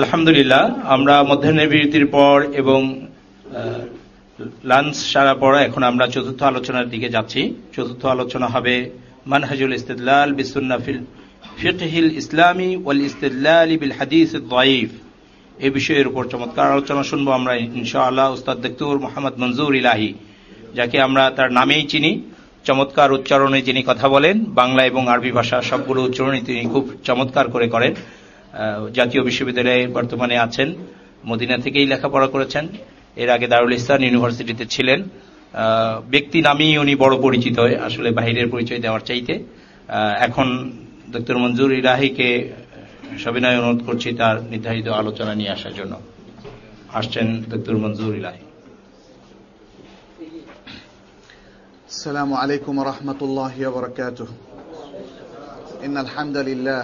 আলহামদুলিল্লাহ, আমরা মধ্যাহ্নের বিরতির পর এবং লাঞ্চ সারা পর এখন আমরা চতুর্থ আলোচনার দিকে যাচ্ছি। চতুর্থ আলোচনা হবে মানহাজুল ইস্তেদলাল বিসুন্নাফিল ফিকহিল ইসলামী ওয়াল ইস্তেদলাল বিল হাদিস দাইফ এ বিষয়ের উপর চমৎকার আলোচনা শুনব আমরা, ইনশাআল্লাহ, উস্তাদ দক্তুর মোহাম্মদ মঞ্জুর ইলাহি, যাকে আমরা তার নামেই চিনি। চমৎকার উচ্চারণে যিনি কথা বলেন, বাংলা এবং আরবি ভাষা সবগুলো উচ্চারণে তিনি খুব চমৎকার করে করেন। জাতীয় বিশ্ববিদ্যালয়ে বর্তমানে আছেন মদিনা থেকেই লেখাপড়া করেছেন এর আগে দারুল ইসলাম ইউনিভার্সিটিতে ছিলেন ব্যক্তি নামেই উনি বড় পরিচিত আসলে বাহিরের পরিচয় দেওয়ার চাইতে এখন ডক্টর মঞ্জুর ইলাহিকে সবিনয় অনুরোধ করছি তার নির্ধারিত আলোচনা নিয়ে আসার জন্য আসছেন doctor Manjur Ilahi السلام عليكم ورحمة الله وبركاته إن الحمد لله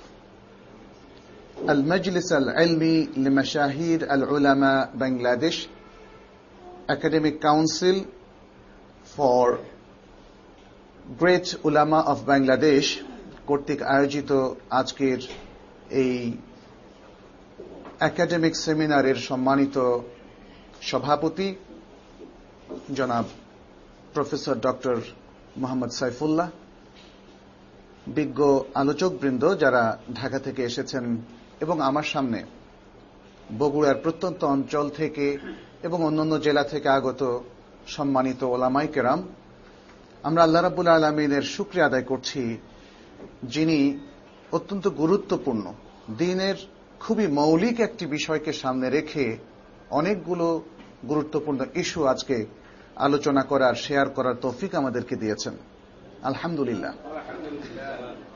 المجلس العلمي لمشاهير العلماء بنغلاديش Academic Council for Great Ulama of Bangladesh কর্তৃক আয়োজিত আজকের এই একাডেমিক সেমিনারের সম্মানিত সভাপতি জনাব প্রফেসর ডক্টর মোহাম্মদ সাইফুল্লাহ বিজ্ঞ আলোচকবৃন্দ যারা ঢাকা থেকে এসেছেন এবং আমার সামনে বগুড়ার প্রত্যন্ত অঞ্চল থেকে এবং অন্যান্য জেলা থেকে আগত সম্মানিত ওলামাই কেরাম, আমরা আল্লাহ রাবুল আলমিনের শুক্রিয়া আদায় করছি যিনি অত্যন্ত গুরুত্বপূর্ণ, দিনের খুবই মৌলিক একটি বিষয়কে সামনে রেখে অনেকগুলো গুরুত্বপূর্ণ ইস্যু আজকে আলোচনা করার, শেয়ার করার তৌফিক আমাদেরকে দিয়েছেন। আলহামদুলিল্লাহ।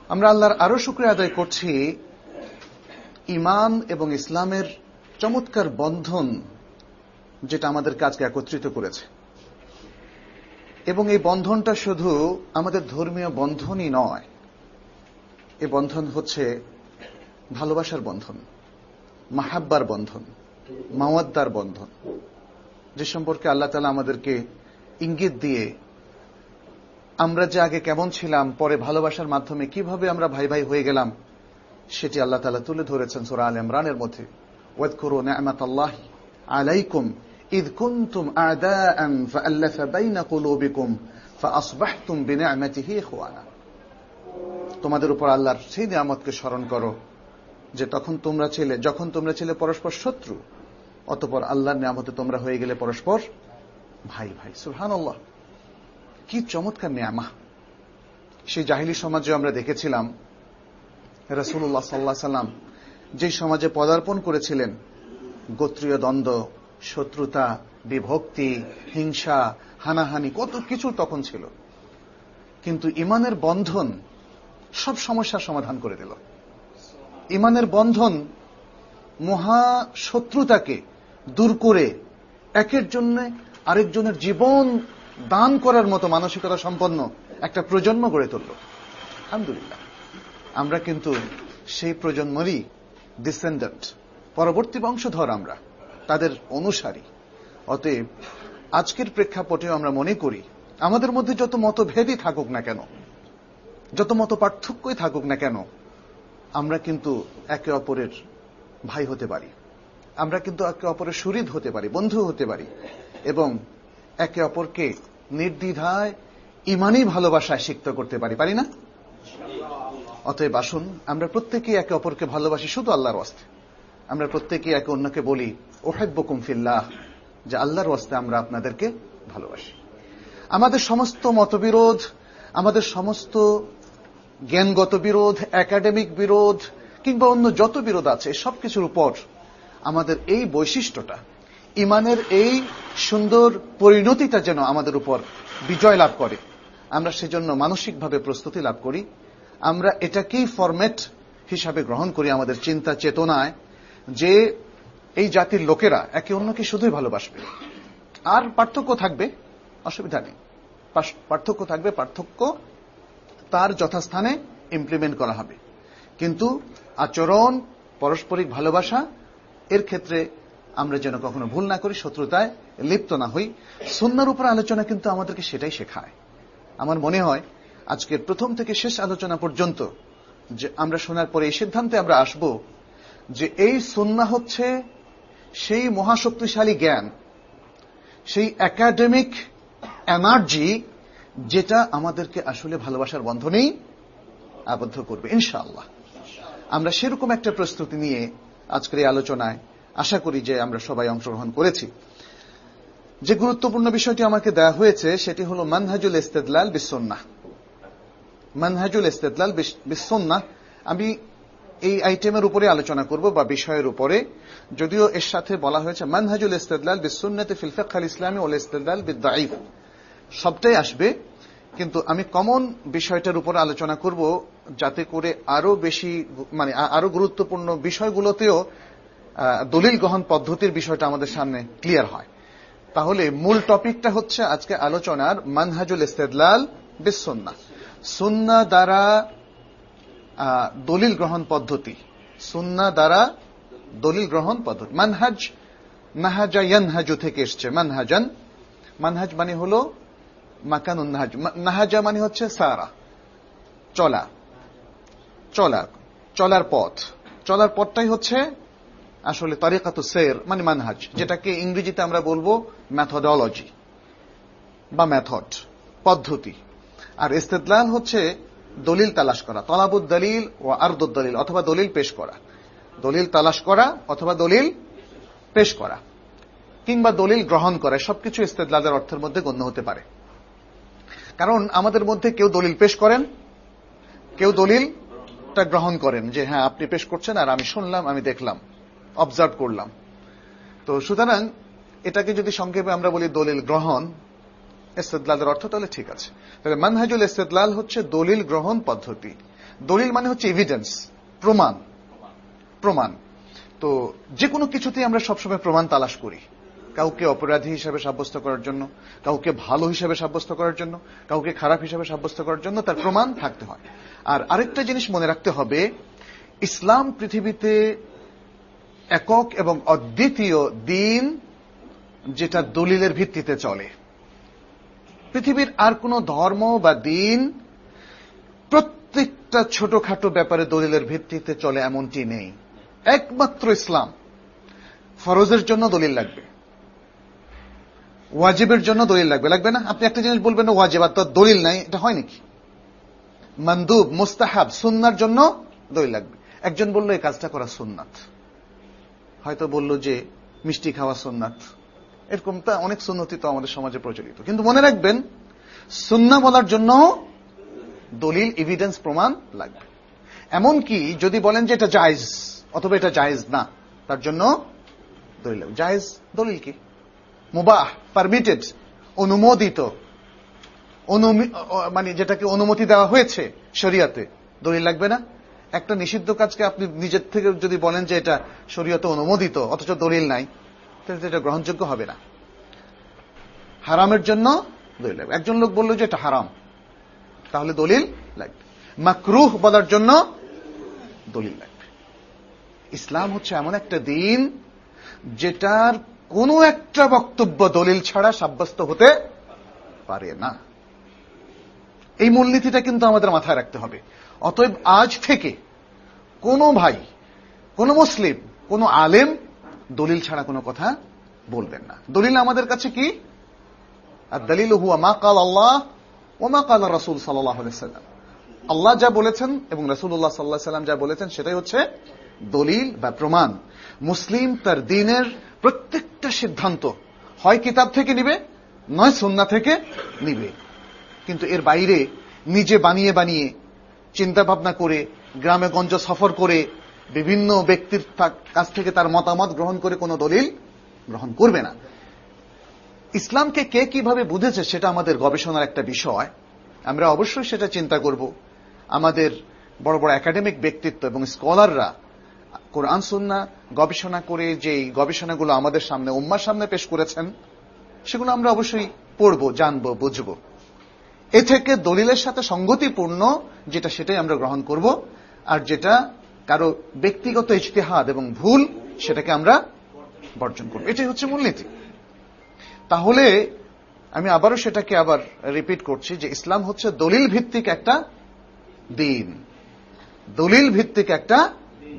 আমরা আল্লাহর আরও শুক্রিয়া আদায় করছি ইমান এবং ইসলামের চমৎকার বন্ধন যেটা আমাদের কাজকে একত্রিত করেছে। এবং এই বন্ধনটা শুধু আমাদের ধর্মীয় বন্ধনই নয়, এ বন্ধন হচ্ছে ভালোবাসার বন্ধন, মাহাব্বার বন্ধন, মাওয়াদ্দার বন্ধন, যে সম্পর্কে আল্লাহ তালা আমাদেরকে ইঙ্গিত দিয়ে আমরা যে আগে কেমন ছিলাম, পরে ভালোবাসার মাধ্যমে কীভাবে আমরা ভাই ভাই হয়ে গেলাম সেটি আল্লাহ তালা তুলে ধরেছেন সোরা আল ইমরানের মধ্যে ওয়াদ করো নেমাত আল্লাহ আলাইকুম إذ كنتم أعداء فألف بين قلوبكم فأصبحتم بنعمته إخوانا তোমাদের উপর আল্লাহর সেই নিয়ামতকে স্মরণ করো যে তখন তোমরা ছিলে যখন তোমরা ছিলে পরস্পর শত্রু অতপর আল্লাহর নিয়ামতে তোমরা হয়ে গেলে পরস্পর ভাই ভাই সুহান আল্লাহ কি চমৎকার নিয়ামা সেই জাহিলি সমাজে আমরা দেখেছিলাম রসুল্লাহ সাল্লাহ সাল্লাম যে সমাজে পদার্পণ করেছিলেন, গোত্রীয় দ্বন্দ্ব, শত্রুতা, বিভক্তি, হিংসা, হানাহানি, কত কিছু তখন ছিল। কিন্তু ইমানের বন্ধন সব সমস্যার সমাধান করে দিল। ইমানের বন্ধন মহা শত্রুতাকে দূর করে একের জন্য আরেকজনের জীবন দান করার মতো মানসিকতা সম্পন্ন একটা প্রজন্ম গড়ে তুলল। আলহামদুলিল্লাহ। আমরা কিন্তু সেই প্রজন্মরই ডিসেন্ডেন্ট পরবর্তী বংশধর আমরা, তাদের অনুসারী। অতএব আজকের প্রেক্ষাপটে আমরা মনে করি, আমাদের মধ্যে যত মতভেদই থাকুক না কেন, যত মত পার্থক্যই থাকুক না কেন, আমরা কিন্তু একে অপরের ভাই হতে পারি। আমরা কিন্তু একে অপরের সুরিদ হতে পারি, বন্ধু হতে পারি এবং একে অপরকে নির্দ্বিধায় ইমানই ভালোবাসায় সিক্ত করতে পারি পারি না? অতএব আসুন, আমরা প্রত্যেকেই একে অপরকে ভালোবাসি শুধু আল্লাহর ওয়াস্তে। আমরা প্রত্যেকেই একে অন্যকে বলি ওহেব্বকুম ফিল্লাহ যে আল্লাহর ওয়াস্তে আমরা আপনাদেরকে ভালোবাসি। আমাদের সমস্ত মতবিরোধ, আমাদের সমস্ত জ্ঞানগত বিরোধ, একাডেমিক বিরোধ, কিংবা অন্য যত বিরোধ আছে, সবকিছুর উপর আমাদের এই বৈশিষ্ট্যটা, ইমানের এই সুন্দর পরিণতিটা যেন আমাদের উপর বিজয় লাভ করে। আমরা সেজন্য মানসিকভাবে প্রস্তুতি লাভ করি। আমরা এটাকেই ফরম্যাট হিসাবে গ্রহণ করি আমাদের চিন্তা চেতনায় যে এই জাতির লোকেরা একে অন্যকে শুধুই ভালোবাসবে। আর পার্থক্য থাকবে, অসুবিধা নেই। পার্থক্য থাকবে, পার্থক্য তার যথাস্থানে ইমপ্লিমেন্ট করা হবে। কিন্তু আচরণ, পারস্পরিক ভালোবাসা, এর ক্ষেত্রে আমরা যেন কখনো ভুল না করি, শত্রুতায় লিপ্ত না হই, সুন্নার উপর আলোচনা কিন্তু আমাদেরকে সেটাই শেখায়। আমার মনে হয় আজকের প্রথম থেকে শেষ আলোচনা পর্যন্ত যে আমরা শোনার পরে এই সিদ্ধান্তে আমরা আসব যে এই সুন্না হচ্ছে সেই মহাশক্তিশালী জ্ঞান, সেই একাডেমিক এনার্জি যেটা আমাদেরকে আসলে ভালোবাসার বন্ধনেই আবদ্ধ করবে, ইনশাআল্লাহ। আমরা সেরকম একটা প্রস্তুতি নিয়ে আজকের এই আলোচনায় আশা করি যে আমরা সবাই অংশগ্রহণ করেছি। যে গুরুত্বপূর্ণ বিষয়টি আমাকে দেওয়া হয়েছে সেটি হল মানহাজুল ইস্তেদলাল বিশ্বন্না মানহাজুল ইস্তেদলাল বিশ্বন্না আমি এই আইটেমের উপরে আলোচনা করব বা বিষয়ের উপরে। যদিও এর সাথে বলা হয়েছে মানহাজুল ইস্তেদলাল বিশ্বন্নাতে ফিলফাক আল ইসলামী ওল ইস্তেদলাল বিদ্দাইফ সবটাই আসবে, কিন্তু আমি কমন বিষয়টার উপর আলোচনা করব যাতে করে আরও বেশি মানে আরও গুরুত্বপূর্ণ বিষয়গুলোতেও দলিল গ্রহণ পদ্ধতির বিষয়টা আমাদের সামনে ক্লিয়ার হয়। তাহলে মূল টপিকটা হচ্ছে আজকে আলোচনার মানহাজুল ইস্তেদলাল বিসন্না সুন্না দ্বারা দলিল গ্রহণ পদ্ধতি। সুন্না দ্বারা দলিল গ্রহণ পদ্ধতি। মানহাজ নাহাজা ইয়ানহাজু থেকে এসছে, মানহাজান। মানহাজ মানে হল মাকান নাহাজ। নাহাজা মানে হচ্ছে সারা, চলা। চলা, চলার পথ। চলার পথটাই হচ্ছে আসলে তরিকাত সের মানে মানহাজ, যেটাকে ইংরেজিতে আমরা বলব ম্যাথোডলজি বা ম্যাথড পদ্ধতি। আর ইস্তেদলাল হচ্ছে দলিল তালাশ করা, তলাবুদ দলিল ও আর্দুদ দলিল, অথবা দলিল পেশ করা। দলিল তালাশ করা অথবা দলিল পেশ করা, কিংবা দলিল গ্রহণ করা, সবকিছু ইস্তেদলালের অর্থের মধ্যে গণ্য হতে পারে। কারণ আমাদের মধ্যে কেউ দলিল পেশ করেন, কেউ দলিলটা গ্রহণ করেন, যে হ্যাঁ আপনি পেশ করছেন আর আমি শুনলাম, আমি দেখলাম অবজার্ভ করলাম। তো সুতরাং এটাকে যদি সংক্ষেপে আমরা বলি দলিল গ্রহণ ইস্তেদলালের অর্থ তাহলে ঠিক আছে। তাহলে মানহাজুল ইস্তেদলাল হচ্ছে দলিল গ্রহণ পদ্ধতি। দলিল মানে হচ্ছে এভিডেন্স প্রমাণ। প্রমাণ। তো যে কোনো কিছুতেই আমরা সবসময় প্রমাণ তালাশ করি। কাউকে অপরাধী হিসাবে সাব্যস্ত করার জন্য, কাউকে ভালো হিসাবে সাব্যস্ত করার জন্য, কাউকে খারাপ হিসাবে সাব্যস্ত করার জন্য তার প্রমাণ থাকতে হয়। আর আরেকটা জিনিস মনে রাখতে হবে, ইসলাম পৃথিবীতে একক এবং অদ্বিতীয় দিন যেটা দলিলের ভিত্তিতে চলে। পৃথিবীর আর কোন ধর্ম বা দিন প্রত্যেকটা ছোটখাটো ব্যাপারে দলিলের ভিত্তিতে চলে এমনটি নেই। একমাত্র ইসলাম। ফরজের জন্য দলিল লাগবে। ওয়াজিবের জন্য দলিল লাগবে। লাগবে না? আপনি একটা জিনিস বলবেন ওয়াজিব আর তোর দলিল নাই এটা হয় নাকি মন্দুব মুস্তাহাব সুন্নার জন্য দলিল লাগবে একজন বলল এই কাজটা করা সুন্নাত হয়তো বলল যে মিষ্টি খাওয়া সুন্নাত এরকমটা অনেক সুন্নতি তো আমাদের সমাজে প্রচলিত। কিন্তু মনে রাখবেন, সুন্না বলার জন্য দলিল এভিডেন্স প্রমাণ লাগবে। এমনকি যদি বলেন যে এটা জায়জ, অথবা এটা জায়েজ না, তার জন্য দলিল জায়েজ দলিল কি? মুবাহ পারমিটেড অনুমোদিত মানে যেটাকে অনুমতি দেওয়া হয়েছে শরিয়াতে, দলিল লাগবে না? একটা নিষিদ্ধ কাজকে আপনি নিজের থেকে যদি বলেন যে এটা শরীয়তে অনুমোদিত, অথচ দলিল নাই তাহলে এটা গ্রহণযোগ্য হবে না। হারামের জন্য দলিল লাগবে। একজন লোক বলল যে এটা হারাম। তাহলে দলিল লাগবে। মাকরুহ বলার জন্য দলিল লাগবে। ইসলাম হচ্ছে এমন একটা দিন যেটার কোন একটা বক্তব্য দলিল ছাড়া সাব্যস্ত হতে পারে না। এই মূলনীতিটা কিন্তু আমাদের মাথায় রাখতে হবে। অতএব আজ থেকে কোন ভাই, কোন মুসলিম, কোন আলেম দলিল ছাড়া কোনো কথা বলবেন না। দলিল আমাদের কাছে কি? আর দলিল হুয়া মা কাল আল্লাহ ও মা কাল রসুল সাল্লাহ সাল্লাম আল্লাহ যা বলেছেন এবং রসুল্লাহ সাল্লাহ সাল্লাম যা বলেছেন সেটাই হচ্ছে দলিল বা প্রমাণ। মুসলিম তার দিনের প্রত্যেকটা সিদ্ধান্ত হয় কিতাব থেকে নিবে, নয় সন্না থেকে নিবে। কিন্তু এর বাইরে নিজে বানিয়ে বানিয়ে চিন্তা ভাবনা করে, গ্রামে গঞ্জ সফর করে বিভিন্ন ব্যক্তির কাছ থেকে তার মতামত গ্রহণ করে কোনো দলিল গ্রহণ করবে না। ইসলামকে কে কীভাবে বুঝেছে সেটা আমাদের গবেষণার একটা বিষয়। আমরা অবশ্যই সেটা চিন্তা করব। আমাদের বড় বড় একাডেমিক ব্যক্তিত্ব এবং স্কলাররা কোরআন সুন্না গবেষণা করে যে গবেষণাগুলো আমাদের সামনে, উম্মার সামনে পেশ করেছেন, সেগুলো আমরা অবশ্যই পড়ব, জানব, বুঝব। এ থেকে দলিলের সাথে সঙ্গতিপূর্ণ, যেটা সেটাই আমরা গ্রহণ করব, আর যেটা কারও ব্যক্তিগত ইজতেহাদ এবং ভুল সেটাকে আমরা বর্জন করব। এটাই হচ্ছে মূলনীতি তাহলে আমি আবারও সেটাকে আবার রিপিট করছি যে ইসলাম হচ্ছে দলিল ভিত্তিক একটা দিন। দলিল ভিত্তিক একটা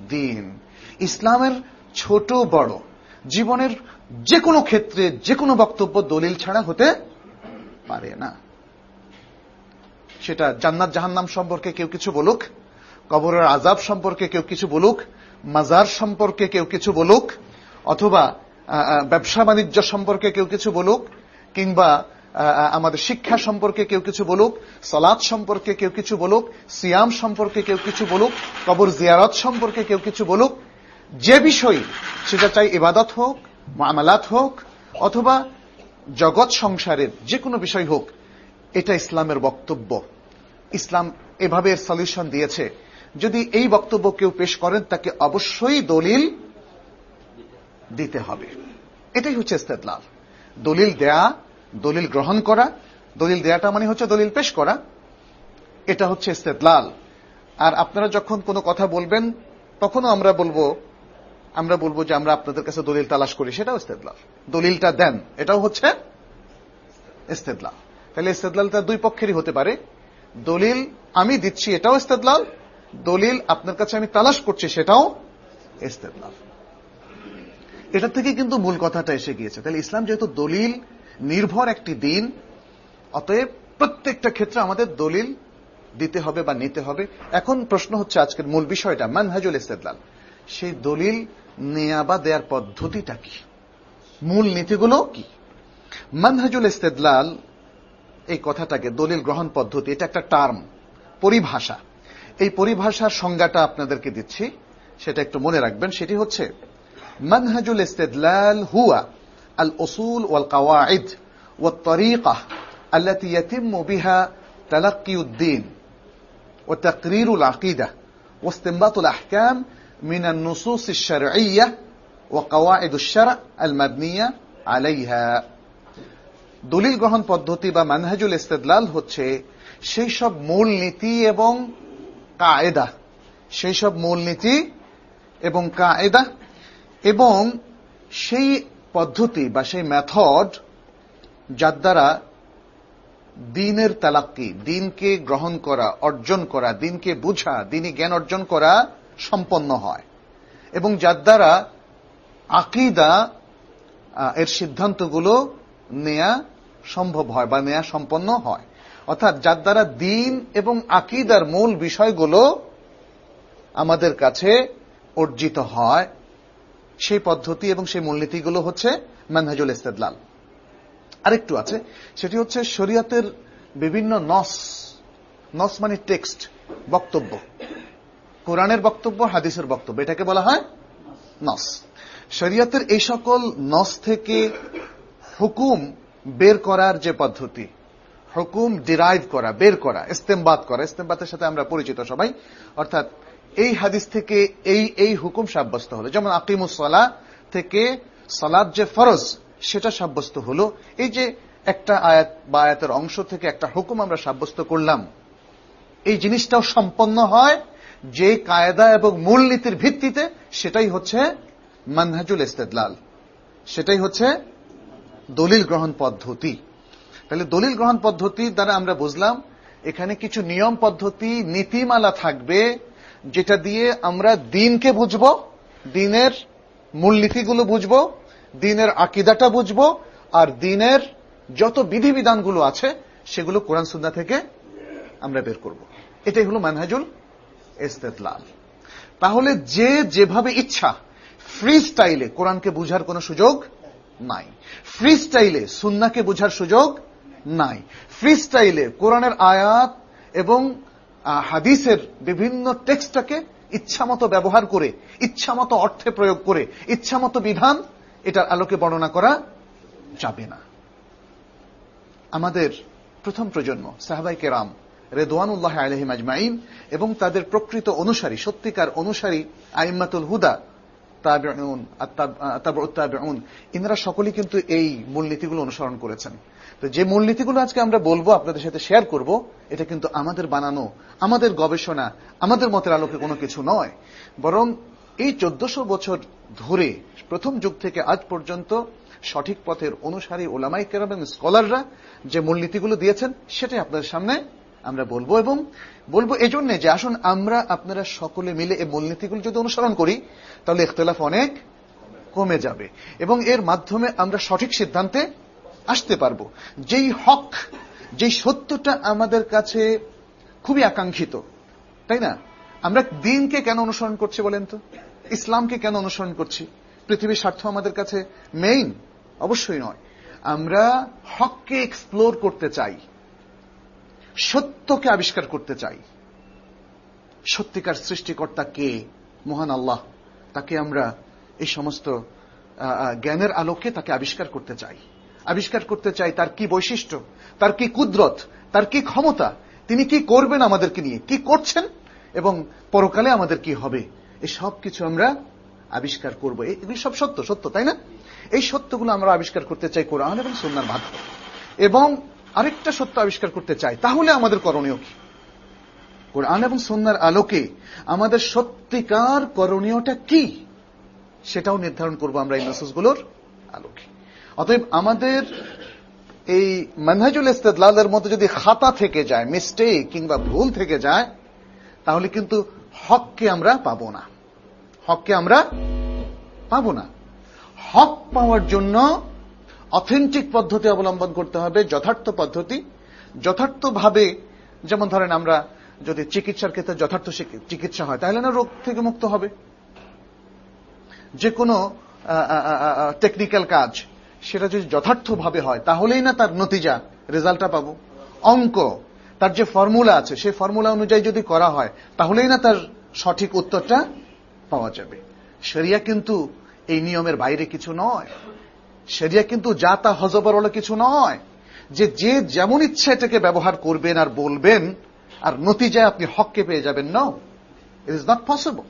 দিন। ইসলামের ছোট বড়, জীবনের যে কোনো ক্ষেত্রে যে কোনো বক্তব্য দলিল ছাড়া হতে পারে না। সেটা জান্নাত জাহান্নাম সম্পর্কে কেউ কিছু বলুক কবরের আজাব সম্পর্কে কেউ কিছু বলুক, মাজার সম্পর্কে কেউ কিছু বলুক, অথবা ব্যবসা বাণিজ্য সম্পর্কে কেউ কিছু বলুক, কিংবা আমাদের শিক্ষা সম্পর্কে কেউ কিছু বলুক সলাদ সম্পর্কে কেউ কিছু বলুক, সিয়াম সম্পর্কে কেউ কিছু বলুক, কবর জিয়ারত সম্পর্কে কেউ কিছু বলুক, যে বিষয় সেটা চাই ইবাদত হোক, মামালাত হোক, অথবা জগৎ সংসারের যে কোনো বিষয় হোক, এটা ইসলামের বক্তব্য। ইসলাম এভাবে সলিউশন দিয়েছে। যদি এই বক্তব্য কেউ পেশ করেন, তাকে অবশ্যই দলিল দিতে হবে। এটাই হচ্ছে ইস্তেদলাল। দলিল দেয়া, দলিল গ্রহণ করা, দলিল দেয়াটা মানে হচ্ছে দলিল পেশ করা। এটা হচ্ছে ইস্তেদলাল। আর আপনারা যখন কোনো কথা বলবেন, তখনও আমরা বলব আমরা বলব যে আমরা আপনাদের কাছে দলিল তালাশ করি, সেটাও ইস্তেদলাল। দলিলটা দেন, এটাও হচ্ছে ইস্তেদলাল। তাহলে ইস্তেদলালটা দুই পক্ষেরই হতে পারে। দলিল আমি দিচ্ছি, এটাও ইস্তেদলাল। দলিল আপনার কাছে আমি তালাশ করছি, সেটাও ইস্তেদলাল এটা থেকে কিন্তু মূল কথাটা এসে গিয়েছে। তাহলে ইসলাম যেহেতু দলিল নির্ভর একটি দিন, অতএব প্রত্যেকটা ক্ষেত্রে আমাদের দলিল দিতে হবে বা নিতে হবে। এখন প্রশ্ন হচ্ছে আজকের মূল বিষয়টা, মানহাজুল ইস্তেদলাল সেই দলিল নেয়া বা দেয়ার পদ্ধতিটা কি? মূল নীতিগুলো কি? মানহাজুল ইস্তেদলাল এই কথাটাকে দলিল গ্রহণ পদ্ধতি, এটা একটা টার্ম, পরিভাষা। এই পরিভাষার সংজ্ঞাটা আপনাদেরকে দিচ্ছি সেটা একটু মনে রাখবেন সেটি হচ্ছে মানহাজুল ইস্তেদলাল হুয়া الأصول والقواعد والطريقة التي يتم بها تلقي الدين وتقرير العقيدة واستنباط الأحكام من النصوص الشرعية وقواعد الشرع المبنية عليها দলিল গ্রহণ পদ্ধতি বা মানহাজুল ইস্তেদলাল হচ্ছে সেই সব মূল নীতি এবং কায়দা। সেই সব মূল নীতি এবং কায়দা এবং সেই পদ্ধতি বা সেই মেথড যার দ্বারা দিনের তালাক্কি, দিনকে গ্রহণ করা, অর্জন করা, দিনকে বুঝা দিনই জ্ঞান অর্জন করা সম্পন্ন হয়। এবং যার দ্বারা আকিদা এর সিদ্ধান্তগুলো নেয়া সম্ভব হয় বা নেয়া সম্পন্ন হয়। অর্থাৎ যার দ্বারা দিন এবং আকিদার মূল বিষয়গুলো আমাদের কাছে অর্জিত হয়, সেই পদ্ধতি এবং সেই মূলনীতিগুলো হচ্ছে মানহাজুল ইস্তেদলাল। আরেকটু আছে, সেটি হচ্ছে শরিয়াতের বিভিন্ন নস নস মানে টেক্সট, বক্তব্য। কোরআনের বক্তব্য, হাদিসের বক্তব্য, এটাকে বলা হয় নস। শরিয়াতের এই সকল নস থেকে হুকুম বের করার যে পদ্ধতি হুকুম ডিরাইভ করা, বের করা, ইস্তেমবাদ করা, ইস্তেমবাদের সাথে আমরা পরিচিত সবাই। অর্থাৎ এই হাদিস থেকে এই এই হুকুম সাব্যস্ত হলো। যেমন আকিমুসলা থেকে সালাদ যে ফরজ, সেটা সাব্যস্ত হলো। এই যে একটা আয়াত বা আয়াতের অংশ থেকে একটা হুকুম আমরা সাব্যস্ত করলাম, এই জিনিসটাও সম্পন্ন হয় যে কায়দা এবং মূলনীতির ভিত্তিতে সেটাই হচ্ছে মানহাজুল ইস্তেদলাল। সেটাই হচ্ছে দলিল গ্রহণ পদ্ধতি। তাহলে দলিল গ্রহণ পদ্ধতির দ্বারা আমরা বুঝলাম, এখানে কিছু নিয়ম পদ্ধতি, নীতিমালা থাকবে, যেটা দিয়ে আমরা দিনকে বুঝব, দিনের মূলনীতিগুলো বুঝব, দিনের আকিদাটা বুঝব, আর দিনের যত বিধিবিধানগুলো আছে, সেগুলো কোরআন সুন্না থেকে আমরা বের করব। এটাই হলো মানহাজুল ইস্তেদলাল। তাহলে যে যেভাবে ইচ্ছা ফ্রি স্টাইলে কোরআনকে বুঝার কোনো সুযোগ নাই। ফ্রি স্টাইলে সুন্নাকে বুঝার সুযোগ নাই। ফ্রি স্টাইলে কোরআনের আয়াত এবং হাদিসের বিভিন্ন টেক্সটটাকে ইচ্ছামতো ব্যবহার করে, ইচ্ছামতো অর্থে প্রয়োগ করে, ইচ্ছামতো বিধান, এটার আলোকে বর্ণনা করা যাবে না। আমাদের প্রথম প্রজন্ম সাহাবাই কেরাম রেদওয়ানুল্লাহ আলহিম আজমাইন এবং তাদের প্রকৃত অনুসারী, সত্যিকার অনুসারী আইম্মাতুল হুদা ইনারা সকলেই কিন্তু এই মূলনীতিগুলো অনুসরণ করেছেন। তো যে মূলনীতিগুলো আজকে আমরা বলব, আপনাদের সাথে শেয়ার করব, এটা কিন্তু আমাদের বানানো, আমাদের গবেষণা, আমাদের মতের আলোকে কোনো কিছু নয়। বরং এই চোদ্দশো বছর ধরে, প্রথম যুগ থেকে আজ পর্যন্ত সঠিক পথের অনুসারী ওলামাই কেরাম এবং স্কলাররা যে মূলনীতিগুলো দিয়েছেন, সেটাই আপনাদের সামনে আমরা বলব এবং বলব এই জন্য যে আসুন আমরা আপনারা সকলে মিলে এই মূলনীতিগুলো যদি অনুসরণ করি, তাহলে ইখতলাফ অনেক কমে যাবে। এবং এর মাধ্যমে আমরা সঠিক সিদ্ধান্তে আসতে পারব। যেই হক, যেই সত্যটা আমাদের কাছে খুবই আকাঙ্ক্ষিত, তাই না? আমরা দিনকে কেন অনুসরণ করছি বলেন তো? ইসলামকে কেন অনুসরণ করছি? পৃথিবীর স্বার্থ আমাদের কাছে মেইন অবশ্যই নয়। আমরা হককে এক্সপ্লোর করতে চাই, সত্যকে আবিষ্কার করতে চাই। সত্যিকার সৃষ্টিকর্তা কে? মহান আল্লাহ। তাকে আমরা এই সমস্ত জ্ঞানের আলোকে তাকে আবিষ্কার করতে চাই। আবিষ্কার করতে চাই, তার কি বৈশিষ্ট্য, তার কি কুদরত, তার কি ক্ষমতা, তিনি কি করবেন আমাদেরকে নিয়ে, কি করছেন, এবং পরকালে আমাদের কি হবে, এই সব কিছু আমরা আবিষ্কার করব। এগুলি সব সত্য সত্য, তাই না? এই সত্যগুলো আমরা আবিষ্কার করতে চাই কোরআন এবং সন্ন্যার মাধ্যমে। এবং আরেকটা সত্য আবিষ্কার করতে চাই, তাহলে আমাদের করণীয় কি? কোরআন এবং সন্ন্যার আলোকে আমাদের সত্যিকার করণীয়টা কি, সেটাও নির্ধারণ করব আমরা এই মেসেজগুলোর আলোকে। অতএব আমাদের এই মানহাজুল ইস্তেদলালের মধ্যে যদি খাতা থেকে যায় মিস্টেক কিংবা ভুল থেকে যায়, তাহলে কিন্তু হককে আমরা পাব না। হককে আমরা পাব না। হক পাওয়ার জন্য অথেন্টিক পদ্ধতি অবলম্বন করতে হবে, যথার্থ পদ্ধতি। যথার্থভাবে যেমন ধরেন আমরা যদি চিকিৎসার ক্ষেত্রে যথার্থ চিকিৎসা হয়, তাহলে না রোগ থেকে মুক্ত হবে। যে কোনো টেকনিক্যাল কাজ সেটা যদি যথার্থভাবে হয়, তাহলেই না তার নতিজা, রেজাল্টটা পাবো। অঙ্ক, তার যে ফর্মুলা আছে, সেই ফর্মুলা অনুযায়ী যদি করা হয়, তাহলেই না তার সঠিক উত্তরটা পাওয়া যাবে। সেরিয়া কিন্তু এই নিয়মের বাইরে কিছু নয়। সেরিয়া কিন্তু যা তা হজবরল কিছু নয়। যে যে যেমন ইচ্ছা এটাকে ব্যবহার করবেন আর বলবেন, আর নতিজায় আপনি হককে পেয়ে যাবেন ন ইট ইজ নট পসিবল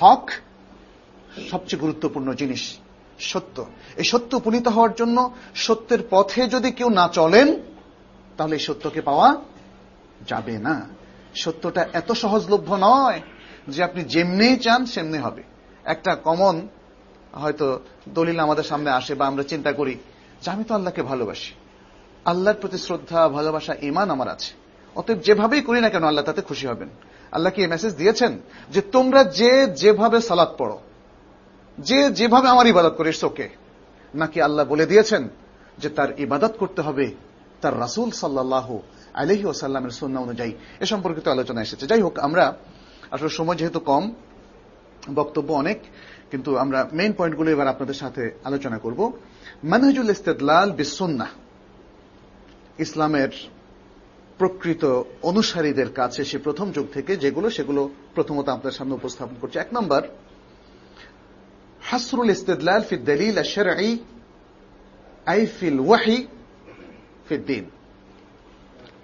হক সবচেয়ে গুরুত্বপূর্ণ জিনিস। সত্য। এই সত্য উপনীত হওয়ার জন্য সত্যের পথে যদি কেউ না চলেন, তাহলে সত্যকে পাওয়া যাবে না। সত্যটা এত সহজলভ্য নয় যে আপনি যেমনি চান সেমনি হবে। একটা কমন হয়তো দলিল আমাদের সামনে আসে বা আমরা চিন্তা করি যে আমি তো আল্লাহকে ভালোবাসি। আল্লাহর প্রতি শ্রদ্ধা, ভালোবাসা ইমান আমার আছে। অতএব যেভাবেই করি না কেন আল্লাহ তাতে খুশি হবেন। আল্লাহ কি এই মেসেজ দিয়েছেন? যে তোমরা যে যেভাবে সালাদ পড়ো যে যেভাবে আমার ইবাদত করে ওকে। নাকি আল্লাহ বলে দিয়েছেন যে তার ইবাদত করতে হবে, তার রাসুল সাল্লাহ আলহি ওসাল্লামের সন্না অনুযায়ী। এ সম্পর্কিত আলোচনা এসেছে। যাই হোক, আমরা আসলে সময় যেহেতু কম, বক্তব্য অনেক, কিন্তু আমরা মেইন পয়েন্টগুলো এবার আপনাদের সাথে আলোচনা করব। মানহাজুল ইস্তেদলাল বিসন্না ইসলামের প্রকৃত অনুসারীদের কাছে সে প্রথম যুগ থেকে যেগুলো, সেগুলো প্রথমত আপনার সামনে উপস্থাপন করছে। এক নম্বর হাসরুল ইস্তেদলাল ফি দলিল আশরঈ আই ফিল ওয়াহি ফিদ্দিন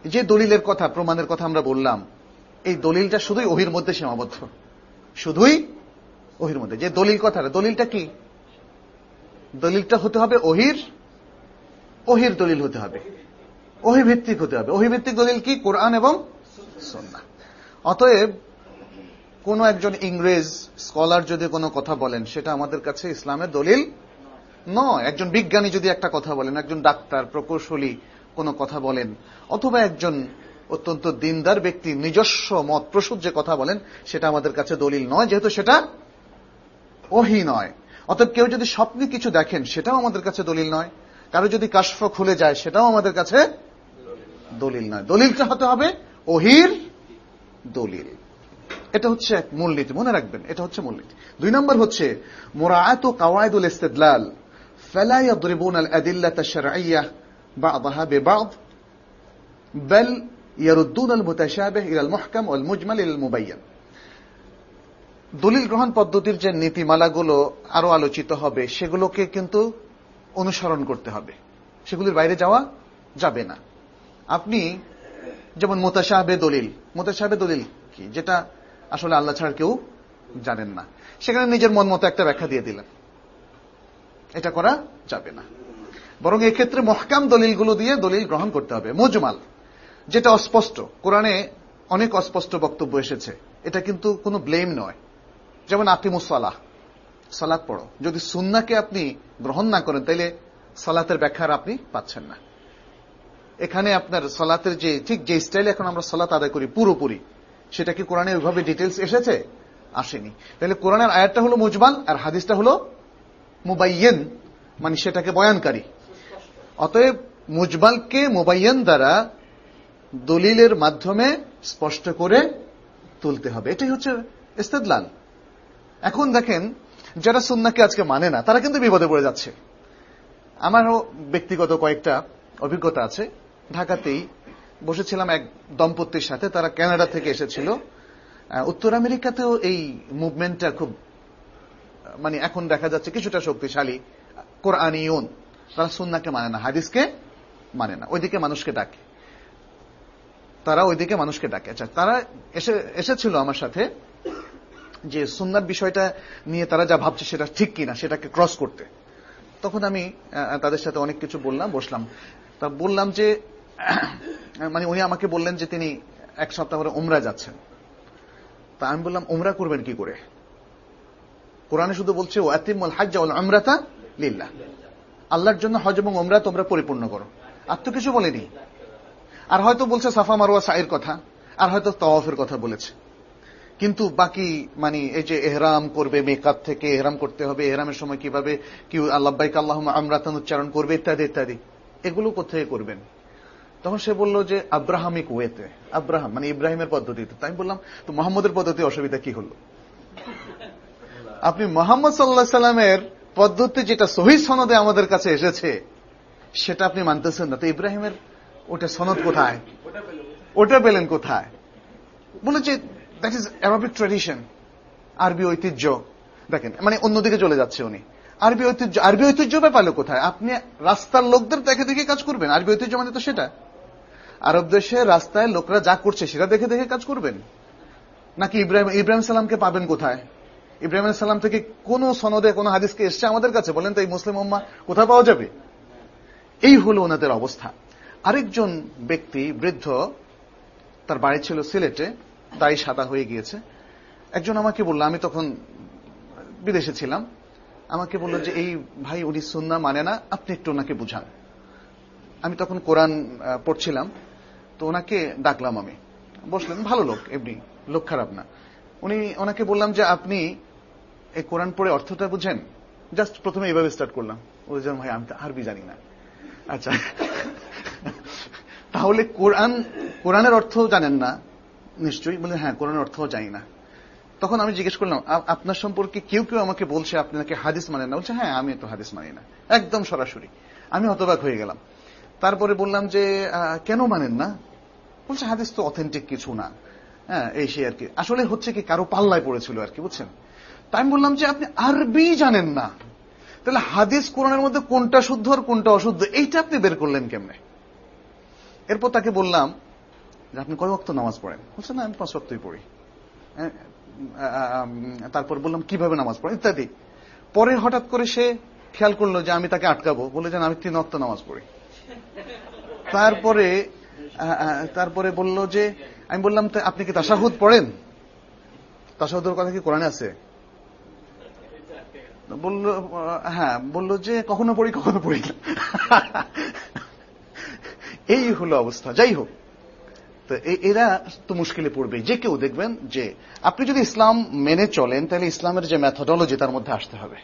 যে দলিলের কথা, প্রমাণের কথা আমরা বললাম, এই দলিলটা শুধুই ওহির মধ্যে সীমাবদ্ধ। শুধুই ওহির মধ্যে। যে দলিল কথাটা দলিলটা কি? দলিলটা হতে হবে ওহির ওহির দলিল হতে হবে। ওহিভিত্তিক হতে হবে। ওহিভিত্তিক দলিল কি? কোরআন এবং সন্না অতএব কোন একজন ইংরেজ স্কলার যদি কোনো কথা বলেন, সেটা আমাদের কাছে ইসলামের দলিল নয়। একজন বিজ্ঞানী যদি একটা কথা বলেন, একজন ডাক্তার, প্রকৌশলী কোনো কথা বলেন, অথবা একজন অত্যন্ত দিনদার ব্যক্তি, নিজস্ব মত, প্রসূত যে কথা বলেন, সেটা আমাদের কাছে দলিল নয়, যেহেতু সেটা ওহি নয়। অতএব কেউ যদি স্বপ্নে কিছু দেখেন, সেটাও আমাদের কাছে দলিল নয়। কারও যদি কাশফ খুলে যায়, সেটাও আমাদের কাছে দলিল নয়। দলিলটা হতে হবে ওহির দলিল। এটা হচ্ছে এক মূলনীতি মনে রাখবেন এটা হচ্ছে মূলনীতি দুই নম্বর হচ্ছে মোরাআত কাওয়ায়দুল ইস্তেদলাল فلا يضربون الأدلة الشرعية بعضها ببعض بل يردون المتشابه إلى المحكم والمجمل إلى المبين দলিল গ্রহণ পদ্ধতির যে নীতিমালাগুলো আরো আলোচিত হবে সেগুলোকে কিন্তু অনুসরণ করতে হবে সেগুলির বাইরে যাওয়া যাবে না আপনি যেমন মোতাসাহাবে দলিল মোতাসাহাবে দলিল কি যেটা আসলে আল্লাহ ছাড়া কেউ জানেন না। সেখানে নিজের মন মতো একটা ব্যাখ্যা দিয়ে দিলেন। এটা করা যাবে না। বরং এক্ষেত্রে মহকাম দলিলগুলো দিয়ে দলিল গ্রহণ করতে হবে। মুজমাল, যেটা অস্পষ্ট। কোরআনে অনেক অস্পষ্ট বক্তব্য এসেছে। এটা কিন্তু কোনো ব্লেম নয়। যেমন আকিমুসালাহ সালাত পড়ো। যদি সুন্নাকে আপনি গ্রহণ না করেন, তাইলে সালাতের ব্যাখ্যার আপনি পাচ্ছেন না। এখানে আপনার সলাতের যে, ঠিক যে স্টাইলে এখন আমরা সলাত আদায় করি, পুরোপুরি। সেটা কি কোরআনে ওইভাবে ডিটেলস এসেছে? আসেনি। তাহলে কোরআনের আয়াতটা হলো মুজমাল আর হাদিসটা হলো মুবাইয়েন মানে সেটাকে বয়ানকারী। অতএব মুজমালকে মুবাইয়েন দ্বারা দলিলের মাধ্যমে স্পষ্ট করে তুলতে হবে। এটাই হচ্ছে ইস্তেদলাল। এখন দেখেন, যারা সুন্নাকে আজকে মানে না, তারা কিন্তু বিপদে পড়ে যাচ্ছে। আমারও ব্যক্তিগত কয়েকটা অভিজ্ঞতা আছে। ঢাকাতেই বসেছিলাম এক দম্পতির সাথে, তারা কানাডা থেকে এসেছিল। উত্তর আমেরিকাতেও এই মুভমেন্টটা খুব মানে এখন দেখা যাচ্ছে কিছুটা শক্তিশালী। কোরআনিউন, তারা সুন্নাকে মানে না, হাদিসকে মানে না, ওইদিকে মানুষকে ডাকে। তারা ওইদিকে মানুষকে ডাকে। আচ্ছা তারা এসে, এসেছিল আমার সাথে যে সুন্নার বিষয়টা নিয়ে তারা যা ভাবছে সেটা ঠিক কিনা, সেটাকে ক্রস করতে। তখন আমি তাদের সাথে অনেক কিছু বললাম, বসলাম। তা বললাম যে মানে উনি আমাকে বললেন যে তিনি এক সপ্তাহ পরে উমরা যাচ্ছেন। তা আমি বললাম, উমরা করবেন কি করে? কোরআনে শুধু বলছে ও হাজ্জা ওল আমরাতা লিল্লাহ। আল্লাহর জন্য হজ এবং ওমরা তোমরা পরিপূর্ণ করো। আর তো কিছু বলেনি। আর হয়তো বলছে সাফা মারোয়া সাইয়ের কথা, আর হয়তো তওয়াফের কথা বলেছে। কিন্তু বাকি মানে এই যে এহরাম করবে মেকাত থেকে এহরাম করতে হবে, এহরামের সময় কীভাবে, কি আল্লাহবাইক আল্লাহ আমরাতান উচ্চারণ করবে, ইত্যাদি ইত্যাদি। এগুলো কোথায় করবেন? তখন সে বলল যে, আব্রাহামিক ওয়েতে। আব্রাহাম মানে ইব্রাহিমের পদ্ধতিতে। তাই বললাম, তো মোহাম্মদের পদ্ধতি অসুবিধা কি হলো? আপনি মোহাম্মদ সাল্লাহ সাল্লামের পদ্ধতি যেটা সহি সনদে আমাদের কাছে এসেছে, সেটা আপনি মানতেছেন না। তো ইব্রাহিমের ওটা সনদ কোথায়? ওটা পেলেন কোথায়? বলেছে দ্যাট ইজ অ্যারাবিক ট্রেডিশন আরবি ঐতিহ্য। দেখেন মানে অন্যদিকে চলে যাচ্ছে উনি। আরবি ঐতিহ্য আরবি ঐতিহ্য পেল কোথায়? আপনি রাস্তার লোকদের দেখে দেখে কাজ করবেন। আরবি ঐতিহ্য মানে তো সেটা। আরব দেশে রাস্তায় লোকরা যা করছে, সেটা দেখে দেখে কাজ করবেন? নাকি ইব্রাহিম ইব্রাহিম সালামকে পাবেন কোথায়? ইব্রাহিম সালাম থেকে কোন সনদে, কোন হাদিসকে এসছে আমাদের কাছে? বলেন তো এই মুসলিম উম্মা, কোথায় পাওয়া যাবে? এই হলো ওনাদের অবস্থা। আরেকজন ব্যক্তি, বৃদ্ধ, তার বাড়ি ছিল সিলেটে, দায়ী সাদা হয়ে গিয়েছে। একজন আমাকে বলল, আমি তখন বিদেশে ছিলাম। আমাকে বলল যে, এই ভাই, উনি সুন্না মানে না, আপনি একটু ওনাকে বুঝান। আমি তখন কোরআন পড়ছিলাম। তো ওনাকে ডাকলাম আমি। বসলেন, ভালো লোক, এমনি, লোক খারাপ না। উনি ওনাকে বললাম যে, আপনি এই কোরআন পড়ে অর্থটা বুঝেন? জাস্ট প্রথমে এইভাবে স্টার্ট করলাম। ওই যেন ভাই, আমি আরবি জানি না। আচ্ছা। তাহলে কোরআন, কোরআনের অর্থ জানেন না? নিশ্চয়ই। বলে হ্যাঁ কোরআনের অর্থও জানি না। তখন আমি জিজ্ঞেস করলাম আপনার সম্পর্কে কেউ কেউ আমাকে বলছে আপনি নাকি হাদিস মানেন না? বলছে হ্যাঁ আমি তো হাদিস মানি না। একদম সরাসরি। আমি হতবাক হয়ে গেলাম। তারপরে বললাম যে কেন মানেন না? বলছে, হাদিস তো অথেন্টিক কিছু না। হ্যাঁ এই সে আর কি। আসলে হচ্ছে কি, কারও পাল্লায় পড়েছিল আর কি, বুঝছেন? তাই আমি বললাম যে, আপনি আরবি জানেন না। তাহলে হাদিস কোরআনের মধ্যে কোনটা শুদ্ধ আর কোনটা অশুদ্ধ, এইটা আপনি বের করলেন কেমনে? এরপর তাকে বললাম যে, আপনি কয় ওয়াক্ত নামাজ পড়েন? বলছেন না, আমি পাঁচ ওয়াক্তই পড়ি। তারপর বললাম, কীভাবে নামাজ পড়েন? ইত্যাদি। পরে হঠাৎ করে সে খেয়াল করল যে, আমি তাকে আটকাবো। বলে যে আমি তিন ওয়াক্ত নামাজ পড়ি। তারপরে তারপরে বলল যে, আমি বললাম আপনি কি তাসাহুদ পড়েন? তাসাহুদের কথা কি কোরআনে আছে? বলল হ্যাঁ বলল যে, কখনো পড়ি কখনো পড়ি না। এই হলো অবস্থা, যাই হোক। তো এরা তো মুশকিলে পড়বে। যে কেউ দেখবেন যে, আপনি যদি ইসলাম মেনে চলেন, তাহলে ইসলামের যে ম্যাথোডলজি তার মধ্যে আসতে হবে।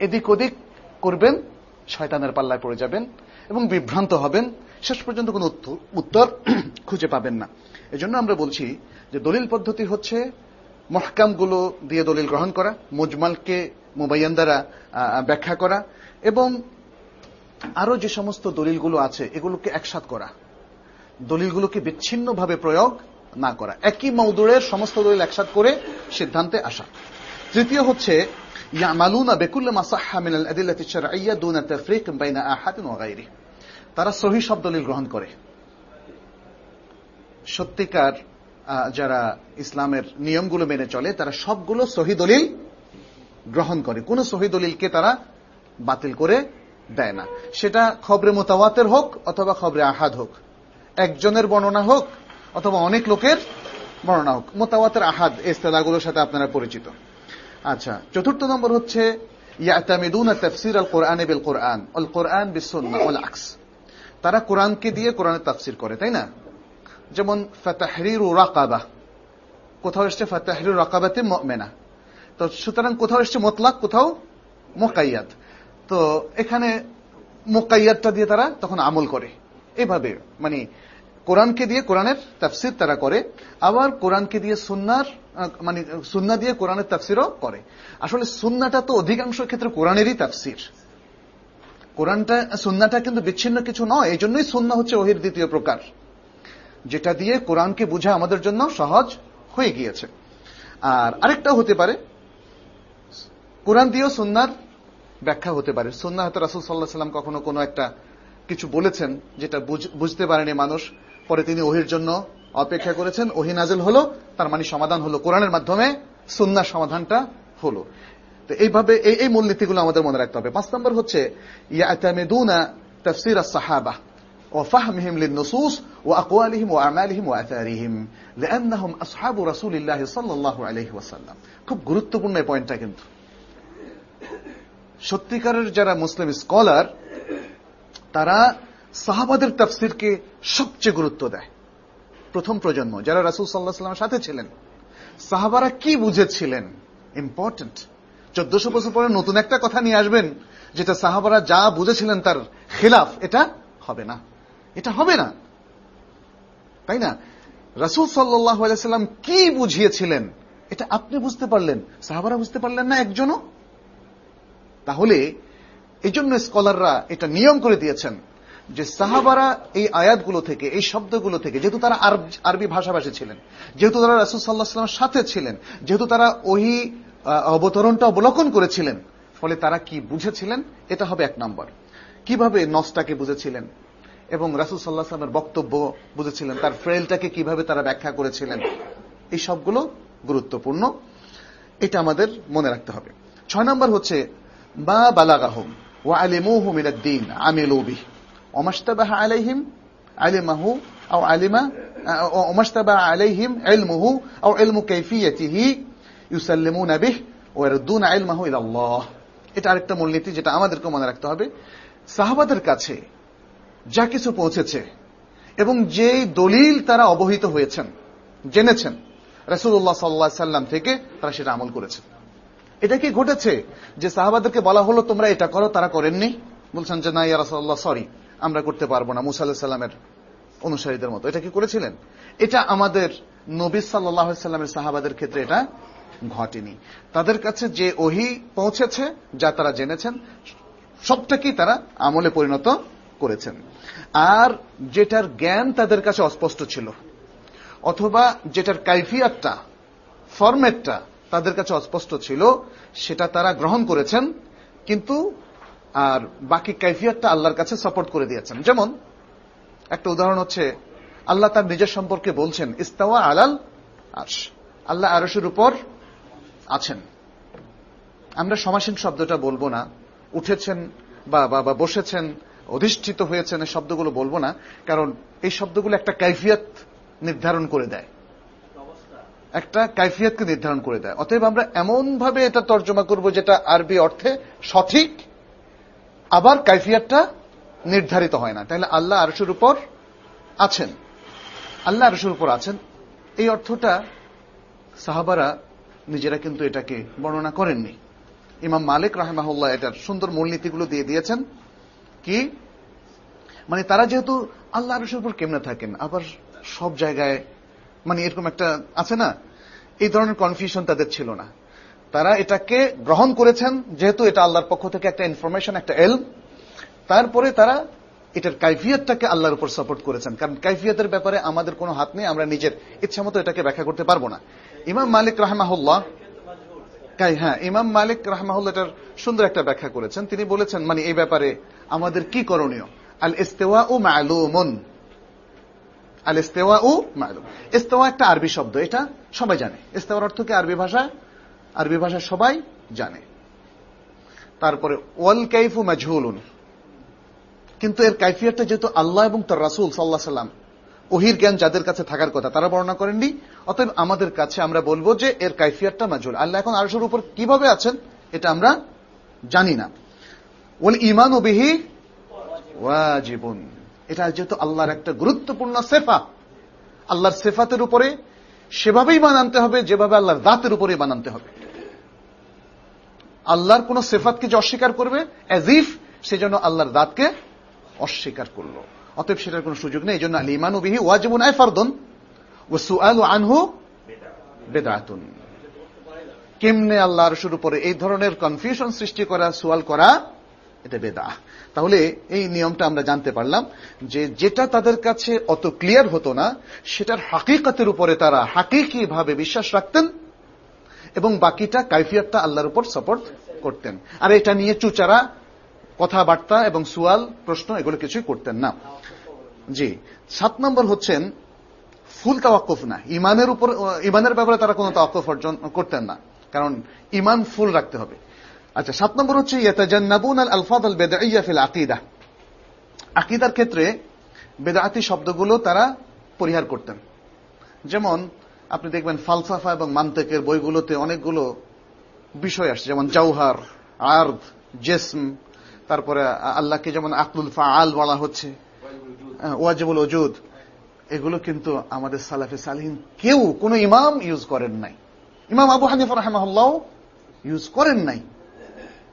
এদিক ওদিক করবেন, শয়তানের পাল্লায় পড়ে যাবেন। এবং বিভ্রান্ত হবেন, শেষ পর্যন্ত কোনো উত্তর- খুঁজে পাবেন না। এজন্য আমরা বলছি যে দলিল পদ্ধতি হচ্ছে মহকামগুলো দিয়ে দলিল গ্রহণ করা, মুজমালকে মুবাইয়ান দ্বারা ব্যাখ্যা করা এবং আরও যে সমস্ত দলিলগুলো আছে, এগুলোকে একসাথ করা। দলিলগুলোকে বিচ্ছিন্নভাবে প্রয়োগ না করা। একই মৌদুরের সমস্ত দলিল একসাথ করে সিদ্ধান্তে আসা। তৃতীয় হচ্ছে বেকুল্লা মাসাহা মিনাল আদিল্লাতি শারঈয়্যা দুনা তাফরিক বাইনা আহাদিন ওয়া গায়রি তারা সহি সব দলিল গ্রহণ করে। সত্যিকার যারা ইসলামের নিয়মগুলো মেনে চলে, তারা সবগুলো সহি দলিল গ্রহণ করে। কোন সহি দলিলকে তারা বাতিল করে দেয় না। সেটা খবরে মোতাওয়াতের হোক অথবা খবরে আহাদ হোক। একজনের বর্ণনা হোক অথবা অনেক লোকের বর্ণনা হোক। মোতাওয়াতের আহাদ ইস্তেলাগুলোর সাথে আপনারা পরিচিত। আচ্ছা চতুর্থ নম্বর হচ্ছে তাফসির কোরআন কোরআন তারা কোরআনকে দিয়ে কোরআনের তাফসির করে, তাই না? যেমন কোথাও এসছে ফাতাহরির রাকাবাতে মেনা তো সুতরাং কোথাও এসছে মোতলাক, কোথাও মোকাইয়াদ। তো এখানে মোকাইয়াদটা দিয়ে তারা তখন আমল করে। এভাবে মানে কোরআনকে দিয়ে কোরআনের তাফসির তারা করে, আবার কোরআনকে দিয়ে সুন্নার মানে সুন্না দিয়ে কোরআনের তাফসিরও করে। আসলে সুন্নাটা তো অধিকাংশ ক্ষেত্রে কোরআনেরই তাফসির। কোরআনটা, সুন্নাটা কিন্তু বিচ্ছিন্ন কিছু নয়, এই জন্যই সুন্না হচ্ছে ওহির দ্বিতীয় প্রকার, যেটা দিয়ে কোরআনকে বোঝা আমাদের জন্য সহজ হয়ে গিয়েছে। আর আরেকটা হতে পারে, কোরআন দিয়েও সুন্নার ব্যাখ্যা হতে পারে। সুন্না হয়তো রাসুল সাল্লাহ সাল্লাম কখনো কোনো একটা কিছু বলেছেন, যেটা বুঝ- বুঝতে পারেনি মানুষ, পরে তিনি ওহির জন্য অপেক্ষা করেছেন ওহি নাজেল হলো তার মানে সমাধান হলো কোরআনের মাধ্যমে সুন্নার সমাধানটা হলো তো এইভাবে এই এই মূলনীতিগুলো আমাদের মনে রাখতে হবে পাঁচ নম্বর হচ্ছে ইয়াতামিদুনা তাফসির সাহাবা وفهمهم للنصوص وأقوالهم وأعمالهم وأثارهم لأنهم أصحاب رسول الله صلى الله عليه وسلم খুব গুরুত্বপূর্ণ এই পয়েন্টটা কিন্তু সত্যিকারের যারা মুসলিম স্কলার তারা সাহাবাদের তাফসিরকে সবচেয়ে গুরুত্ব দেয় প্রথম প্রজন্ম, যারা রাসুল সাল্লাহ সাল্লামের সাথে ছিলেন, সাহাবারা কি বুঝেছিলেন? ইম্পর্টেন্ট চোদ্দশো বছর পরে নতুন একটা কথা নিয়ে আসবেন, যেটা সাহাবারা যা বুঝেছিলেন তার খেলাফ, এটা হবে না। এটা হবে না। তাই না? রাসুল সাল্লাম কি বুঝিয়েছিলেন? এটা আপনি বুঝতে পারলেন। সাহাবারা বুঝতে পারলেন না একজনও? তাহলে এই জন্য স্কলাররা এটা নিয়ম করে দিয়েছেন। যে সাহাবারা এই আয়াতগুলো থেকে, এই শব্দগুলো থেকে, যেহেতু তারা আরবি ভাষাভাষী ছিলেন, যেহেতু তারা রাসুল সাল্লাহ সাল্লামের সাথে ছিলেন, যেহেতু তারা ওই অবতরণটা অবলোকন করেছিলেন, ফলে তারা কি বুঝেছিলেন? এটা হবে এক নম্বর। কীভাবে নসটাকে বুঝেছিলেন? এবং রাসুল সাল্লাহ সাল্লামের বক্তব্য বুঝেছিলেন, তার ফ্রেলটাকে কীভাবে তারা ব্যাখ্যা করেছিলেন? এই সবগুলো গুরুত্বপূর্ণ। এটা আমাদের মনে রাখতে হবে। ছয় নম্বর হচ্ছে বা বালাগাহম ওয়া আলিমুহু মিনাদ-দীন আমিলু বিহি ওমাশতাবাহা আলাইহিম আলিমাহু আও আলিমা ওমাশতাবাহা আলাইহিম ইলমুহু আও ইলমু কাইফিয়াতিহি ইউসাল্লিমুনা বিহি ওয়া ইয়ারুদ্দুনা ইলমাহু ইলা আল্লাহ এটা আরেকটা মূলনীতি যেটা আমাদেরকে মনে রাখতে হবে। সাহাবাদের কাছে যা কিছু পৌঁছেছে এবং যে দলিল তারা অবহিত হয়েছেন, জেনেছেন, রাসূলুল্লাহ সাল্লাল্লাহু আলাইহি সাল্লাম থেকে তারা সেটা আমল করেছেন। এটা কি ঘটেছে যে সাহাবাদেরকে বলা হলো, তোমরা এটা করো, তারা করেননি? বলছেন যে, না, ইয়া রাসূলুল্লাহ সরি আমরা করতে পারব না, মুসা সালামের অনুসারীদের মতো। এটা কি করেছিলেন? এটা আমাদের নবী সাল্লামের সাহাবাদের ক্ষেত্রে এটা ঘটেনি। তাদের কাছে যে ওহি পৌঁছেছে, যা তারা জেনেছেন, সবটাকেই তারা আমলে পরিণত করেছেন। আর যেটার জ্ঞান তাদের কাছে অস্পষ্ট ছিল, অথবা যেটার কাইফিয়াতটা, ফরম্যাটটা তাদের কাছে অস্পষ্ট ছিল, সেটা তারা গ্রহণ করেছেন, কিন্তু আর বাকি কাইফিয়াতটা আল্লাহর কাছে সাপোর্ট করে দিয়েছেন। যেমন, একটা উদাহরণ হচ্ছে, আল্লাহ তার নিজের সম্পর্কে বলছেন, ইস্তাওয়া আলাল আরশ। আল্লাহ আরশের উপর আছেন। আমরা সমাসীন শব্দটা বলব না। উঠেছেন বা বা বা বসেছেন, অধিষ্ঠিত হয়েছেন এই শব্দগুলো বলব না, কারণ এই শব্দগুলো একটা কাইফিয়াত নির্ধারণ করে দেয়। একটা কাইফিয়াতকে নির্ধারণ করে দেয়। অতএব আমরা এমন ভাবে এটা তর্জমা করব যেটা আরবি অর্থে সঠিক আবার কাইফিয়াতটা নির্ধারিত হয় না। তাহলে আল্লাহ আরশের উপর আছেন। আল্লাহ আরশের উপর আছেন। এই অর্থটা সাহাবারা নিজেরা কিন্তু এটাকে বর্ণনা করেননি। ইমাম মালিক রাহেমাহুল্লাহ এটার সুন্দর মূলনীতিগুলো দিয়ে দিয়েছেন কি মানে তারা যেহেতু আল্লাহ আরশের উপর কেমনে থাকেন, আবার সব জায়গায় মানে এরকম একটা আছে না, এই ধরনের কনফিউশন তাদের ছিল না। তারা এটাকে গ্রহণ করেছেন, যেহেতু এটা আল্লাহর পক্ষ থেকে একটা ইনফরমেশন একটা এল তারপরে তারা এটার কাইফিয়তটাকে আল্লাহর উপর সাপোর্ট করেছেন। কারণ কাইফিয়তের ব্যাপারে আমাদের কোনো হাত নেই, আমরা নিজের ইচ্ছা মতো এটাকে ব্যাখ্যা করতে পারব না। ইমাম মালিক রাহমাহুল্লাহ হ্যাঁ ইমাম মালিক রাহমাহুল্লাহ এটার সুন্দর একটা ব্যাখ্যা করেছেন। তিনি বলেছেন মানে এই ব্যাপারে আমাদের কি করণীয়? আল ইস্তেওয়া ও মালুমন। আল ইস্তেওয়া ও মালুম। ইস্তেওয়া একটা আরবি শব্দ, এটা সবাই জানে। ইস্তেওয়ার অর্থ কি? আরবি ভাষা আরবি ভাষা সবাই জানে। তারপরে, ওয়াল কাইফু মাজহুলুন। কিন্তু এর কাইফিয়তটা যেহেতু আল্লাহ এবং তার রাসুল সাল্লাহ সাল্লাম ওহির জ্ঞান যাদের কাছে থাকার কথা, তারা বর্ণনা করেননি। অতএব আমাদের কাছে আমরা বলব যে এর কাইফিয়তটা মাজহুল। আল্লাহ এখন আরশের উপর কীভাবে আছেন, এটা আমরা জানি না। ওল ইমান ও বিহি ওয়াজিবুন। এটা যেহেতু আল্লাহর একটা গুরুত্বপূর্ণ সেফা। আল্লাহর সেফাতের উপরে সেভাবেই মান আনতে হবে, যেভাবে আল্লাহর দাঁতের উপরে মান আনতে হবে। আল্লাহর কোন সেফাতকে যে অস্বীকার করবে অ্যাজিফ সেজন্য আল্লাহর দাঁতকে অস্বীকার করল। অতএব সেটার কোন সুযোগ নেই। এই জন্য আল ইমানু বিহি ওয়াজিবুন আই ফারদন ও সুআলু আনহু বেদাতুন কেমনে আল্লাহর শুরু উপরে এই ধরনের কনফিউশন সৃষ্টি করা সুয়াল করা, এটা বেদা তাহলে এই নিয়মটা আমরা জানতে পারলাম যে যেটা তাদের কাছে অত ক্লিয়ার হতো না, সেটার হাকিকতের উপরে তারা হাকিকি ভাবে বিশ্বাস রাখতেন এবং বাকিটা কাইফিয়তটা আল্লাহর উপর সাপোর্ট করতেন। আর এটা নিয়ে চুচারা, কথাবার্তা এবং সুয়াল, প্রশ্ন, এগুলো কিছুই করতেন না। জি। সাত নম্বর হচ্ছেন ফুল তাওয়াক্কুফ না। ইমানের উপর, ইমানের ব্যাপারে তারা কোনো তাওয়াক্কুফ অর্জন করতেন না। কারণ ইমান ফুল রাখতে হবে। আচ্ছা সাত নম্বর হচ্ছে, ইয়াতাজান্নাবুন আল আলফাদ আল বেদাইয়া ফিল আকিদা। আকিদার ক্ষেত্রে বেদাতি শব্দগুলো তারা পরিহার করতেন। যেমন আপনি দেখবেন ফালসাফা এবং মান্তেকের বইগুলোতে অনেকগুলো বিষয় আসছে, যেমন জাউহার আর্দ, জেসম, তারপরে আল্লাহকে যেমন আকলুল ফাআল বলা হচ্ছে ওয়াজিবুল ওজুদ, এগুলো কিন্তু আমাদের সালাফে সালিহীন কেউ, কোনো ইমাম ইউজ করেন নাই। ইমাম আবু হানিফা রাহমাহুল্লাহ ইউজ করেন নাই।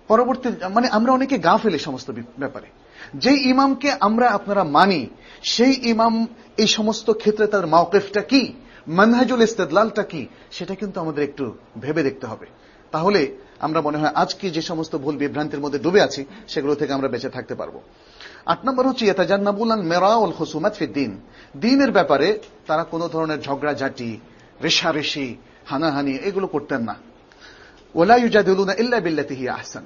পরবর্তী মানে আমরা অনেকে গা ফেলি সমস্ত ব্যাপারে। যে ইমামকে আমরা আপনারা মানি, সেই ইমাম এই সমস্ত ক্ষেত্রে তার মাওকেফটা কি? মানহাজুল ইস্তেদলালটা কি, সেটা কিন্তু আমাদের একটু ভেবে দেখতে হবে। তাহলে আমরা মনে হয় আজকে যে সমস্ত ভুল বিভ্রান্তির মধ্যে ডুবে আছি, সেগুলো থেকে আমরা বেঁচে থাকতে পারব। আট নম্বর হচ্ছে, ইয়াতাজান্নাবুলান মেরা উল হুসুমাত ফি দিন। দিনের ব্যাপারে তারা কোনো ধরনের ঝগড়াঝাটি, রেশারেশি, হানাহানি এগুলো করতেন না। ওলা ইউজাদিলুনা ইল্লা বিল্লাতিহি আহসান।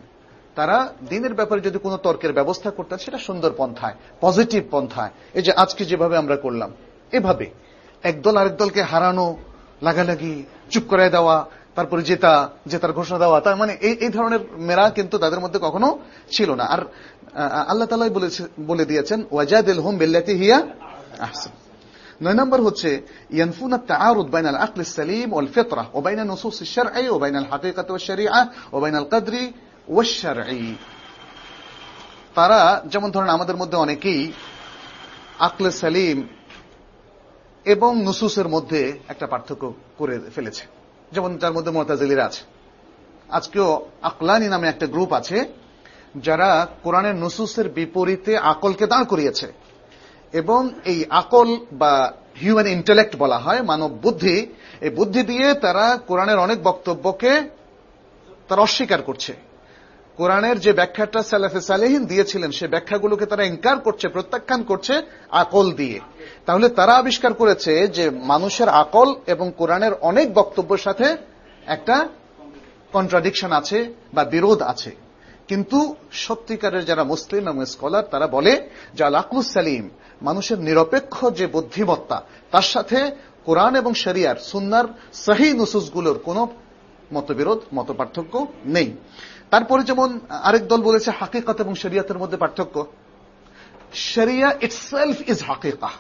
তারা দিনের ব্যাপারে যদি কোনো তর্কের ব্যবস্থা করতেন, সেটা সুন্দর পন্থায়, পজিটিভ পন্থায়। এই যে আজকে যেভাবে আমরা করলাম, এভাবে। একদল আরেক দলকে হারানো, লাগালাগি, চুপ করায় দেওয়া, তারপরে জেতা, জেতার ঘোষণা দেওয়া, তার মানে এই এই ধরনের মেরা কিন্তু তাদের মধ্যে কখনো ছিল না। আর আল্লাহ তালাই বলে দিয়েছেন ওয়াজাদিল হোম বেল্লাতে হিয়া আহসান। নয় নম্বর হচ্ছে সালিম তারা, যেমন ধরেন আমাদের মধ্যে অনেকেই আকলে সালিম এবং নুসুসের মধ্যে একটা পার্থক্য করে ফেলেছে। যেমন যার মধ্যে মোতাজিলিরা আছে। আজকেও আকলানি নামে একটা গ্রুপ আছে, যারা কোরআনের নুসুসের বিপরীতে আকলকে দাঁড় করিয়েছে। এবং এই আকল বা হিউম্যান ইন্টেলেক্ট বলা হয়, মানব বুদ্ধি, এই বুদ্ধি দিয়ে তারা কোরআনের অনেক বক্তব্যকে তারা অস্বীকার করছে। কোরআনের যে ব্যাখ্যাটা সালাফে সালেহিন দিয়েছিলেন, সে ব্যাখ্যাগুলোকে তারা ইনকার করছে, প্রত্যাখ্যান করছে আকল দিয়ে। তাহলে তারা আবিষ্কার করেছে যে মানুষের আকল এবং কোরআনের অনেক বক্তব্যের সাথে একটা কন্ট্রাডিকশন আছে বা বিরোধ আছে। কিন্তু সত্যিকারের যারা মুসলিম এবং স্কলার, তারা বলে যে আল আকলুস সালিম, মানুষের নিরপেক্ষ যে বুদ্ধিমত্তা, তার সাথে কোরআন এবং শরিয়ার, সুন্নার সাহি নুসুসগুলোর কোন মতবিরোধ মত পার্থক্য নেই। তারপরে যেমন আরেক দল বলেছে হাকিকত এবং শরিয়াতের মধ্যে পার্থক্য শরিয়া ইটসেলফ ইজ হাকিকা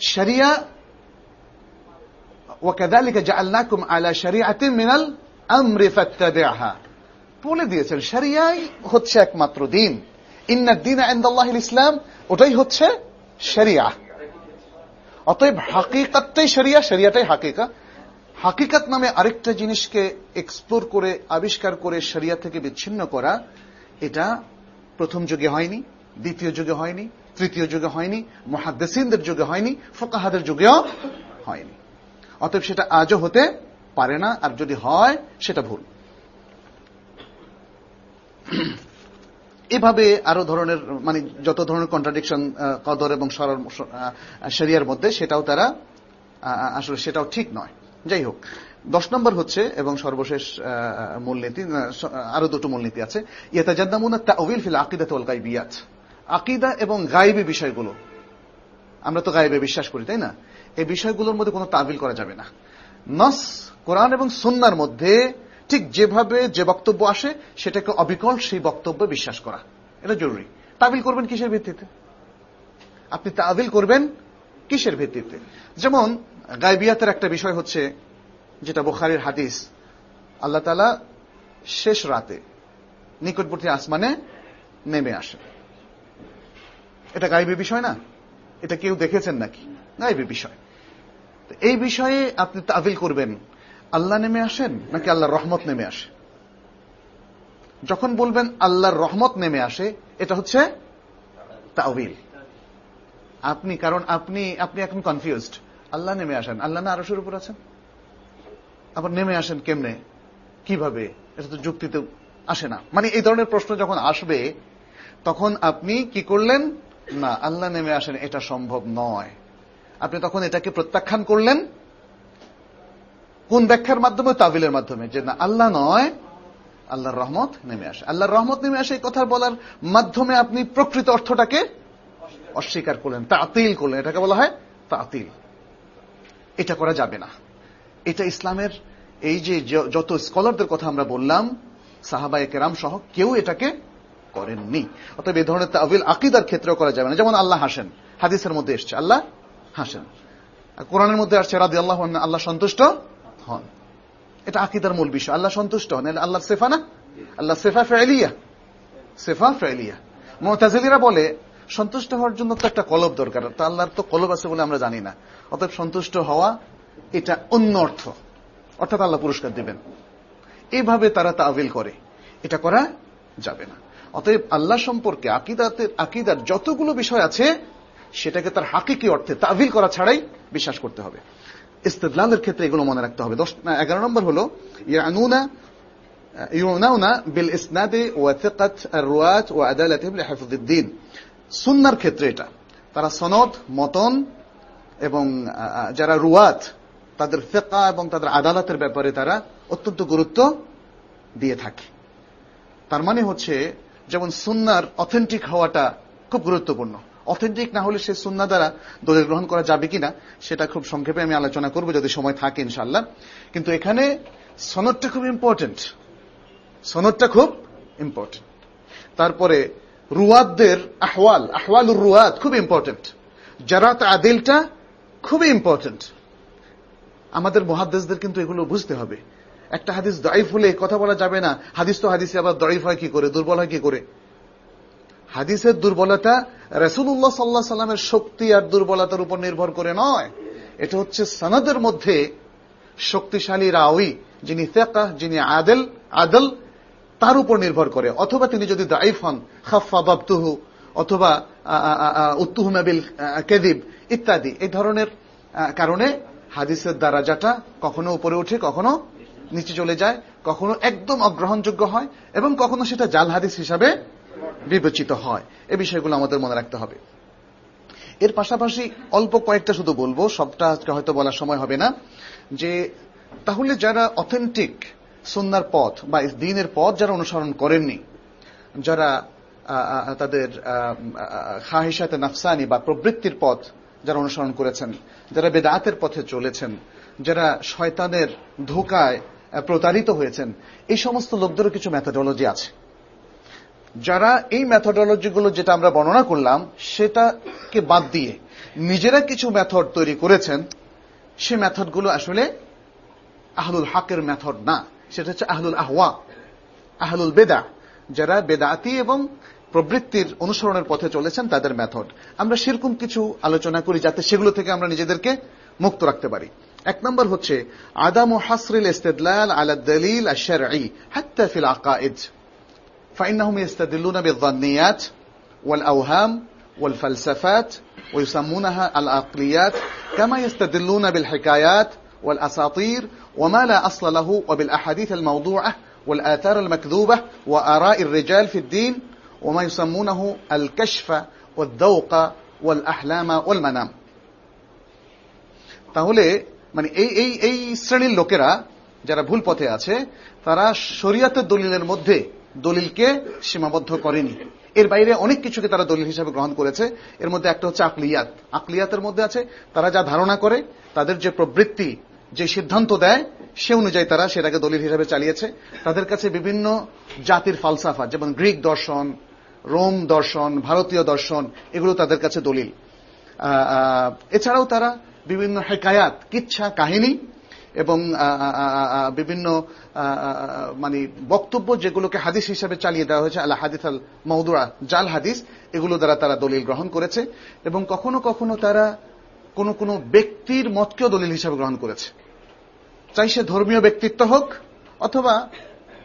শরিয়া وكذلك جعلناكم على شريعة من الأمر فاتبعها বলে দিয়েছেন শরিয়াই হচ্ছে একমাত্র দিন ইন্নার দিন আল্লাহ ইসলাম ওটাই হচ্ছে শরিয়া অতএব হাকিকাতটাই শরিয়া শরিয়াটাই হাকিকা হাকিকাত নামে আরেকটা জিনিসকে এক্সপ্লোর করে, আবিষ্কার করে, শরিয়া থেকে বিচ্ছিন্ন করা, এটা প্রথম যুগে হয়নি, দ্বিতীয় যুগে হয়নি, তৃতীয় যুগে হয়নি, মহাদ্দেসিনদের যুগে হয়নি, ফোকাহাদের যুগেও হয়নি। অতএব সেটা আজও হতে পারে না, আর যদি হয়, সেটা ভুল। এভাবে আরও ধরনের মানে যত ধরনের কন্ট্রাডিকশন কদর এবং শরিয়ার মধ্যে, সেটাও তারা আসলে সেটাও ঠিক নয়। যাই হোক, দশ নম্বর হচ্ছে, এবং সর্বশেষ মূলনীতি আরও দুটো মূলনীতি আছে। ইয়াতাজাদ্দামুনা তাউইল ফিল আকিদাত ওয়াল গায়বিয়াত আকিদা এবং গায়েবী বিষয়গুলো। আমরা তো গায়েবে বিশ্বাস করি, তাই না? এই বিষয়গুলোর মধ্যে কোনো তাবিল করা যাবে না। নস, কোরআন এবং সুন্নার মধ্যে ঠিক যেভাবে যে বক্তব্য আসে, সেটাকে অবিকল সেই বক্তব্য বিশ্বাস করা। এটা জরুরি। তাবিল করবেন কিসের ভিত্তিতে? আপনি তাবিল করবেন কিসের ভিত্তিতে? যেমন গায়বিয়াতের একটা বিষয় হচ্ছে যেটা বোখারির হাদিস। আল্লাহ তালা শেষ রাতে নিকটবর্তী আসমানে নেমে আসে। এটা গাইবী বিষয় না? এটা কেউ দেখেছেন নাকি? গাইবী বিষয়। এই বিষয়ে আপনি তাবিল করবেন। আল্লাহ নেমে আসেন নাকি আল্লাহর রহমত নেমে আসে? যখন বলবেন আল্লাহর রহমত নেমে আসে, এটা হচ্ছে তাবিল। আপনি, কারণ আপনি আপনি এখন কনফিউজড আল্লাহ নেমে আসেন। আল্লাহ না আরশের উপর আছেন? আবার নেমে আসেন কেমনে? কীভাবে? এটা তো যুক্তিতে আসে না। মানে এই ধরনের প্রশ্ন যখন আসবে, তখন আপনি কি করলেন? না, আল্লাহ নেমে আসেন, এটা সম্ভব নয়। আপনি তখন এটাকে প্রত্যাখ্যান করলেন। কোন ব্যাখ্যার মাধ্যমে? তাবিলের মাধ্যমে। যে না, আল্লাহ নয়, আল্লাহর রহমত নেমে আসে। আল্লাহর রহমত নেমে আসে এই কথা বলার মাধ্যমে আপনি প্রকৃত অর্থটাকে অস্বীকার করলেন, তাতিল করলেন। এটাকে বলা হয় তাতিল। এটা করা যাবে না। এটা ইসলামের এই যে যত স্কলারদের কথা আমরা বললাম, সাহাবায় কেরাম সহ কেউ এটাকে করেননি। অতএব এই ধরনের তাবিল আকিদার ক্ষেত্রেও করা যাবে না। যেমন আল্লাহ হাসেন। হাদিসের মধ্যে এসছে, আল্লাহ হাসেন। কোরআনের মধ্যে আসছে রাদি আল্লাহ আল্লাহ সন্তুষ্ট হন। এটা আকিদার মূল বিষয়। আল্লাহ সন্তুষ্ট হন আল্লাহ সেফা না। আল্লাহ সেফা ফেলিয়া সেফা ফেলিয়া মোতাজিরা বলে সন্তুষ্ট হওয়ার জন্য তো একটা কলব দরকার, তা আল্লাহর তো কলব আছে বলে আমরা জানি না। অতএব সন্তুষ্ট হওয়া, এটা অন্য অর্থ। অর্থাৎ আল্লাহ পুরস্কার দেবেন। এইভাবে তারা তাবিল করে। এটা করা যাবে না। অতএব আল্লাহ সম্পর্কে আকিদাতের আকিদার যতগুলো বিষয় আছে, সেটাকে তার হাকিকি অর্থে তাবিল করা ছাড়াই বিশ্বাস করতে হবে। ইস্তেদলালের ক্ষেত্রে এগুলো মনে রাখতে হবে। দশ এগারো নম্বর হল, ইয়ানুনা বিল ইসনাদে ও রুয়াত ও আদালাতিম লিহাফিজউদ্দিন সুন্নার ক্ষেত্রে এটা। তারা সনদ, মতন এবং যারা রুয়াত, তাদের ফেকা এবং তাদের আদালতের ব্যাপারে তারা অত্যন্ত গুরুত্ব দিয়ে থাকে। তার মানে হচ্ছে, যেমন সুন্নার অথেন্টিক হওয়াটা খুব গুরুত্বপূর্ণ। অথেন্টিক না হলে সে সুন্না দ্বারা দলিল গ্রহণ করা যাবে কিনা, সেটা খুব সংক্ষেপে আমি আলোচনা করব যদি সময় থাকে ইনশাল্লাহ কিন্তু এখানে সনদটা খুব ইম্পর্টেন্ট সনদটা খুব ইম্পর্টেন্ট তারপরে রুয়াদদের আহওয়াল আহওয়াল রুয়াদ খুব ইম্পর্টেন্ট জারাত আদিলটা খুবই ইম্পর্টেন্ট আমাদের মহাদ্দেশদের কিন্তু এগুলো বুঝতে হবে। একটা হাদিস দরিফ হলে কথা বলা যাবে না। হাদিস তো হাদিসে আবার দরিফ হয় কি করে, দুর্বল হয় কি করে? হাদিসের দুর্বলতা রসুল্লাহ সাল্লাহ সাল্লামের শক্তি আর দুর্বলতার উপর নির্ভর করে নয়। এটা হচ্ছে সনদের মধ্যে শক্তিশালী রাউই যিনি ফেকা যিনি আদেল, আদল তার উপর নির্ভর করে। অথবা তিনি যদি দাইফ হন খাফা বাবতুহু অথবা উত্তুহনাবিল কেদিব, ইত্যাদি। এই ধরনের কারণে হাদিসের দ্বারাজাটা কখনো উপরে উঠে কখনো নিচে চলে যায়, কখনো একদম অগ্রহণযোগ্য হয়, এবং কখনো সেটা জাল হাদিস হিসাবে বিবেচিত হয়। এ বিষয়গুলো আমাদের মনে রাখতে হবে। এর পাশাপাশি অল্প কয়েকটা শুধু বলব, সবটা আজকে হয়তো বলার সময় হবে না, যে তাহলে যারা অথেন্টিক সন্ন্যার পথ বা দিনের পথ যারা অনুসরণ করেননি, যারা তাদের খাহিসাতে নাফসানি বা প্রবৃত্তির পথ যারা অনুসরণ করেছেন, যারা বেদাতের পথে চলেছেন, যারা শয়তানের ধোকায় প্রতারিত হয়েছেন, এই সমস্ত লোকদেরও কিছু ম্যাথোডলজি আছে। যারা এই ম্যাথোডলজিগুলো যেটা আমরা বর্ণনা করলাম, সেটাকে বাদ দিয়ে নিজেরা কিছু মেথড তৈরি করেছেন, সে মেথডগুলো আসলে আহলুল হাকের মেথড না। সেটা হচ্ছে আহলুল আহওয়া আহলুল বেদা যারা বেদাতি এবং প্রবৃত্তির অনুসরণের পথে চলেছেন তাদের মেথড আমরা সেরকম কিছু আলোচনা করি যাতে সেগুলো থেকে আমরা নিজেদেরকে মুক্ত রাখতে পারি এক নম্বর হচ্ছে আদাম হাসরিল ইস্তেদলাল আলা দলিল আশারঈ হাত্তা ফিল আকাইদ فإنهم يستدلون بالظنيات والأوهام والفلسفات ويسمونها العقليات كما يستدلون بالحكايات والأساطير وما لا أصل له وبالأحاديث الموضوعة والآثار المكذوبة وآراء الرجال في الدين وما يسمونه الكشف والذوق والأحلام والمنام তাহলে মানে এই এই এই শ্রেণীর লোকেরা যারা ভুল পথে আছে তারা শরিয়াতের দলিলের মধ্যে দলিলকে সীমাবদ্ধ করেনি এর বাইরে অনেক কিছুকে তারা দলিল হিসাবে গ্রহণ করেছে এর মধ্যে একটা হচ্ছে আকলিয়াত আকলিয়াতের মধ্যে আছে তারা যা ধারণা করে তাদের যে প্রবৃত্তি যে সিদ্ধান্ত দেয়, সে অনুযায়ী তারা সেটাকে দলিল হিসাবে চালিয়েছে। তাদের কাছে বিভিন্ন জাতির ফালসাফা, যেমন গ্রিক দর্শন, রোম দর্শন, ভারতীয় দর্শন, এগুলো তাদের কাছে দলিল। এছাড়াও তারা বিভিন্ন হেকায়াত, কিচ্ছা কাহিনী এবং বিভিন্ন মানে বক্তব্য যেগুলোকে হাদিস হিসাবে চালিয়ে দেওয়া হয়েছে আল্লাহ হাদিস আল মৌদুরা জাল হাদিস, এগুলো দ্বারা তারা দলিল গ্রহণ করেছে। এবং কখনো কখনো তারা কোন কোন ব্যক্তির মতকেও দলিল হিসাবে গ্রহণ করেছে। চাই সে ধর্মীয় ব্যক্তিত্ব হোক অথবা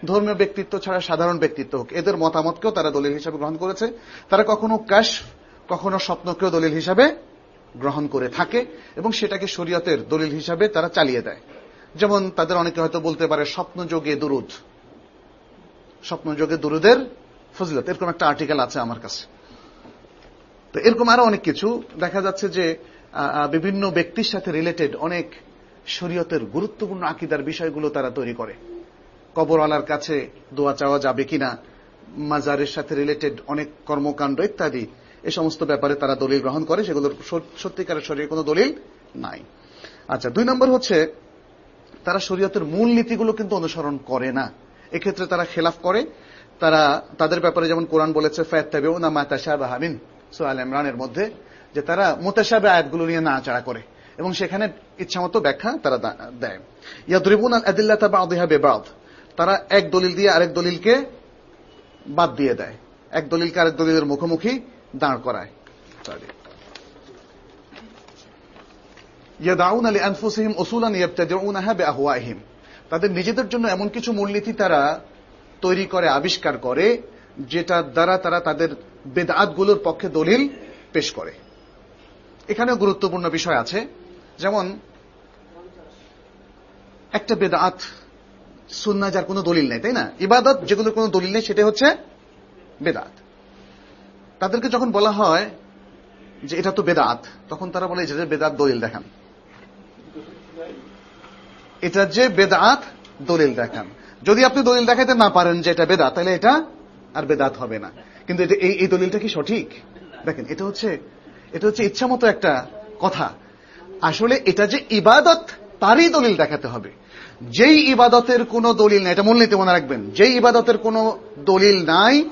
ধর্মীয় ব্যক্তিত্ব ছাড়া সাধারণ ব্যক্তিত্ব হোক। এদের মতামতকেও তারা দলিল হিসাবে গ্রহণ করেছে। তারা কখনো কাশ, কখনো স্বপ্নকেও দলিল হিসাবে গ্রহণ করে থাকে এবং সেটাকে শরীয়তের দলিল হিসাবে তারা চালিয়ে দেয়। যেমন তাদের অনেকে হয়তো বলতে পারে স্বপ্নযোগে দুরুদ। স্বপ্নযোগে দুরুদের ফজিলত। এরকম একটা আর্টিকেল আছে আমার কাছে। তো এরকম আরও অনেক কিছু। দেখা যাচ্ছে যে বিভিন্ন ব্যক্তির সাথে রিলেটেড অনেক শরীয়তের গুরুত্বপূর্ণ আকিদার বিষয়গুলো তারা তৈরি করে। কবরওয়ালার কাছে দোয়া চাওয়া যাবে কিনা, মাজারের সাথে রিলেটেড অনেক কর্মকাণ্ড ইত্যাদি, এ সমস্ত ব্যাপারে তারা দলিল গ্রহণ করে, সেগুলোর সত্যিকারের শরীরে কোনো দলিল নাই। আচ্ছা দুই নম্বর হচ্ছে, তারা শরীয়তের মূল নীতিগুলো কিন্তু অনুসরণ করে না। এক্ষেত্রে তারা খেলাফ করে। তারা, তাদের ব্যাপারে যেমন কোরআন বলেছে ফায়াত্তাবে না মাতাশাবাহামিন সোহাল ইমরানের মধ্যে। যে তারা মোতাসাবে আয়াতগুলো নিয়ে নাচাড়া করে। এবং সেখানে ইচ্ছামতো ব্যাখ্যা তারা দেয়। ইয়াদরিবুন আল আদিল্লা তাবা আদিহা বেবাদ। তারা এক দলিল দিয়ে আরেক দলিলকে বাদ দিয়ে দেয়। এক দলিলকে আরেক দলিলের মুখোমুখি দাঁড় করায়। ইয়াদাউন আলী আনফুসিহিম ওসুলান বিআহওয়াইহিম। তাদের নিজেদের জন্য এমন কিছু মূলনীতি তারা তৈরি করে, আবিষ্কার করে, যেটা দ্বারা তারা তাদের বেদাতগুলোর পক্ষে দলিল পেশ করে। এখানেও গুরুত্বপূর্ণ বিষয় আছে। যেমন, একটা বেদাত সুন্না যার কোনো দলিল নেই, তাই না? ইবাদত যেগুলোর কোনো দলিল নেই, সেটা হচ্ছে বেদাত। তাদেরকে যখন বলা হয় যে এটা তো বেদাত, তখন তারা বলে যে বেদাত দলিল দেখান। এটা যে বেদাত দলিল দেখান। যদি আপনি দলিল দেখাতে না পারেন যে এটা বেদাত, তাহলে এটা আর বেদাত হবে না। কিন্তু এই দলিলটা কি সঠিক? দেখেন, এটা হচ্ছে এটা হচ্ছে ইচ্ছা মতো একটা কথা। আসলে এটা যে ইবাদত, তারই দলিল দেখাতে হবে। যেই ইবাদতের কোনো দলিল নাই, এটা মূলনীতি মনে রাখবেন, যেই ইবাদতের কোনো দলিল নাই,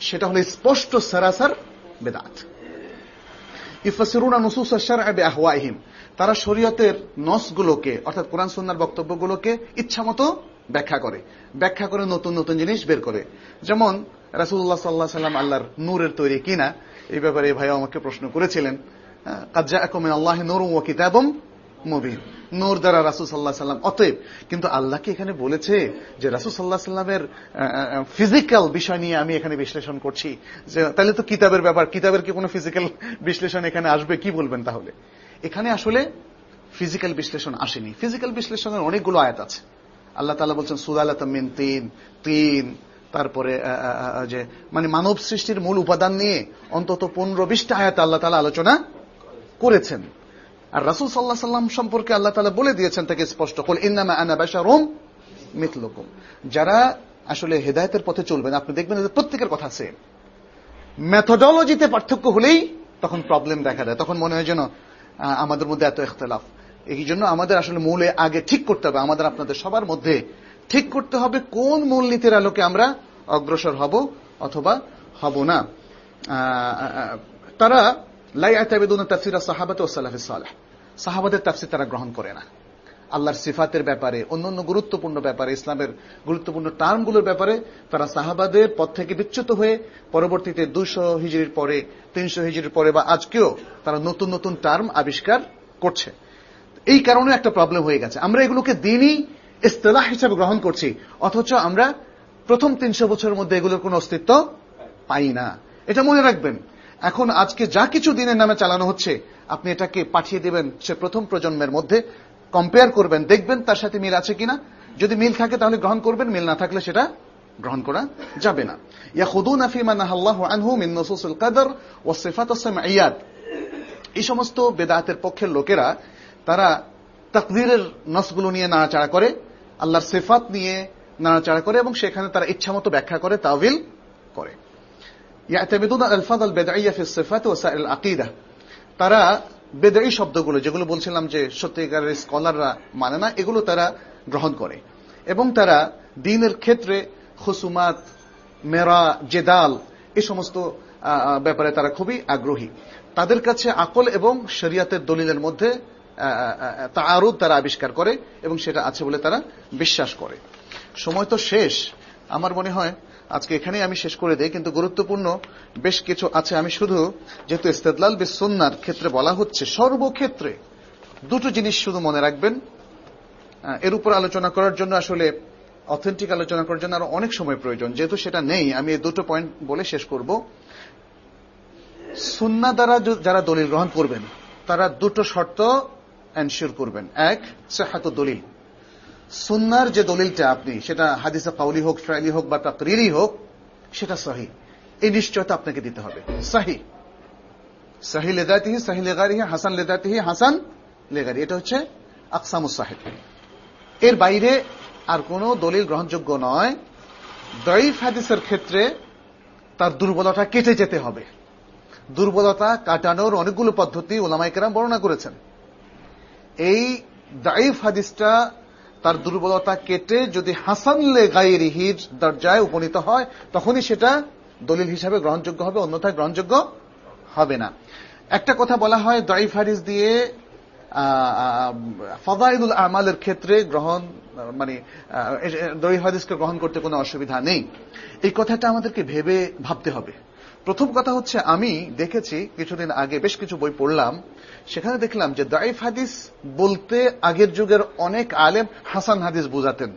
সেটা হলো স্পষ্ট সারাসার বেদাত। তারা শরীয়তের নসগুলোকে, অর্থাৎ কোরআন সুন্নার বক্তব্যগুলোকে ইচ্ছামতো ব্যাখ্যা করে। ব্যাখ্যা করে নতুন নতুন জিনিস বের করে। যেমন রাসুল্লাহ সাল্লাহ সাল্লাম আল্লাহর নূরের তৈরি কিনা এই ব্যাপারে ভাই আমাকে প্রশ্ন করেছিলেন কাজা একমিন আল্লাহ নূর ও কিতাবম মুবিন। নূর দ্বারা রাসুল সাল্লাহ সাল্লাম, অতএব কিন্তু আল্লাহকে এখানে বলেছে যে রাসুল সাল্লাহ সাল্লামের ফিজিক্যাল বিষয় নিয়ে আমি এখানে বিশ্লেষণ করছি? যে তাহলে তো কিতাবের ব্যাপার, কিতাবের কি কোনো ফিজিক্যাল বিশ্লেষণ এখানে আসবে? কি বলবেন তাহলে? এখানে আসলে ফিজিক্যাল বিশ্লেষণ আসেনি। ফিজিক্যাল বিশ্লেষণের অনেকগুলো আয়াত আছে। আল্লাহ তালা বলছেন সুদালাতমিন তিন। তিন। তারপরে যে মানে মানব সৃষ্টির মূল উপাদান নিয়ে অন্তত পনেরো বিশটা আয়াত আল্লাহ তালা আলোচনা করেছেন। আর রাসুল সাল্লাহ সাল্লাম সম্পর্কে আল্লাহ তালা বলে দিয়েছেন তাকে স্পষ্ট, কল ইন্নামা আনা বাসা রোম মিথলকম। যারা আসলে হেদায়তের পথে চলবেন আপনি দেখবেন প্রত্যেকের কথা সেম মেথোডলজিতে পার্থক্য হলেই তখন প্রবলেম দেখা দেয়। তখন মনে হয় যেন আমাদের মধ্যে এত ইখতলাফ। এই জন্য আমাদের আসলে মূলে আগে ঠিক করতে হবে। আমাদের আপনাদের সবার মধ্যে ঠিক করতে হবে কোন মূলনীতির আলোকে আমরা অগ্রসর হব অথবা হব না। তারা লাই আতাবেদুন তাফসিরা সাহাবাত ও সালাফে সালাহ। সাহাবাদের তাফসির তারা গ্রহণ করে না। আল্লাহর সিফাতের ব্যাপারে, অন্যান্য গুরুত্বপূর্ণ ব্যাপারে, ইসলামের গুরুত্বপূর্ণ টার্মগুলোর ব্যাপারে তারা সাহাবাদের পথ থেকে বিচ্যুত হয়ে পরবর্তীতে দুশো হিজড়ির পরে, তিনশো হিজড়ির পরে বা আজকেও তারা নতুন নতুন টার্ম আবিষ্কার করছে। এই কারণে একটা প্রবলেম হয়ে গেছে। আমরা এগুলোকে দিনই ইস্তেলাহ হিসাবে গ্রহণ করছি, অথচ আমরা প্রথম তিনশো বছরের মধ্যে এগুলোর কোনো অস্তিত্ব পাই না। এটা মনে রাখবেন। এখন আজকে যা কিছু দিনের নামে চালানো হচ্ছে, আপনি এটাকে পাঠিয়ে দেবেন সে প্রথম প্রজন্মের মধ্যে কম্পেয়ার করবেন, দেখবেন তার সাথে মিল আছে কিনা। যদি মিল থাকে তাহলে গ্রহণ করবেন, মিল না থাকলে সেটা গ্রহণ করা যাবে না। ইয়াখুদুনা ফিমা নাহাল্লাহু আনহু মিন কদর ওয়া সিফাত আস-সামঈয়াত এই সমস্ত বেদাতের পক্ষের লোকেরা, তারা তাকদীরের নসগুলো নিয়ে নাড়াচাড়া করে আল্লাহর সেফাত নিয়ে নাড়াচাড়া করে এবং সেখানে তারা ইচ্ছামতো ব্যাখ্যা করে, তাওয়িল করে। আলফাদ আল সাইল তারা বেদাই শব্দগুলো, যেগুলো বলছিলাম যে সত্যিকারের স্কলাররা মানে না, এগুলো তারা গ্রহণ করে। এবং তারা দিনের ক্ষেত্রে খুসুমাত, মেরা, জেদাল, এ সমস্ত ব্যাপারে তারা খুবই আগ্রহী। তাদের কাছে আকল এবং শরিয়াতের দলিলের মধ্যে তারুদ তারা আবিষ্কার করে এবং সেটা আছে বলে তারা বিশ্বাস করে। সময় তো শেষ। আমার মনে হয় আজকে এখানেই আমি শেষ করে দেই, কিন্তু গুরুত্বপূর্ণ বেশ কিছু আছে। আমি শুধু যেহেতু ইস্তেদলাল বিসন্নার ক্ষেত্রে বলা হচ্ছে, সর্বক্ষেত্রে দুটো জিনিস শুধু মনে রাখবেন। এর উপর আলোচনা করার জন্য আসলে, অথেন্টিক আলোচনা করার জন্য আরও অনেক সময় প্রয়োজন। যেহেতু সেটা নেই, আমি এই দুটো পয়েন্ট বলে শেষ করব। সুন্না দ্বারা যারা দলিল গ্রহণ করবেন, তারা দুটো শর্ত এনশিওর করবেন। এক, সেহাত দলিল। সুন্নার যে দলিলটা আপনি, সেটা হাদিসে কাউলি হোক ফ্রাইলি হোক বা তাকরিরি হোক, সেটা সহি। এই নিশ্চয়তা আপনাকে দিতে হবে। সাহি। সাহি লেদাতিহি, সাহি লেগারিহি, হাসান লেদাতিহি, হাসান লেগারি। এটা হচ্ছে আকসামুস সাহেব। এর বাইরে আর কোন দলিল গ্রহণযোগ্য নয়। দয়ীফ হাদিসের ক্ষেত্রে তার দুর্বলতা কেটে যেতে হবে। দুর্বলতা কাটানোর অনেকগুলো পদ্ধতি ওলামাইকেরাম বর্ণনা করেছেন। এই দাইফ হাদিসটা তার দুর্বলতা কেটে যদি হাসান লে গাইরিহির দরজায় উপনীত হয়, তখনই সেটা দলিল হিসাবে গ্রহণযোগ্য হবে, অন্যথায় গ্রহণযোগ্য হবে না। একটা কথা বলা হয় দাইফ হাদিস দিয়ে ফদাইদুল আমালের ক্ষেত্রে গ্রহণ মানে দই হাদিসকে গ্রহণ করতে কোনো অসুবিধা নেই। এই কথাটা আমাদেরকে ভেবে ভাবতে হবে। প্রথম কথা হচ্ছে, আমি দেখেছি, কিছুদিন আগে বেশ কিছু বই পড়লাম, সেখানে দেখলাম যে দাইফ হাদিস বলতে আগের যুগের অনেক আলেম হাসান হাদিস বুঝাতেন।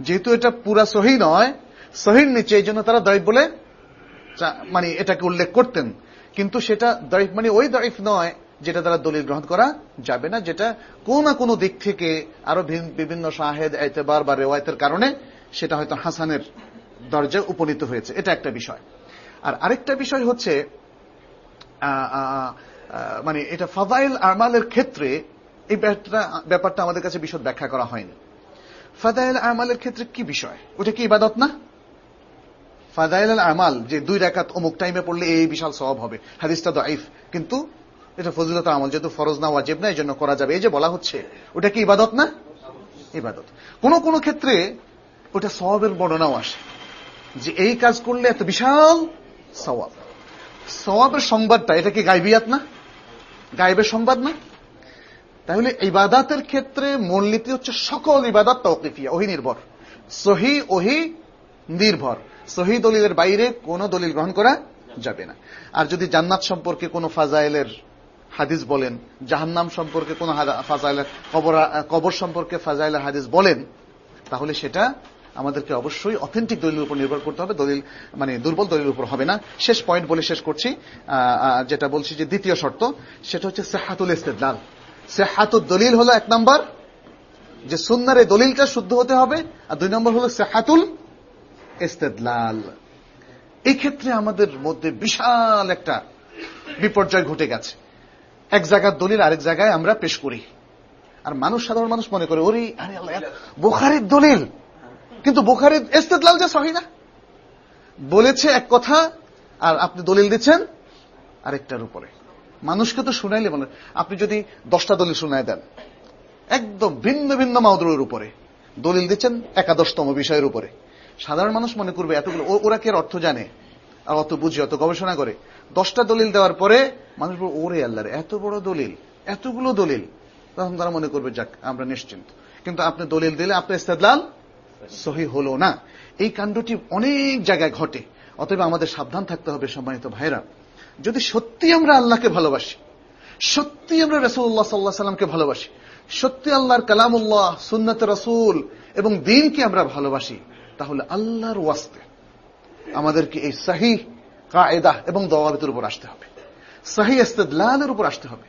যেহেতু এটা পুরা সহি নয়, সহির নিচে এই জন্য তারা দাইফ বলে মানে এটাকে উল্লেখ করতেন। কিন্তু সেটা দাইফ মানে ওই দাইফ নয় যেটা দ্বারা দলিল গ্রহণ করা যাবে না, যেটা কোন না কোনো দিক থেকে আরও বিভিন্ন শাহেদ, এতেবার বা রেওয়ায়তের কারণে সেটা হয়তো হাসানের দরজায় উপনীত হয়েছে। এটা একটা বিষয়। আর আরেকটা বিষয় হচ্ছে মানে এটা ফাদাইল আমালের ক্ষেত্রে এই ব্যাপারটা আমাদের কাছে বিশদ ব্যাখ্যা করা হয়নি। ফাদাইল আমালের ক্ষেত্রে কি বিষয়? ওটা কি ইবাদত না? ফাদাইল আমাল, যে দুই রেখাত অমুক টাইমে পড়লে এই বিশাল স্বভাব হবে। হাদিসটা দাইফ কিন্তু এটা ফজিলত আমল, যেহেতু ফরজ না, ওয়াজেব না এই জন্য করা যাবে। এই যে বলা হচ্ছে, ওটা কি ইবাদত না? ইবাদত। কোন কোন ক্ষেত্রে ওটা সওয়াবের বর্ণনাও আসে। যে এই কাজ করলে এত বিশাল সওয়াব। সওয়াবের সংবাদটা, এটা কি গাইবিয়াত না? গাইবের সংবাদ না? তাহলে ইবাদাতের ক্ষেত্রে মূলনীতি হচ্ছে সকল ইবাদত তৌকিফিয়া ওহি নির্ভর। সহি, ওহি নির্ভর। সহি দলিলের বাইরে কোন দলিল গ্রহণ করা যাবে না। আর যদি জান্নাত সম্পর্কে কোন ফাজাইলের হাদিস বলেন, জাহান্নাম সম্পর্কে কোন ফাজাইলের কবর কবর সম্পর্কে ফাজাইলের হাদিস বলেন, তাহলে সেটা আমাদেরকে অবশ্যই অথেন্টিক দলিলের উপর নির্ভর করতে হবে। দলিল মানে দুর্বল দলিলের উপর হবে না। শেষ পয়েন্ট বলে শেষ করছি। যেটা বলছি যে দ্বিতীয় শর্ত, সেটা হচ্ছে সেহাতুল ইস্তেদলাল। সেহাতুল দলিল হলো এক নম্বর, যে সুন্নার দলিলটা শুদ্ধ হতে হবে। আর দুই নম্বর হলো সেহাতুল ইস্তেদলাল। এই ক্ষেত্রে আমাদের মধ্যে বিশাল একটা বিপর্যয় ঘটে গেছে। এক জায়গার দলিল আরেক জায়গায় আমরা পেশ করি। আর মানুষ, সাধারণ মানুষ মনে করে, ওরে, আরে আল্লাহ বোখারির দলিল কিন্তু বোখারির ইস্তেদলাল যে সহি না? বলেছে এক কথা আর আপনি দলিল দিচ্ছেন আরেকটার উপরে। মানুষকে তো শুনাইলে মানে আপনি যদি দশটা দলিল শুনাই দেন একদম ভিন্ন ভিন্ন মাউদুরের উপরে দলিল দিচ্ছেন একাদশতম বিষয়ের উপরে। সাধারণ মানুষ মনে করবে এতগুলো ওরা কি অর্থ জানে? আর অত বুঝি অত গবেষণা করে। দশটা দলিল দেওয়ার পরে মানুষ বলবে, ওরে আল্লাহর এত বড় দলিল এতগুলো দলিল। তখন তারা মনে করবে যাক আমরা নিশ্চিন্ত। কিন্তু আপনি দলিল দিলে আপনার ইস্তেদলাল সহি হলো না। এই কাণ্ডটি অনেক জায়গায় ঘটে। অতএব আমাদের সাবধান থাকতে হবে সম্মানিত ভাইরা যদি সত্যি আমরা আল্লাহকে ভালোবাসি, সত্যি আমরা রসুল্লাহ সাল্লাহ সাল্লামকে ভালোবাসি, সত্যি আল্লাহর কালামুল্লাহ সুন্নত রসুল এবং দিনকে আমরা ভালোবাসি, তাহলে আল্লাহর ওয়াস্তে আমাদেরকে এই সাহি কায়দা এবং দওয়াবিতের উপর আসতে হবে। সাহি ইস্তেদলালের উপর আসতে হবে।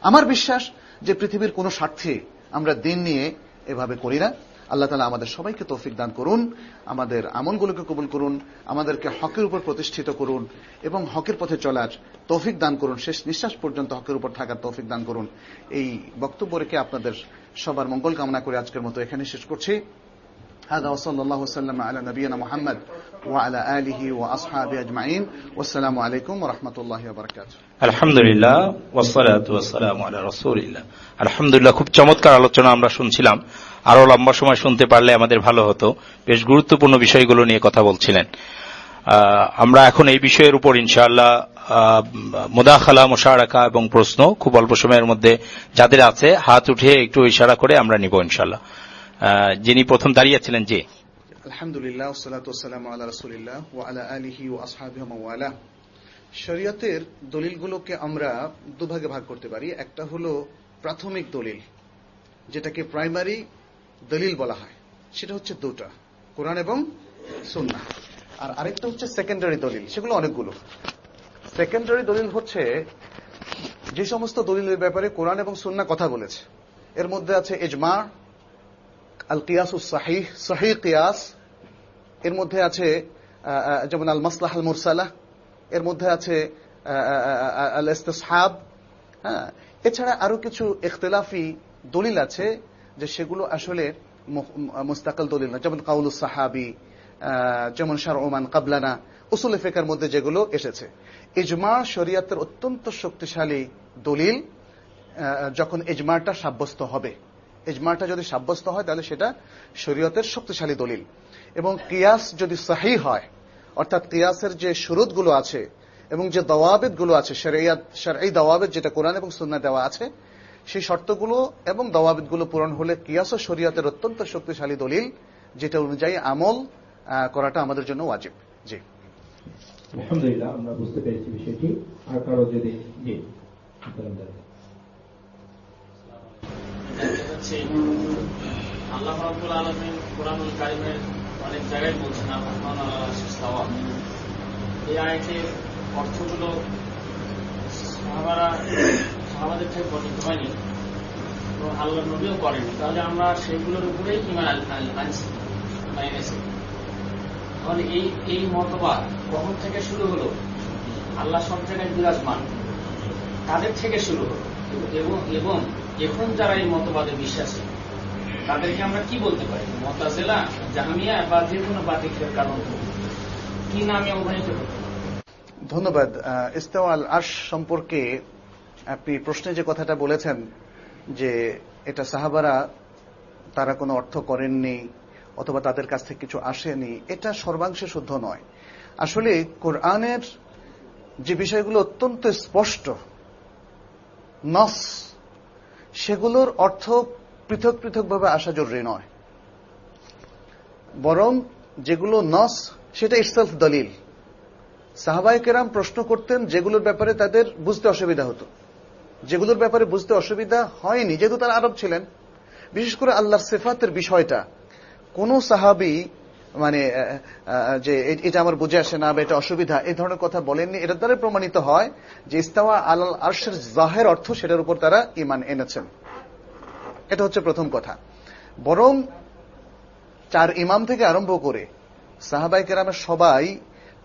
আমার বিশ্বাস যে পৃথিবীর কোন স্বার্থে আমরা দিন নিয়ে এভাবে করি না। আল্লাহ তালা আমাদের সবাইকে তৌফিক দান করুন আমাদের আমলগুলোকে কবুল করুন আমাদেরকে হকের উপর প্রতিষ্ঠিত করুন এবং হকের পথে চলার তৌফিক দান করুন শেষ নিঃশ্বাস পর্যন্ত হকের উপর থাকার তৌফিক দান করুন এই বক্তব্য রেখে আপনাদের সবার মঙ্গল কামনা করে আজকের মতো এখানে শেষ করছি هذا وصلى الله وسلم على نبينا محمد وعلى آله وأصحابه أجمعين والسلام عليكم ورحمة الله وبركاته আলহামদুলিল্লাহ ওয়াসালাতু ওয়াসসালামু আলা রাসূলিল্লাহ আলহামদুলিল্লাহ খুব চমৎকার আলোচনা আমরা শুনছিলাম আরও লম্বা সময় শুনতে পারলে আমাদের ভালো হতো। বেশ গুরুত্বপূর্ণ বিষয়গুলো নিয়ে কথা বলছিলেন। আমরা এখন এই বিষয়ের উপর ইনশাআল্লাহ মোদাখালা মোশারাকা এবং প্রশ্ন খুব অল্প সময়ের মধ্যে যাদের আছে হাত উঠিয়ে একটু ইশারা করে আমরা নিব ইনশাআল্লাহ। আহ, যিনি প্রথম দাঁড়িয়েছিলেন যে ও আলিহি ও শরীয়তের দলিলগুলোকে আমরা দুভাগে ভাগ করতে পারি। একটা হলো প্রাথমিক দলিল যেটাকে প্রাইমারি দলিল বলা হয়। সেটা হচ্ছে দুটা, কোরআন এবং সুন্নাহ। আর আরেকটা হচ্ছে সেকেন্ডারি দলিল, সেগুলো অনেকগুলো। সেকেন্ডারি দলিল হচ্ছে, যে সমস্ত দলিলের ব্যাপারে কোরআন এবং সুন্নাহ কথা বলেছে। এর মধ্যে আছে এজমা আল কিয়াস সাহিহ সাহি কিয়াস। এর মধ্যে আছে যেমন আল মাসলাহ আল মুরসালাহ। এর মধ্যে আছে আল ইস্তেসহাব হ্যাঁ এছাড়া আরও কিছু ইখতলাফি দলিল আছে। যে সেগুলো আসলে মুস্তাকাল দলিল না। যেমন কাউল সাহাবি যেমন শার ওমান কাবলানা, উসুল ফেকার মধ্যে যেগুলো এসেছে। ইজমা শরিয়াতের অত্যন্ত শক্তিশালী দলিল যখন ইজমাটা সাব্যস্ত হবে। ইজমাটা যদি সাব্যস্ত হয়, তাহলে সেটা শরীয়তের শক্তিশালী দলিল। এবং কিয়াস যদি সাহি হয়, অর্থাৎ কিয়াসের যে শুরুতগুলো আছে এবং যে দওয়াবেদগুলো আছে, শরিয়াত এই দাওয়াবেদ যেটা কোরআন এবং সুন্না দেওয়া আছে সেই শর্তগুলো এবং দাওয়াবিদগুলো পূরণ হলে কিয়াস ও শরীয়তের অত্যন্ত শক্তিশালী দলিল যেটা অনুযায়ী আমল করাটা আমাদের জন্য ওয়াজিব। জি। আলহামদুলিল্লাহ আমরা বুঝতে পেরেছি বিষয়টি। আর কারও যদি জি আল্লাহ রাব্বুল আলামিন কোরআনুল কারিমের অনেক জায়গায় বলছেন রহমান আল্লাহ এই আয়াতের অর্থগুলো সাহাবারা সাহাবাদের থেকে বর্ণিত হয়নি তো আল্লাহ নবীও করেনি। তাহলে আমরা সেগুলোর উপরেই ইমান আন- আন- আনছি ইমান এনেছি। তাহলে এই এই মতবাদ কখন থেকে শুরু হলো? আল্লাহ সব জায়গায় বিরাজমান। তাদের থেকে শুরু হলো? এবং এবং এখন যারা এই মতবাদে বিশ্বাসী তাদেরকে আমরা কি বলতে পারি? মতাজেলা জাহামিয়া বা যে কোনো বাতিকের কারণ কি নামে অভিহিত হতে? ধন্যবাদ। আহ, ইস্তেওয়া আল সম্পর্কে আপনি প্রশ্নে যে কথাটা বলেছেন যে এটা সাহাবারা, তারা কোনো অর্থ করেননি অথবা তাদের কাছ থেকে কিছু আসেনি, এটা সর্বাংশে শুদ্ধ নয়। আসলে কোরআনের যে বিষয়গুলো অত্যন্ত স্পষ্ট, নস, সেগুলোর অর্থ পৃথক পৃথকভাবে আসা জরুরি নয়। বরং যেগুলো নস, সেটা ইটসেলফ দলিল। সাহাবাই কেরাম প্রশ্ন করতেন যেগুলোর ব্যাপারে তাদের বুঝতে অসুবিধা হতো। যেগুলোর ব্যাপারে বুঝতে অসুবিধা হয়নি, যেহেতু তারা আরব ছিলেন। বিশেষ করে আল্লাহর সেফাতের বিষয়টা, কোন সাহাবি মানে যে এটা আমার বুঝে আসে না বা এটা অসুবিধা এই ধরনের কথা বলেননি এটার দ্বারা প্রমাণিত হয় যে ইস্তাওয়া আলাল আর্শের জাহের অর্থ সেটার উপর তারা ইমান এনেছেন। এটা হচ্ছে প্রথম কথা। বরং চার ইমাম থেকে আরম্ভ করে সাহাবাই কেরামের সবাই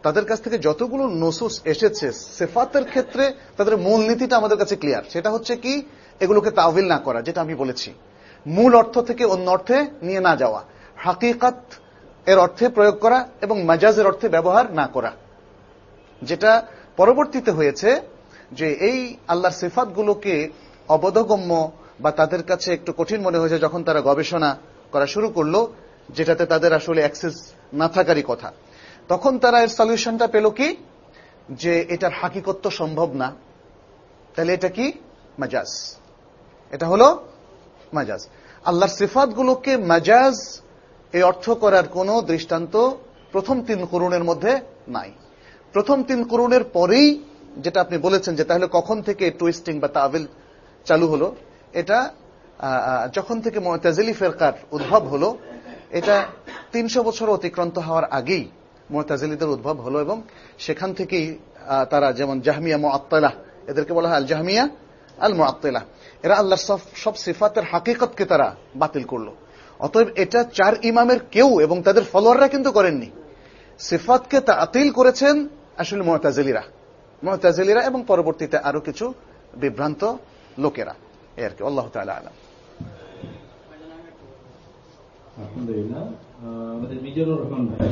তাদের কাছ থেকে যতগুলো নসুস এসেছে, সেফাতের ক্ষেত্রে তাদের মূল নীতিটা আমাদের কাছে ক্লিয়ার সেটা হচ্ছে কি, এগুলোকে তাওবিল না করা, যেটা আমি বলেছি। মূল অর্থ থেকে অন্য অর্থে নিয়ে না যাওয়া। হাকিকাত এর অর্থে প্রয়োগ করা এবং মাজাজের অর্থে ব্যবহার না করা। যেটা পরবর্তীতে হয়েছে যে এই আল্লাহর সিফাতগুলোকে অবধগম্য বা তাদের কাছে একটু কঠিন মনে হয়েছে যখন তারা গবেষণা করা শুরু করল, যেটাতে তাদের আসলে অ্যাক্সেস না থাকারই কথা। তখন তারা এর সলিউশনটা পেল কি? যে এটার হাকিকত্ব সম্ভব না। তাহলে এটা কি? মাজাজ। এটা হলো মাজাজ। আল্লাহর সিফাতগুলোকে মাজাজ এই অর্থ করার কোন দৃষ্টান্ত প্রথম তিন করুণের মধ্যে নাই। প্রথম তিন করুণের পরেই যেটা আপনি বলেছেন যে তাহলে কখন থেকে টুইস্টিং বা তাবিল চালু হলো, এটা যখন থেকে মোতাজিলি ফেরকার উদ্ভব হলো, এটা তিনশো বছর অতিক্রান্ত হওয়ার আগেই মোতাজিলিদের উদ্ভব হলো এবং সেখান থেকেই তারা যেমন জাহমিয়া মোয়াত্তলা এদেরকে বলা হয় আল জাহমিয়া আল মোয়াত্তলা এরা আল্লাহ সব সিফাতের হাকিকতকে তারা বাতিল করল। অতএব এটা চার ইমামের কেউ এবং তাদের ফলোয়াররা কিন্তু করেননি। সিফাতকে তাতিল করেছেন আসলে মোহতাজিলিরা মোহতাজিলিরা এবং পরবর্তীতে আরও কিছু বিভ্রান্ত লোকেরা। এই আর কি, আল্লাহ তালা আলম। আলহামদুলিল্লাহ। আমাদের মিজানুর রহমান ভাই।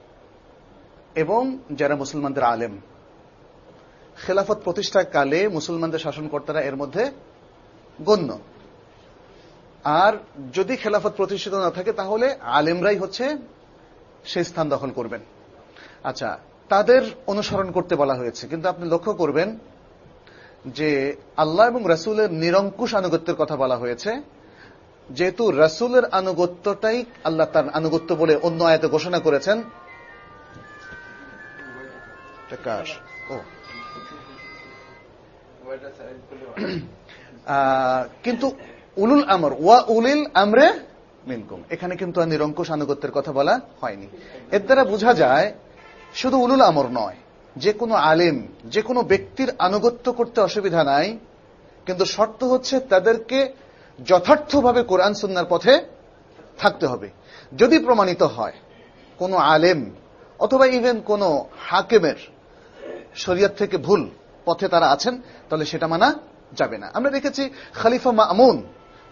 এবং যারা মুসলমানদের আলেম। খেলাফত প্রতিষ্ঠার কালে মুসলমানদের শাসনকর্তারা এর মধ্যে গণ্য। আর যদি খেলাফত প্রতিষ্ঠিত না থাকে, তাহলে আলেমরাই হচ্ছে সেই স্থান দখল করবেন। আচ্ছা তাদের অনুসরণ করতে বলা হয়েছে, কিন্তু আপনি লক্ষ্য করবেন যে আল্লাহ এবং রাসুলের নিরঙ্কুশ আনুগত্যের কথা বলা হয়েছে, যেহেতু রাসুলের আনুগত্যটাই আল্লাহ তার আনুগত্য বলে অন্য আয়তে ঘোষণা করেছেন কার ও। কিন্তু উলুল আমর ওয়া উলিল আমরে মিনকুম। এখানে কিন্তু আর নিরঙ্কুশ আনুগত্যের কথা বলা হয়নি। এর দ্বারা বোঝা যায় শুধু উলুল আমর নয় যে কোনো আলেম যে কোনো ব্যক্তির আনুগত্য করতে অসুবিধা নাই কিন্তু শর্ত হচ্ছে তাদেরকে যথার্থভাবে কোরআন সুন্নার পথে থাকতে হবে। যদি প্রমাণিত হয় কোনো আলেম অথবা ইভেন কোনো হাকেমের শরিয়ত থেকে ভুল পথে তারা আছেন, তাহলে সেটা মানা যাবে না। আমরা দেখেছি খালিফা মামুন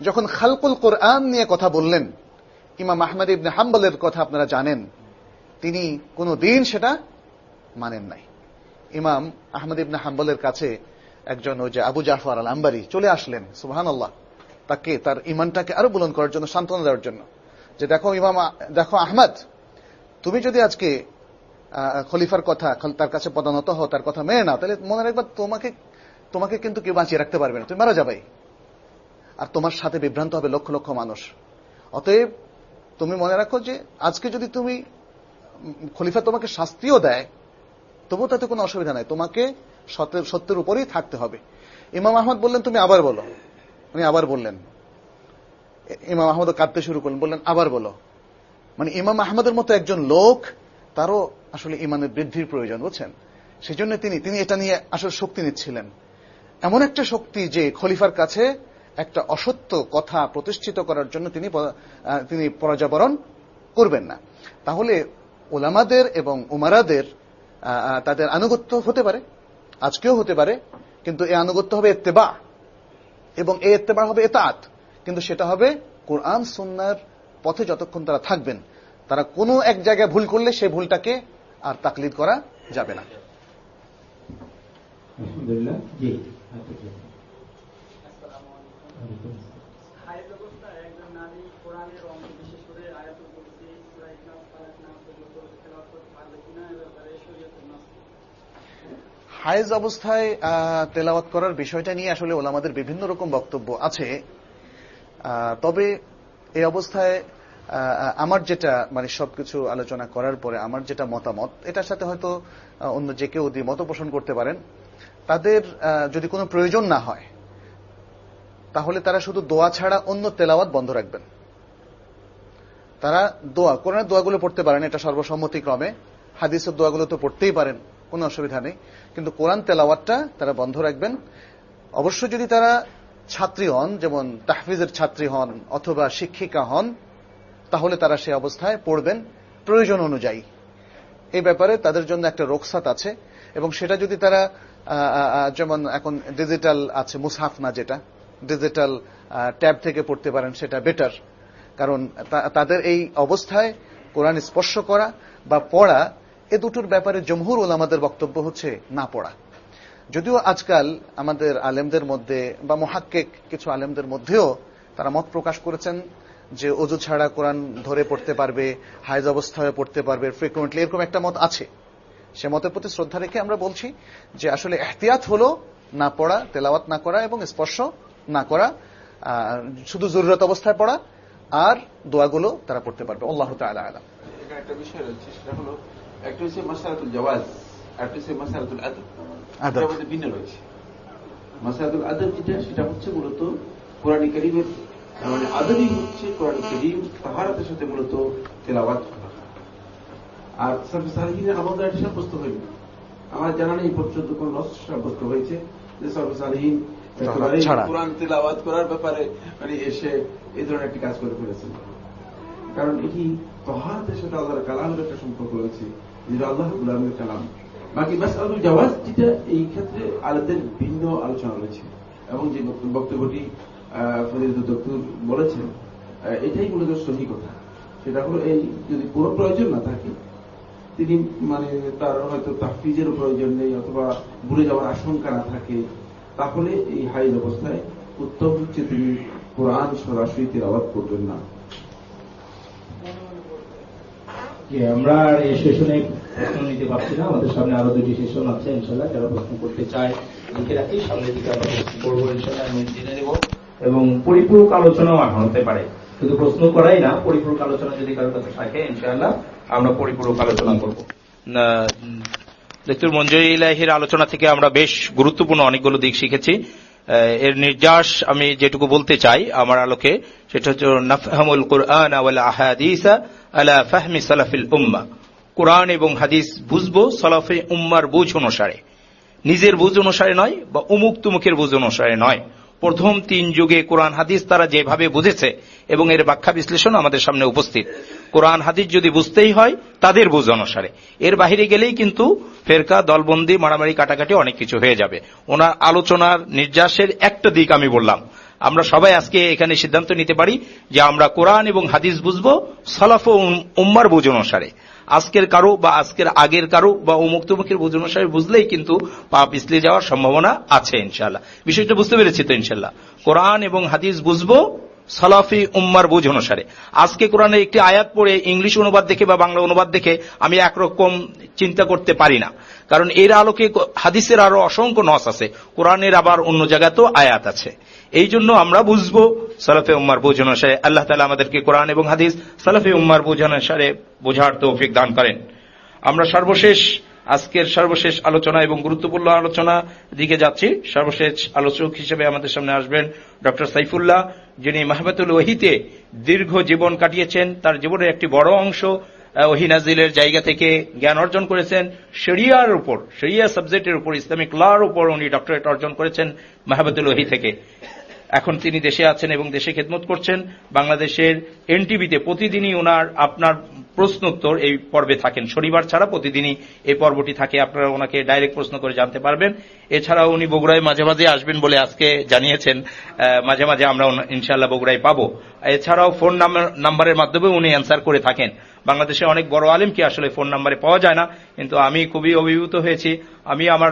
যখন খালকুল কোরআন নিয়ে কথা বললেন, ইমাম আহমদ ইবনে হাম্বলের কথা আপনারা জানেন, তিনি কোনো দিন সেটা মানেন নাই। ইমাম আহমদ ইবনে হাম্বলের কাছে একজন ওই যে আবু জাফর আল আম্বারি চলে আসলেন সুহান আল্লাহ তাকে, তার ইমানটাকে আরও বুলন করার জন্য, সান্ত্বনা দেওয়ার জন্য। যে দেখো ইমাম দেখো আহমদ, তুমি যদি আজকে খলিফার কথা তার কাছে পদানত হও, তার কথা মেনে নাও। তাহলে মনে রাখবা, তোমাকে তোমাকে কিন্তু কেউ বাঁচিয়ে রাখতে পারবে না। তুমি মারা যাবাই। আর তোমার সাথে বিভ্রান্ত হবে লক্ষ লক্ষ মানুষ। অতএব তুমি মনে রাখো যে, আজকে যদি তুমি খলিফা তোমাকে শাস্তিও দেয় তবু তাতে কোনো অসুবিধা নাই। তোমাকে সত্যের উপরেই থাকতে হবে। ইমাম আহমদ বললেন, তুমি আবার বলো। উনি আবার বললেন ইমাম আহমদ কাঁদতে শুরু করলেন। বললেন, আবার বলো। মানে ইমাম আহমদের মতো একজন লোক তারও আসলে ইমানের বৃদ্ধির প্রয়োজন, বুঝছেন? সেই জন্য তিনি তিনি এটা নিয়ে আসলে শক্তি নিচ্ছিলেন। এমন একটা শক্তি যে খলিফার কাছে একটা অসত্য কথা প্রতিষ্ঠিত করার জন্য তিনি তিনি পরাজাবরণ করবেন না। তাহলে ওলামাদের এবং উমারাদের তাদের আনুগত্য হতে পারে, আজকেও হতে পারে, কিন্তু এ আনুগত্য হবে এত্তেবা। এবং এই এত্তেবা হবে এতাত কিন্তু সেটা হবে কোরআন সন্ন্যার পথে যতক্ষণ তারা থাকবেন। তারা কোনো এক জায়গায় ভুল করলে সেই ভুলটাকে আর তাকলিদ করা যাবে না। হায়েজ অবস্থায় তেলাওয়াত করার বিষয়টা নিয়ে আসলে ওলামাদের বিভিন্ন রকম বক্তব্য আছে। তবে এই অবস্থায় আমার যেটা মানে সবকিছু আলোচনা করার পরে আমার যেটা মতামত, এটার সাথে হয়তো অন্য যে কেউ মত পোষণ করতে পারেন, তাদের যদি কোনো প্রয়োজন না হয়, তাহলে তারা শুধু দোয়া ছাড়া অন্য তেলাওয়াত বন্ধ রাখবেন। তারা দোয়া, কোরআনের দোয়াগুলো পড়তে পারেন, এটা সর্বসম্মতিক্রমে হাদিসের দোয়াগুলো তো পড়তেই পারেন, কোনো অসুবিধা নেই। কিন্তু কোরআন তেলাওয়াতটা তারা বন্ধ রাখবেন। অবশ্য যদি তারা ছাত্রী হন, যেমন তাহফিজের ছাত্রী হন, অথবা শিক্ষিকা হন তাহলে তারা সে অবস্থায় পড়বেন প্রয়োজন অনুযায়ী। এই ব্যাপারে তাদের জন্য একটা রোকসাত আছে এবং সেটা যদি তারা যেমন এখন ডিজিটাল আছে মুসহাফ না যেটা ডিজিটাল ট্যাব থেকে পড়তে পারেন, সেটা বেটার কারণ তাদের এই অবস্থায় কোরআন স্পর্শ করা বা পড়া, এ দুটোর ব্যাপারে জমহুর ওলামাদের বক্তব্য হচ্ছে না পড়া। যদিও আজকাল আমাদের আলেমদের মধ্যে বা মহাক্কেক কিছু আলেমদের মধ্যেও তারা মত প্রকাশ করেছেন যে অজু ছাড়া কোরআন ধরে পড়তে পারবে হাইজ অবস্থায় পড়তে পারবে ফ্রিকুয়েন্টলি এরকম একটা মত আছে। সে মতের প্রতি শ্রদ্ধা রেখে আমরা বলছি যে আসলে এহতিয়াত হল না পড়া তেলাওয়াত না করা এবং স্পর্শ না করা শুধু জরুরত অবস্থায় পড়া আর দোয়াগুলো তারা পড়তে পারবে। আল্লাহ তালা আলাম। একটা বিষয় রয়েছে সেটা হলো একটা হচ্ছে মাসালাতুল জওয়াজ একটা হচ্ছে মাসালাতুল আদব। আদব। ভিন্ন রয়েছে। মাসালাতুল আদব যেটা সেটা হচ্ছে মূলত কোরআন করিমের মানে আদবই হচ্ছে কোরআন করিম তাহারাতের সাথে মূলত তেলাওয়াত করা। আর সার্ভিস আলহিনের আমাদের এটা সাব্যস্ত হয়নি আমার জানা নেই পর্যন্ত কোন নষ্ট সাব্যস্ত হয়েছে যে সার্ভিস আলহীন কোরআন তেলাওয়াত করার ব্যাপারে মানে এসে এই ধরনের একটি কাজ করে ফেলেছেন। কারণ এটি তহাতের সাথে আল্লাহর কালামের একটা সম্পর্ক রয়েছে যেটা আল্লাহ গুলামের কালাম। বাকি বাস আলুল জাওয়াজ যেটা এই ক্ষেত্রে আলাদের ভিন্ন আলোচনা রয়েছে। এবং যে বক্তব্য- বক্তব্যটি দত্তর বলেছেন এটাই মূলত সহি কথা। সেটা হলো এই যদি পুরো প্রয়োজন না থাকে, তিনি মানে তার হয়তো তাফিজেরও প্রয়োজন নেই অথবা ভুলে যাওয়ার আশঙ্কা না থাকে, তাহলে এই হাইজ অবস্থায় উত্তম হচ্ছে তিনি কোরআন সরাসরি তেলাওয়াত করবেন না। আমরা এই সেশনে প্রশ্ন নিতে পারছি না, আমাদের সামনে আরও দুটি সেশন আছে ইনশাল্লাহ যারা প্রশ্ন করতে চায়, লিখে রাখি, সামনের দিকে আমরা প্রশ্ন করব ইনশাল্লাহ আমি জেনে নেব এবং পরিপূরক আলোচনাও এখন হতে পারে। শুধু প্রশ্ন করাই না, পরিপূরক আলোচনা যদি কারোর কাছে থাকে, ইনশাআল্লাহ আমরা পরিপূরক আলোচনা করব। দেখতুর মঞ্জুর ইলাহির আলোচনা থেকে আমরা বেশ গুরুত্বপূর্ণ অনেকগুলো দিক শিখেছি। এর নির্যাস আমি যেটুকু বলতে চাই আমার আলোকে, সেটা হচ্ছে নাফহামুল কোরআন আহাদিসা আলা ফাহমি সালাফিল উম্মা। কোরআন এবং হাদিস বুঝব সালাফে উম্মার বুঝ অনুসারে। নিজের বুঝ অনুসারে নয় বা উমুক তুমুকের বুঝ অনুসারে নয়। প্রথম তিন যুগে কোরআন হাদিস তারা যেভাবে বুঝেছে এবং এর ব্যাখ্যা বিশ্লেষণ আমাদের সামনে উপস্থিত। কোরআন হাদিস যদি বুঝতেই হয়, তাদের বুঝ অনুসারে। এর বাহিরে গেলেই কিন্তু ফেরকা, দলবন্দি, মারামারি, কাটাকাটি অনেক কিছু হয়ে যাবে। ওনার আলোচনার নির্যাসের একটা দিক আমি বললাম। আমরা সবাই আজকে এখানে সিদ্ধান্ত নিতে পারি যে আমরা কোরআন এবং হাদিস বুঝব, সালাফ উম- উম্মার বুঝ অনুসারে। আজকের কারও বা আজকের আগের কারও বা অমুক তমুকের অনুসারে বুঝলেই কিন্তু পা পিছলে যাওয়ার সম্ভাবনা আছে ইনশাল্লাহ বিষয়টা বুঝতে পেরেছি তো ইনশাল্লাহ কোরআন এবং হাদিস বুঝব সালাফি উম্মার বুঝ অনুসারে। আজকে কোরআনের একটি আয়াত পড়ে ইংলিশ অনুবাদ দেখে বা বাংলা অনুবাদ দেখে আমি একরকম চিন্তা করতে পারি না। কারণ এর আলোকে হাদিসের আরও অসংখ্য নস আছে। কোরআনের আবার অন্য জায়গাতেও আয়াত আছে। এই জন্য আমরা বুঝব সালাফে উম্মার বুঝ অনুসারে আল্লাহ তালা আমাদেরকে কোরআন এবং হাদিস সালাফে উম্মার বুঝ অনুসারে বোঝার তৌফিক দান করেন। আমরা সর্বশেষ আজকের সর্বশেষ আলোচনা এবং গুরুত্বপূর্ণ আলোচনা দিকে যাচ্ছি। সর্বশেষ আলোচক হিসেবে আমাদের সামনে আসবেন ডক্টর সাইফুল্লাহ যিনি মাহবাতুল ওহিতে দীর্ঘ জীবন কাটিয়েছেন। তার জীবনের একটি বড় অংশ আহ, ওহি জায়গা থেকে জ্ঞান অর্জন করেছেন। শরিয়ার উপর শরিয়া সাবজেক্টের উপর ইসলামিক লার উপর উনি ডক্টরেট অর্জন করেছেন মাহবাতুল ওহি থেকে। এখন তিনি দেশে আছেন এবং দেশে খেদমত করছেন। বাংলাদেশের এনটিভিতে প্রতিদিনই ওনার আপনার প্রশ্নোত্তর এই পর্বে থাকেন। শনিবার ছাড়া প্রতিদিনই এই পর্বটি থাকে। আপনারা ওনাকে ডাইরেক্ট প্রশ্ন করে জানতে পারবেন। এছাড়াও উনি বগুড়ায় মাঝে মাঝে আসবেন বলে আজকে জানিয়েছেন। মাঝে মাঝে আমরা ইনশাল্লাহ বগুড়ায় পাবো। এছাড়াও ফোন নাম্বার- নাম্বারের মাধ্যমে উনি অ্যান্সার করে থাকেন। বাংলাদেশে অনেক বড় আলেমকে আসলে ফোন নাম্বারে পাওয়া যায় না, কিন্তু আমি খুবই অভিভূত হয়েছি। আমি আমার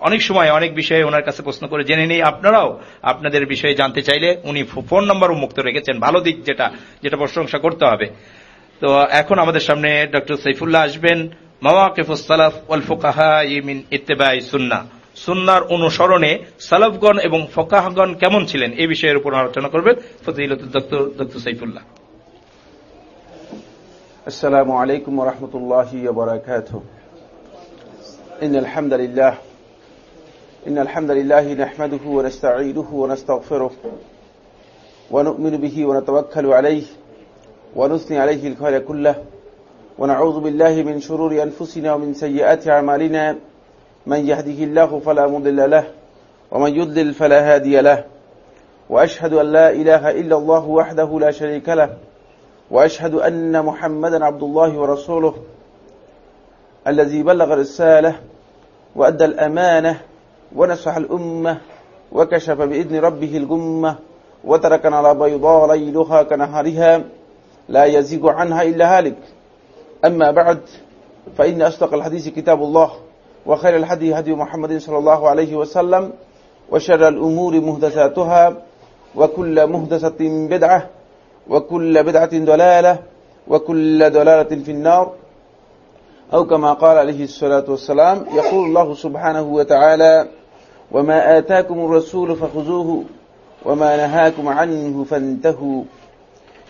অনেক সময় অনেক বিষয়ে ওনার কাছে প্রশ্ন করে জেনে নিই। আপনারাও আপনাদের বিষয়ে জানতে চাইলে উনি ফোন নাম্বারও মুক্ত রেখেছেন। ভালো দিক যেটা যেটা প্রশংসা করতে হবে। তো এখন আমাদের সামনে ডক্টর সাইফুল্লাহ আসবেন। অনুসরণে সালাফগণ এবং ফকাহগণ কেমন ছিলেন? এই বিষয়ের উপর আলোচনা করবেন ডক্টর সাইফুল্লাহ। السلام عليكم ورحمة الله وبركاته. إن الحمد لله إن الحمد لله نحمده ونستعينه ونستغفره ونؤمن به ونتوكل عليه ونثني عليه الخير كله. ونعوذ بالله من شرور أنفسنا ومن سيئات أعمالنا. من يهده الله فلا مضل له ومن يضلل فلا هادي له. وأشهد أن لا إله إلا الله وحده لا شريك له. وأشهد أن محمدا عبد الله ورسوله الذي بلغ الرسالة وأدى الأمانة ونصح الأمة وكشف بإذن ربه الغمة وتركنا على بيضاء ليلها كنهارها لا يزيغ عنها إلا هالك. أما بعد فإن أصدق الحديث كتاب الله وخير الهدي هدي محمد صلى الله عليه وسلم وشر الأمور مهدساتها وكل مهدسة بدعة وكل بدعة دلالة وكل دلالة في النار أو كما قال عليه الصلاة والسلام يقول الله سبحانه وتعالى وما آتاكم الرسول فخذوه وما نهاكم عنه فانتهوا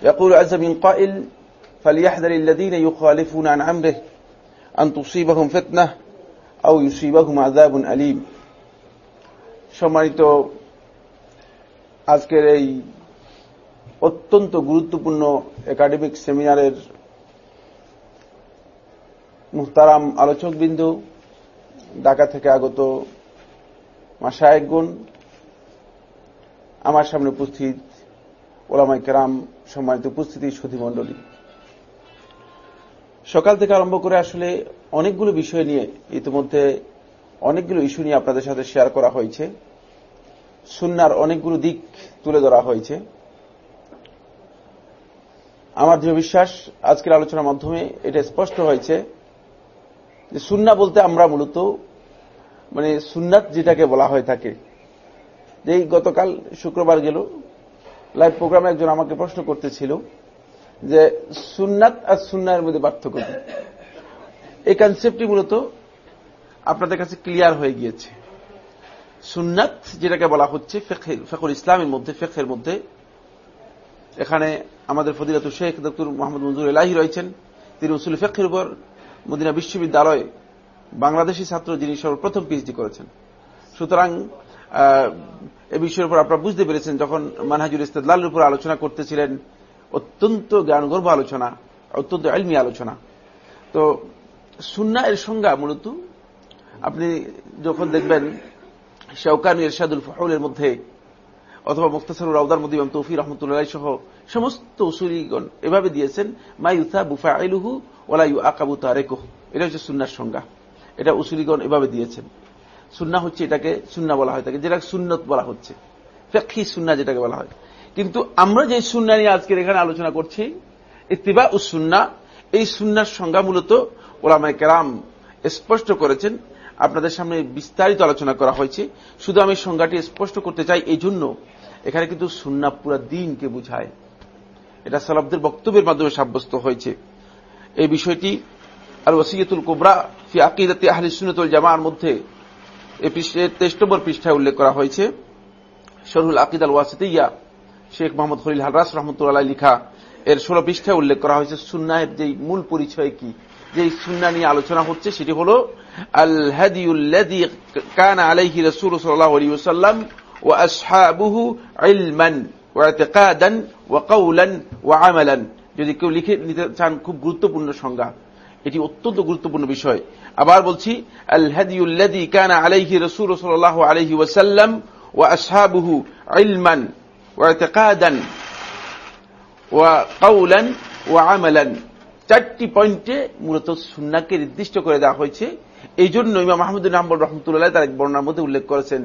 يقول عز من قائل فليحذر الذين يخالفون عن أمره أن تصيبهم فتنة أو يصيبهم عذاب أليم সম্মানিত আজকের এই অত্যন্ত গুরুত্বপূর্ণ একাডেমিক সেমিনারের মুহতারাম আলোচকবিন্দু, ঢাকা থেকে আগত মাসায়গুন আমার সামনে উপস্থিত ওলামাই কেরাম সম্মানিত উপস্থিতি সুধীমণ্ডলী সকাল থেকে আরম্ভ করে আসলে অনেকগুলো বিষয় নিয়ে ইতিমধ্যে অনেকগুলো ইস্যু নিয়ে আপনাদের সাথে শেয়ার করা হয়েছে। সুন্নার অনেকগুলো দিক তুলে ধরা হয়েছে। আমার দৃঢ় বিশ্বাস, আজকের আলোচনার মাধ্যমে এটা স্পষ্ট হয়েছে যে সুন্না বলতে আমরা মূলত মানে সুন্নাত যেটাকে বলা হয়ে থাকে। যেই গতকাল শুক্রবার গেল, লাইভ প্রোগ্রামে একজন আমাকে প্রশ্ন করতেছিল যে সুন্নাত আর সুন্নার মধ্যে পার্থক্য এই কনসেপ্টটি মূলত আপনাদের কাছে ক্লিয়ার হয়ে গিয়েছে। সুন্নাত যেটাকে বলা হচ্ছে ফেকুল ইসলামের মধ্যে ফেকের মধ্যে এখানে আমাদের ফদিলাত শেখ ডক্টর মোহাম্মদ মঞ্জুর এলাহি রয়েছেন। তিনি উসুল ফেকের উপর মদিনা বিশ্ববিদ্যালয় বাংলাদেশি ছাত্র যিনি সর্বপ্রথম পিএইচডি করেছেন। সুতরাং এ বিষয়ের উপর আপনারা বুঝতে পেরেছেন, যখন মানহাজুল ইস্তেদলালের উপর আলোচনা করতেছিলেন, অত্যন্ত জ্ঞানগর্ভ আলোচনা, অত্যন্ত এলমি আলোচনা। তো সুন্না এর সংজ্ঞা মূলত, আপনি যখন দেখবেন শেওকানি এরশাদুল ফহলের মধ্যে, অথবা মুক্তাসরুল রাউদার মধ্যে ইমাম তৌফি রহমতুল্লাহ সহ সমস্ত উসুলিগণ এভাবে দিয়েছেন মাইউথা বুফা আইলুহু ওলা ইউ আকাবু তারেকুহ। এটা হচ্ছে সুন্নার সংজ্ঞা। এটা উসুলিগণ এভাবে দিয়েছেন। সুন্না হচ্ছে এটাকে সুন্না বলা হয় থাকে যেটাকে সুন্নত বলা হচ্ছে। ফেক্ষি সুন্না যেটাকে বলা হয়। কিন্তু আমরা যে সুন্না নিয়ে আজকের এখানে আলোচনা করছি ইতিবা ও সুন্না, এই সুন্নার সংজ্ঞা মূলত ওলামায় কেরাম স্পষ্ট করেছেন। আপনাদের সামনে বিস্তারিত আলোচনা করা হয়েছে। শুধু আমি সংজ্ঞাটি স্পষ্ট করতে চাই এই জন্য এখানে কিন্তু সুন্না পুরা দিনকে বুঝায়। এটা সালাবদের বক্তব্যের মাধ্যমে সাব্যস্ত হয়েছে। এই বিষয়টি আর ওসিয়তুল কোবরা ফি আকিদাতি আহলি সুনতুল জামার মধ্যে তেইশ নম্বর পৃষ্ঠায় উল্লেখ করা হয়েছে। শরুল আকিদ আল ওয়াসিতিয়া শেখ মোহাম্মদ হরিল হালরাস রহমতুল্লাহ লিখা এর ষোলো পৃষ্ঠায় উল্লেখ করা হয়েছে, সুন্নাহের যে মূল পরিচয় কি যে সুন্না নিয়ে আলোচনা হচ্ছে সেটি হল আল হাদিউল্লাদি কান আলাইহি রসুল সাল্লাহ আলী ওসাল্লাম ও আসহাবুহু ইলমান। ওয়াতেকাদান ওয়া কৌলান ওয়া আমালান যদি কেউ লিখে নিতে চান খুব গুরুত্বপূর্ণ সংজ্ঞা, এটি অত্যন্ত গুরুত্বপূর্ণ বিষয়। আবার বলছি আল হাদিউল্লাদি কান আলাইহি রসুল সাল্লাহ আলহি ওসাল্লাম ও আসহাবুহু ইলমান ওয়াতেকাদান ওয়া কৌলান ওয়া আমালান। চারটি পয়েন্টে মূলত সুন্নাকে নির্দিষ্ট করে দেওয়া হয়েছে। এই জন্য ইমাম মাহমুদুল আহমদ রহমতুল্লাহ তার এক বর্ণার মধ্যে উল্লেখ করেছেন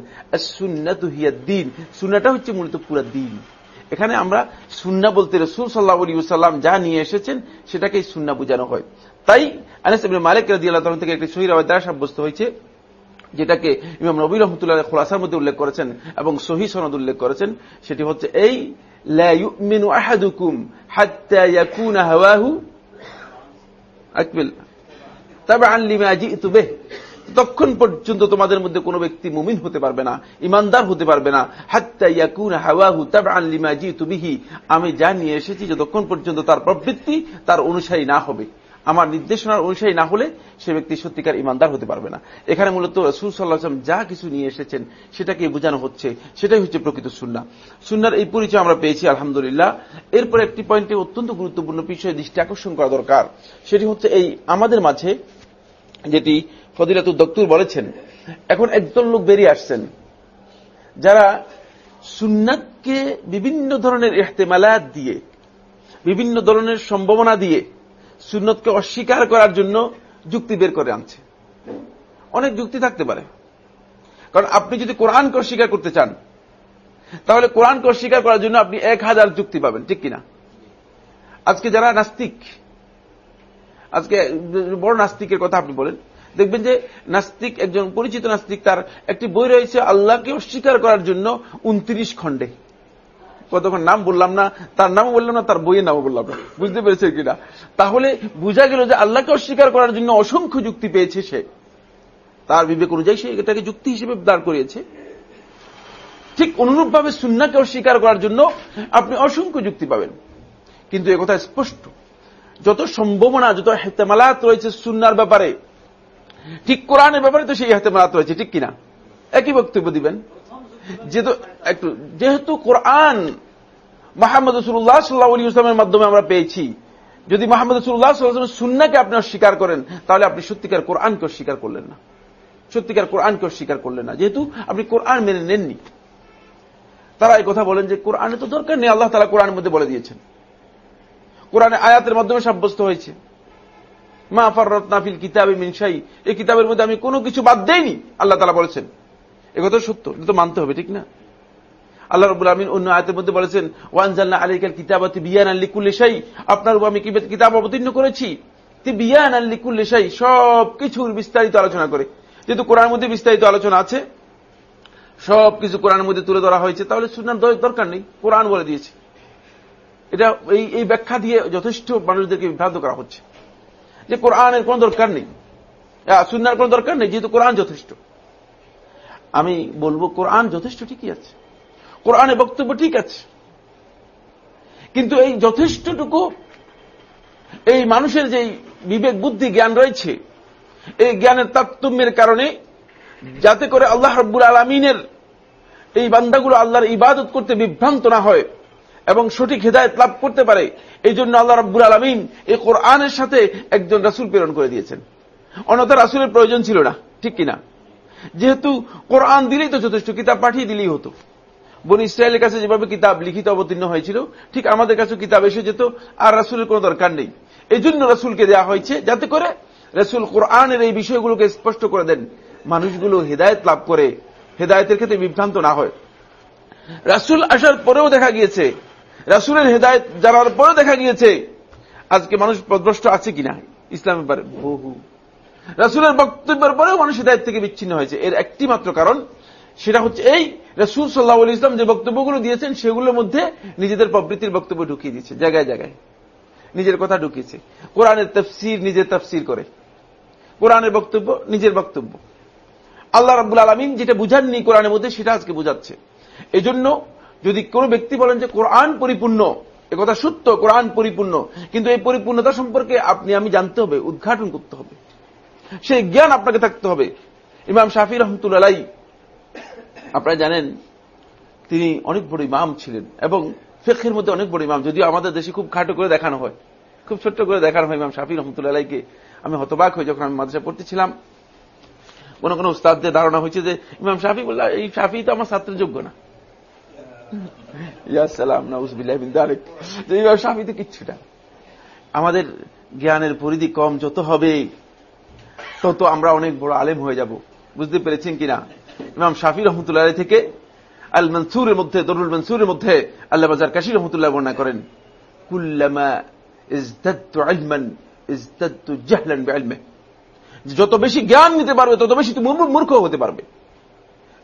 সুন্নাত হিয়া দিন সুন্নাটা হচ্ছে মূলত পুরা দিন এখানে আমরা সুন্না বলতে রসুল সাল্লাহ আলী সাল্লাম যা নিয়ে এসেছেন সেটাকেই সুন্না বোঝানো হয়। তাই আনিস মালিক রাজি আল্লাহ থেকে একটি সহিরাবাদ দ্বারা সাব্যস্ত হয়েছে, যেটাকে ইমাম নবী রহমতুল্লাহ খোলাসার মধ্যে উল্লেখ করেছেন এবং সহি সনদ উল্লেখ করেছেন। সেটি হচ্ছে, এই তবে আনলিমে আজি তুবে ততক্ষণ পর্যন্ত তোমাদের মধ্যে কোনো ব্যক্তি মুমিন হতে পারবে না, ইমানদার হতে পারবে না। হাত্তা ইয়াকুন হাওয়াহু তাবআন লিমা জিতু বিহি। আমি যা নিয়ে এসেছি যতক্ষণ পর্যন্ত তার প্রবৃত্তি তার অনুসারী না হবে। আমার নির্দেশনার অনুসারী না হলে সে ব্যক্তি সত্যিকার ইমানদার হতে পারবে না। এখানে মূলত রসুল সাল্লাহাম যা কিছু নিয়ে এসেছেন সেটাকে বোঝানো হচ্ছে, সেটাই হচ্ছে প্রকৃত সুন্না সুন্নার এই পরিচয় আমরা পেয়েছি, আলহামদুলিল্লাহ। এরপর একটি পয়েন্টে অত্যন্ত গুরুত্বপূর্ণ বিষয়ে দৃষ্টি আকর্ষণ করা দরকার। সেটি হচ্ছে এই আমাদের মাঝে যেটি ফদিলাতুর দক্তুর বলেছেন, এখন একদল লোক বেরিয়ে আসছেন, যারা সুন্নাতকে বিভিন্ন ধরনের এহতেমালাত দিয়ে, বিভিন্ন ধরনের সম্ভাবনা দিয়ে সুন্নতকে অস্বীকার করার জন্য যুক্তি বের করে আনছে। অনেক যুক্তি থাকতে পারে। কারণ আপনি যদি কোরআনকে অস্বীকার করতে চান, তাহলে কোরআনকে অস্বীকার করার জন্য আপনি এক হাজার যুক্তি পাবেন, ঠিক কিনা? আজকে যারা নাস্তিক, আজকে বড় নাস্তিকের কথা আপনি বলেন দেখবেন যে নাস্তিক, একজন পরিচিত নাস্তিক, তার একটি বই রয়েছে আল্লাহকে অস্বীকার করার জন্য উনত্রিশ খণ্ডে। কতক্ষণ নাম বললাম না, তার নামও বললাম না, তার বইয়ের নামও বললাম না। বুঝতে পেরেছে কিনা? তাহলে বোঝা গেল যে আল্লাহকে অস্বীকার করার জন্য অসংখ্য যুক্তি পেয়েছে সে। তার বিবেক অনুযায়ী সে এটাকে যুক্তি হিসেবে দাঁড় করিয়েছে। ঠিক অনুরূপভাবে সুন্নাকে অস্বীকার করার জন্য আপনি অসংখ্য যুক্তি পাবেন। কিন্তু একথা স্পষ্ট। যত সম্ভাবনা, যত হেতেমালাত রয়েছে সুন্নার ব্যাপারে ঠিক কোরআনের ব্যাপারে তো সেই হেতেমালাত রয়েছে, ঠিক কিনা? একই বক্তব্য দিবেন। যেহেতু একটু, যেহেতু কোরআন মাহমদ রসুল্লাহ সাল্লাহ আলী ইসলামের মাধ্যমে আমরা পেয়েছি, যদি মাহমদ রসুল্লাহ সাল্লাহ সুন্নাকে আপনি অস্বীকার করেন, তাহলে আপনি সত্যিকার কোরআনকে অস্বীকার করলেন না। সত্যিকার কোরআনকে অস্বীকার করলেন না। যেহেতু আপনি কোরআন মেনে নেননি। তারা এই কথা বলেন যে কোরআনে তো দরকার নেই, আল্লাহ তালা কোরআনের মধ্যে বলে দিয়েছেন। কোরআনে আয়াতের মাধ্যমে সাব্যস্ত হয়েছে। মা ফররত নাফিল কিতাবে মিনসাই এই কিতাবের মধ্যে আমি কোনো কিছু বাদ দেইনি, আল্লাহ তালা বলেছেন। একথা সত্য, এটা তো মানতে হবে, ঠিক না? আল্লাহ রবুল আমিন অন্য আয়তের মধ্যে বলেছেন ওয়ানজাল্লা আলিকাল কিতাবাতি বিয়ান আল্লিকুল্লি সাই আপনার উপর আমি কিতাব অবতীর্ণ করেছি। তি বিয়ান আল্লিকুল্লি সাই সব কিছুর বিস্তারিত আলোচনা করে। যেহেতু কোরআন মধ্যে বিস্তারিত আলোচনা আছে সব কিছু কোরআনের মধ্যে তুলে ধরা হয়েছে, তাহলে সুনার দরকার নেই, কোরআন বলে দিয়েছে। এটা এই এই ব্যাখ্যা দিয়ে যথেষ্ট মানুষদেরকে বিভ্রান্ত করা হচ্ছে। যে কোরআনের কোন দরকার নেই। সুনার কোন দরকার নেই, যেহেতু কোরআন যথেষ্ট। আমি বলব, কোরআন যথেষ্ট ঠিকই আছে। কোরআনের বক্তব্য ঠিক আছে। কিন্তু এই যথেষ্টটুকু, এই মানুষের যে বিবেক, বুদ্ধি, জ্ঞান রয়েছে, এই জ্ঞানের তারতম্যের কারণে যাতে করে আল্লাহ রব্বুল আলমিনের এই বান্দাগুলো আল্লাহর ইবাদত করতে বিভ্রান্ত না হয় এবং সঠিক হেদায়ত লাভ করতে পারে। এই জন্য আল্লাহ রব্বুল আলমিন এই কোরআনের সাথে একজন রাসুল প্রেরণ করে দিয়েছেন। অন্যথা রাসুলের প্রয়োজন ছিল না, ঠিক কিনা? যেহেতু কোরআন দিলেই তো যথেষ্ট, কিতাব পাঠিয়ে দিলেই হতো। বন ইসরায়েলের কাছে যেভাবে কিতাব লিখিত অবতীর্ণ হয়েছিল, ঠিক আমাদের কাছে কিতাব এসে যেত, আর রাসুলের কোন দরকার নেই। এই জন্য রাসুলকে দেওয়া হয়েছে যাতে করে রসুল কোরআনের এই বিষয়গুলোকে স্পষ্ট করে দেন। মানুষগুলো হেদায়ত লাভ করে, হেদায়তের ক্ষেত্রে বিভ্রান্ত না হয়। রাসুল আসার পরেও দেখা গিয়েছে রাসুলের হেদায়ত জানার পরেও দেখা গিয়েছে। আজকে মানুষ পদভ্রষ্ট আছে কিনা? ইসলামের ব্যাপারে বহু। রাসুলের বক্তব্যের পরেও মানুষ হেদায়ত থেকে বিচ্ছিন্ন হয়েছে। এর একটি মাত্র কারণ, সেটা হচ্ছে এই রসুল সাল্লাহ ইসলাম যে বক্তব্যগুলো দিয়েছেন, সেগুলোর মধ্যে নিজেদের প্রবৃত্তির বক্তব্য ঢুকিয়ে দিয়েছে, জায়গায় জায়গায়। নিজের কথা ঢুকিয়েছে। কোরআনের তফসির নিজের তফসির করে। কোরআনের বক্তব্য নিজের বক্তব্য। আল্লাহ রাবুল আলমিন যেটা বুঝাননি কোরআনের মধ্যে, সেটা আজকে বুঝাচ্ছে। এই জন্য যদি কোন ব্যক্তি বলেন যে কোরআন পরিপূর্ণ কথা সত্য, কোরআন পরিপূর্ণ, কিন্তু এই পরিপূর্ণতা সম্পর্কে আপনি, আমি জানতে হবে, উদ্ঘাটন করতে হবে। সেই জ্ঞান আপনাকে থাকতে হবে। ইমাম শাফি রহমতুল্লাহ আপনারা জানেন, তিনি অনেক বড় ইমাম ছিলেন এবং ফেকের মধ্যে অনেক বড় ইমাম, যদিও আমাদের দেশে খুব খাটো করে দেখানো হয়, খুব ছোট্ট করে দেখানো হয় ইমাম শাফি রহমতুল্লাহকে আমি হতবাক হই যখন আমি মাদ্রাসা পড়তেছিলাম, কোন কোন উস্তাদদের ধারণা হয়েছে যে ইমাম শাফি বলল, এই শাফি তো আমার ছাত্রের যোগ্য না। ইয়াসালাম শাফি তো কিচ্ছুটা আমাদের জ্ঞানের পরিধি কম, যত হবে, তত আমরা অনেক বড় আলেম হয়ে যাব। বুঝতে পেরেছেন কিনা? ইমাম শাফি রহমতুল্লাহ থেকে আল মনসুরের মধ্যে, দরুল মনসুরের মধ্যে আল্লাহ বাজার কাশি রহমতুল্লাহ বর্ণনা করেন যত বেশি জ্ঞান নিতে পারবে, তত বেশি তুমি মূর্খ হতে পারবে।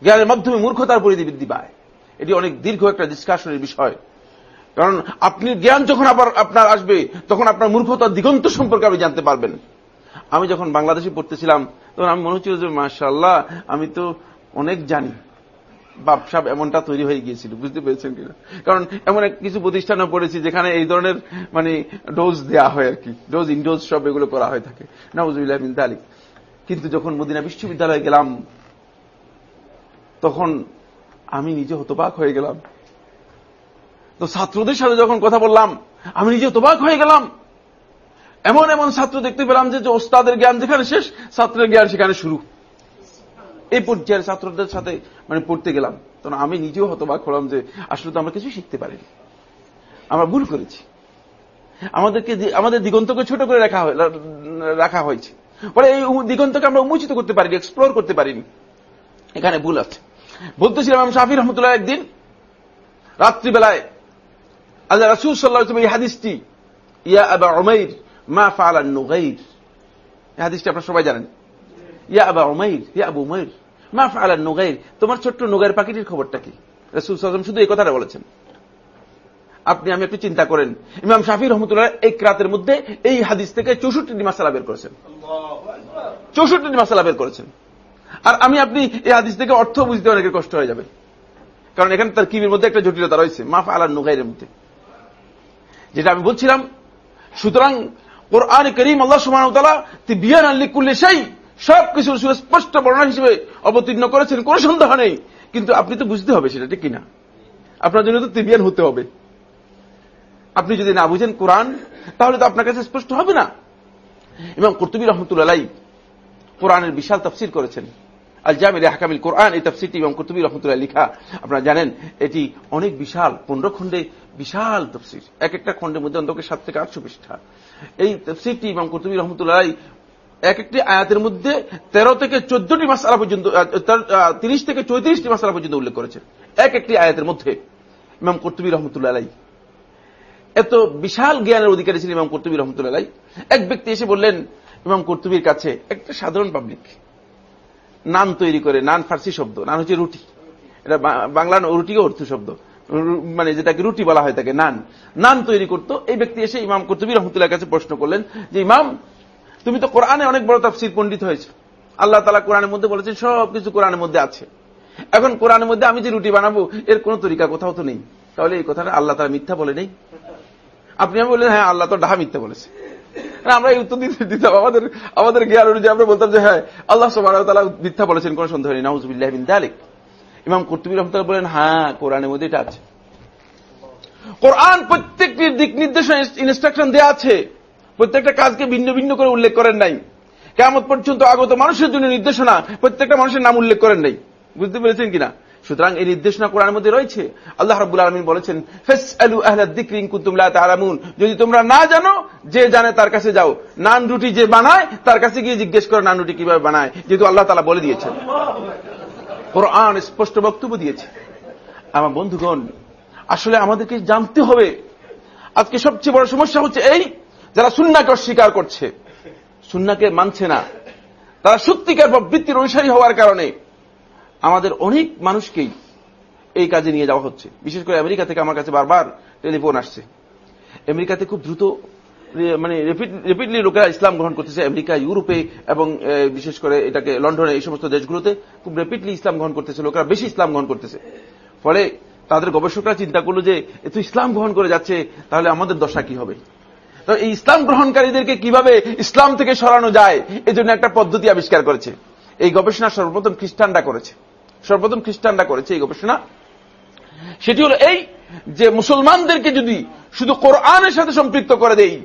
জ্ঞানের মাধ্যমে মূর্খতার পরিধি বৃদ্ধি পায়। এটি অনেক দীর্ঘ একটা ডিসকাশনের বিষয়। কারণ আপনি জ্ঞান যখন আবার আপনার আসবে, তখন আপনার মূর্খতার দিগন্ত সম্পর্কে আপনি জানতে পারবেন। আমি যখন বাংলাদেশে পড়তেছিলাম, তখন আমি মনে হচ্ছিল যে মার্শাল্লাহ আমি তো অনেক জানি। বাপসাপ এমনটা তৈরি হয়ে গিয়েছিল, বুঝতে পেরেছেন কিনা? কারণ এমন এক কিছু প্রতিষ্ঠানে পড়েছি, যেখানে এই ধরনের মানে ডোজ দেয়া হয় আর কি। ডোজ ইনডোজ সব এগুলো করা হয়ে থাকে। নওয়াজুল্লাহ বিন তালিক কিন্তু যখন মদিনা বিশ্ববিদ্যালয়ে গেলাম, তখন আমি নিজে হতবাক হয়ে গেলাম। তো ছাত্রদের সাথে যখন কথা বললাম, আমি নিজে হতবাক হয়ে গেলাম। এমন এমন ছাত্র দেখতে পেলাম যে ওস্তাদের জ্ঞান যেখানে শেষ, ছাত্রের জ্ঞান সেখানে শুরু। এই পর্যায়ের ছাত্রদের সাথে মানে পড়তে গেলাম। তখন আমি নিজেও হতবাক হলাম যে, আসলে তো আমরা কিছু শিখতে পারিনি। আমরা ভুল করেছি। আমাদেরকে আমাদের দিগন্তকে ছোট করে রাখা রাখা হয়েছে। বলে এই দিগন্তকে আমরা উন্মোচিত করতে পারিনি এক্সপ্লোর করতে পারিনি। এখানে ভুল আছে। বলতেছিলাম আমি শাফি রহমতুল্লাহ একদিন রাত্রিবেলায় আল্লাহ রাসুল সাল্লাহ এই হাদিসটি ইয়া আবা ওমাইর মা ফালা নুগাইর। এই হাদিসটি আপনারা সবাই জানেন। ইয়া আবা ওমাইর ইয়া আবু উমাইর মা ফালা নুগাইর। তোমার ছোট্ট নুগাইর পাখিটির খবরটা কি? রাসুল সাল্লাম শুধু এই কথাটা বলেছেন। আপনি আমি একটু চিন্তা করেন ইমাম শাফি রহমতুল্লাহ এক রাতের মধ্যে এই হাদিস থেকে চৌষট্টি মাসালা বের করেছেন। চৌষট্টি মাসালা বের করেছেন। আর আমি আপনি এই হাদিস থেকে অর্থ বুঝতে অনেকের কষ্ট হয়ে যাবে। কারণ এখানে তার কিবির মধ্যে একটা জটিলতা রয়েছে। মাফ আলার নুগাইরের মধ্যে। যেটা আমি বলছিলাম, সুতরাং কোরআন করিম আল্লাহ সুমানতালা বিয়ান আল্লি কুল্লে সেই সব কিছুর সুস্পষ্ট বর্ণনা হিসেবে অবতীর্ণ করেছেন, কোন সন্দেহ নেই। কিন্তু আপনি তো বুঝতে হবে সেটা ঠিক কিনা। আপনার জন্য তো তিবিয়ান হতে হবে। আপনি যদি না বুঝেন কোরআন, তাহলে তো আপনার কাছে স্পষ্ট হবে না। এবং কর্তুবী রহমতুল্লাহ কোরআনের বিশাল তফসির করেছেন। আল জামির হাকামিল কোরআন, এই তফসিরটি এবং কর্তুবী রহমতুল্লাহ লিখা। আপনারা জানেন, এটি অনেক বিশাল, পনেরো খণ্ডে বিশাল তফসির। এক একটা খণ্ডের মধ্যে অন্তকে সাত থেকে আটশো পৃষ্ঠা। এই তফসিরটি এবং কর্তুবী রহমতুল্লাহ এক একটি আয়াতের মধ্যে তেরো থেকে চোদ্দটি মাসালা পর্যন্ত তিরিশ থেকে চৌত্রিশটি মাসালা পর্যন্ত উল্লেখ করেছেন। এক একটি আয়াতের মধ্যে ইমাম কর্তুবী রহমতুল্লাহ এত বিশাল জ্ঞানের অধিকারী ছিলেন ইমাম কর্তুবী রহমতুল্লাহ এক ব্যক্তি এসে বললেন ইমাম কর্তুবীর কাছে একটা সাধারণ পাবলিক নান তৈরি করে, নান ফার্সি শব্দ, নান হচ্ছে রুটি। এটা বাংলা রুটিও অর্থ শব্দ। মানে যেটাকে রুটি বলা হয় তাকে নান। নান তৈরি করত, এই ব্যক্তি এসে ইমাম কর্তুবী রহমতুল্লাহ কাছে প্রশ্ন করলেন যে, ইমাম, তুমি তো কোরআনে অনেক বড় তাফসির পণ্ডিত হয়েছে। আল্লাহ তালা কোরআনের মধ্যে বলেছেন সব কিছু কোরআনের মধ্যে আছে। এখন কোরআনের মধ্যে আমি যে রুটি বানাবো, এর কোন তরিকা কোথাও তো নেই। তাহলে এই কথাটা আল্লাহ তারা মিথ্যা বলে নেই? আপনি আমি বললেন হ্যাঁ আল্লাহ তো ডাহা মিথ্যা বলেছে। আমরা এই উত্তর দিতে দিতাম। আমাদের আমাদের জ্ঞান অনুযায়ী আমরা বলতাম যে হ্যাঁ আল্লাহ তালা মিথ্যা বলেছেন, কোন সন্দেহ নেই। নাউজুবিল্লাহ বিন তালিক ইমাম কর্তুবী রহমতাল বলেন হ্যাঁ কোরআনের মধ্যে এটা আছে। কোরআন প্রত্যেকটির দিক নির্দেশনা ইনস্ট্রাকশন দেওয়া আছে। প্রত্যেকটা কাজকে ভিন্ন ভিন্ন করে উল্লেখ করেন নাই। কেমন পর্যন্ত আগত মানুষের জন্য নির্দেশনা প্রত্যেকটা মানুষের নাম উল্লেখ করেন নাই। বুঝতে পেরেছেন কিনা? সুতরাং এই নির্দেশনা কোরআন মধ্যে রয়েছে। আল্লাহ রাবুল আলমিন বলেছেন ফেস আলু আহলাদিকুমলামুন যদি তোমরা না জানো, যে জানে তার কাছে যাও। নান রুটি যে বানায়, তার কাছে গিয়ে জিজ্ঞেস করো নান রুটি কীভাবে বানায়, যেহেতু আল্লাহ তালা বলে দিয়েছেন। কোরআন স্পষ্ট বক্তব্য দিয়েছে। আমার বন্ধুগণ, আসলে আমাদেরকে জানতে হবে, আজকে সবচেয়ে বড় সমস্যা হচ্ছে এই, যারা সুন্নাকে অস্বীকার করছে। সুন্নাকে মানছে না। তারা সত্যিকার প্রবৃত্তির অনুসারী হওয়ার কারণে আমাদের অনেক মানুষকেই এই কাজে নিয়ে যাওয়া হচ্ছে। বিশেষ করে আমেরিকা থেকে আমার কাছে বারবার টেলিফোন আসছে। আমেরিকাতে খুব দ্রুত মানে রেপিডলি লোকেরা ইসলাম গ্রহণ করতেছে আমেরিকা, ইউরোপে, এবং বিশেষ করে এটাকে লন্ডনে, এই সমস্ত দেশগুলোতে খুব রেপিডলি ইসলাম গ্রহণ করতেছে। লোকেরা বেশি ইসলাম গ্রহণ করতেছে। ফলে তাদের গবেষকরা চিন্তা করল যে এত ইসলাম গ্রহণ করে যাচ্ছে, তাহলে আমাদের দশা কি হবে? তো এই ইসলাম গ্রহণকারীদেরকে কীভাবে ইসলাম থেকে সরানো যায়, এজন্য একটা পদ্ধতি আবিষ্কার করেছে। এই গবেষণা সর্বপ্রথম খ্রিস্টানরা করেছে। সর্বপ্রথম খ্রিস্টানরা করেছে এই গবেষণা। সেটি হল এই যে মুসলমানদেরকে যদি শুধু কোরআনের সাথে সম্পৃক্ত করে দেই,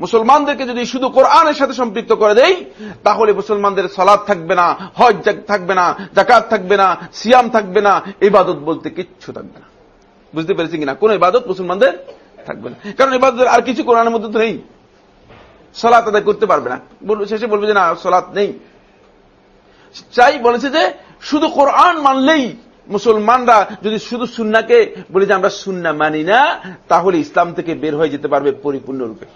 মুসলমানদেরকে যদি শুধু কোরআনের সাথে সম্পৃক্ত করে দেই, তাহলে মুসলমানদের সলাদ থাকবে না, হজ থাকবে না জাকাত থাকবে না, সিয়াম থাকবে না, ইবাদত বলতে কিচ্ছু থাকবে না। বুঝতে পেরেছি কিনা? কোন ইবাদত মুসলমানদের থাকবে না। কারণ ইবাদত আর কিছু কোরআনের মধ্যে তো নেই। সলাৎ আদায় করতে পারবে না। শেষে বলবে যে না সলাৎ নেই। চাই বলেছে যে শুধু কোরআন মানলেই মুসলমানরা যদি শুধু সুন্নাকে বলে যে আমরা সুন্না মানি না, তাহলে ইসলাম থেকে বের হয়ে যেতে পারবে পরিপূর্ণরূপে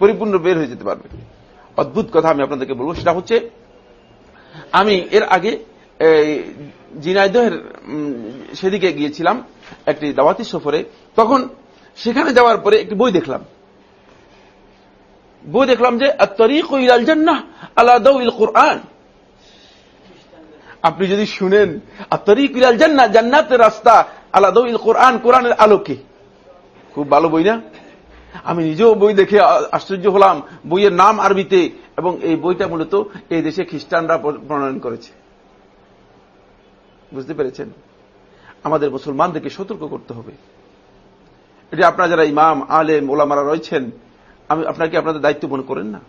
পরিপূর্ণ বের হয়ে যেতে পারবে। অদ্ভুত কথা আমি আপনাদেরকে বলব, সেটা হচ্ছে আমি এর আগে জিনাইদহের সেদিকে গিয়েছিলাম একটি দাওয়াতি সফরে। তখন সেখানে যাওয়ার পরে একটি বই দেখলাম। বই দেখলাম যে তরিক ইলাল জান্নাহ আলা দাউল কোরআন। আপনি যদি শুনেন আর জান্নাত, জান্নাতের রাস্তা, আলা দাউল কোরআন, কোরআনের আলোকে। খুব ভালো বই না? আমি নিজেও বই দেখে আশ্চর্য হলাম, বইয়ের নাম আরবিতে, এবং এই বইটা মূলত এই দেশে খ্রিস্টানরা প্রণয়ন করেছে। বুঝতে পেরেছেন? আমাদের মুসলমানদেরকে সতর্ক করতে হবে। এটি আপনারা যারা ইমাম, আলেম, ওলামারা রয়েছেন, আমি, আপনাকে আপনাদের দায়িত্ব মনে করেন না।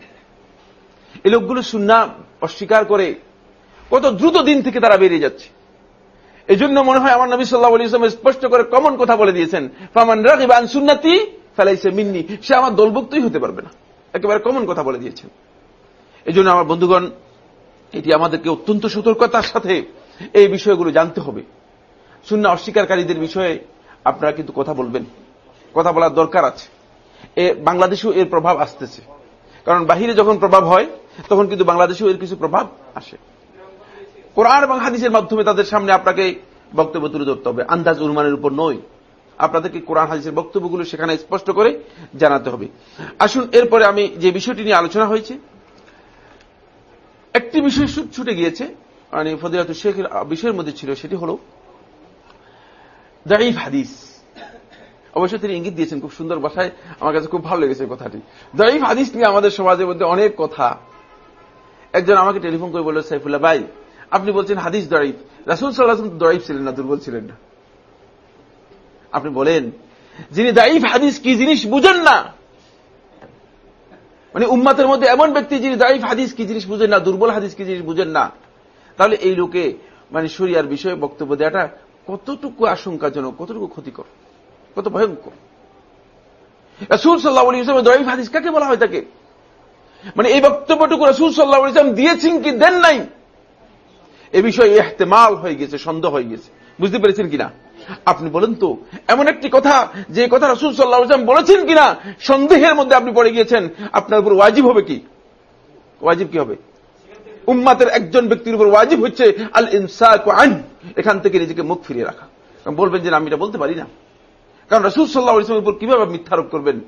এই লোকগুলো সুন্না অস্বীকার করে কত দ্রুত দিন থেকে তারা বেরিয়ে যাচ্ছে। এই জন্য মনে হয় আমার নবী সাল্লাহ ইসলাম স্পষ্ট করে কমন কথা বলে দিয়েছেন, ফামান রাগিবান সুন্নাতি ফেলাইছে মিন্নি। সে আমার দলভুক্তই হতে পারবে না। একেবারে কমন কথা বলে দিয়েছেন। এই জন্য আমার বন্ধুগণ, এটি আমাদেরকে অত্যন্ত সতর্কতার সাথে এই বিষয়গুলো জানতে হবে। শূন্য অস্বীকারীদের বিষয়ে আপনারা কিন্তু কথা বলবেন। কথা বলার দরকার আছে। এ বাংলাদেশেও এর প্রভাব আসতেছে। কারণ বাহিরে যখন প্রভাব হয়, তখন কিন্তু বাংলাদেশেও এর কিছু প্রভাব আসে। কোরআন এবং হাদিসের মাধ্যমে তাদের সামনে আপনাকে বক্তব্য তুলে ধরতে হবে। আন্দাজ উন্মানের উপর নয়। আপনাদেরকে কোরআন, হাদিসের বক্তব্যগুলো সেখানে স্পষ্ট করে জানাতে হবে। আসুন, এরপরে আমি যে বিষয়টি নিয়ে আলোচনা হয়েছে, একটি বিষয় ছুটে গিয়েছে মানে ফদিলাত শেখের বিষয়ের মধ্যে ছিল, সেটি হল দাইফ হাদিস। অবশ্য তিনি ইঙ্গিত দিয়েছেন খুব সুন্দর ভাষায়, আমার কাছে খুব ভালো লেগেছে কথাটি। দাইফ হাদিস নিয়ে আমাদের সমাজের মধ্যে অনেক কথা। একজন আমাকে টেলিফোন করে বলল, সাইফুল্লাহ ভাই আপনি বলছেন হাদিস দরাইফ রাসুল সাল্লাহ দরাইফ ছিলেন না, দুর্বল ছিলেন না? আপনি বলেন, যিনি দাইফ হাদিস কি জিনিস বুঝেন না? মানে উম্মাতের মধ্যে এমন ব্যক্তি যিনি দাইফ হাদিস কি জিনিস বুঝেন না, দুর্বল হাদিস কি জিনিস বুঝেন না? তাহলে এই লোকে মানে শরিয়ার বিষয়ে বক্তব্য দেওয়াটা কতটুকু আশঙ্কাজনক, কতটুকু ক্ষতিকর, কত ভয়ঙ্কর? রসুল সাল্লাহ ইসলামের দরাইফ হাদিস কাকে বলা হয় তাকে? মানে এই বক্তব্যটুকু রসুল সাল্লাহ ইসলাম দিয়েছেন কি দেন নাই? এ বিষয়ে এহতেমাল হয়ে গেছে, সন্দেহ হয়ে গেছে। বুঝতে পেরেছেন কিনা? আপনি বলেন তো, এমন একটি কথা, যে কথা রসুল সাল্লাহ ইসলাম বলেছেন কিনা, সন্দেহের মধ্যে আপনি পড়ে গিয়েছেন, আপনার উপর ওয়াজিব হবে কি? ওয়াজিব কি হবে? উম্মাতের একজন ব্যক্তির উপর ওয়াজিব হচ্ছে আল ইনসাক আইন এখান থেকে নিজেকে মুখ ফিরিয়ে রাখা। বলবেন যে আমি এটা বলতে পারি না। কারণ রসুল সাল্লাহ ইসলামের উপর কীভাবে মিথ্যারোপ করবেন?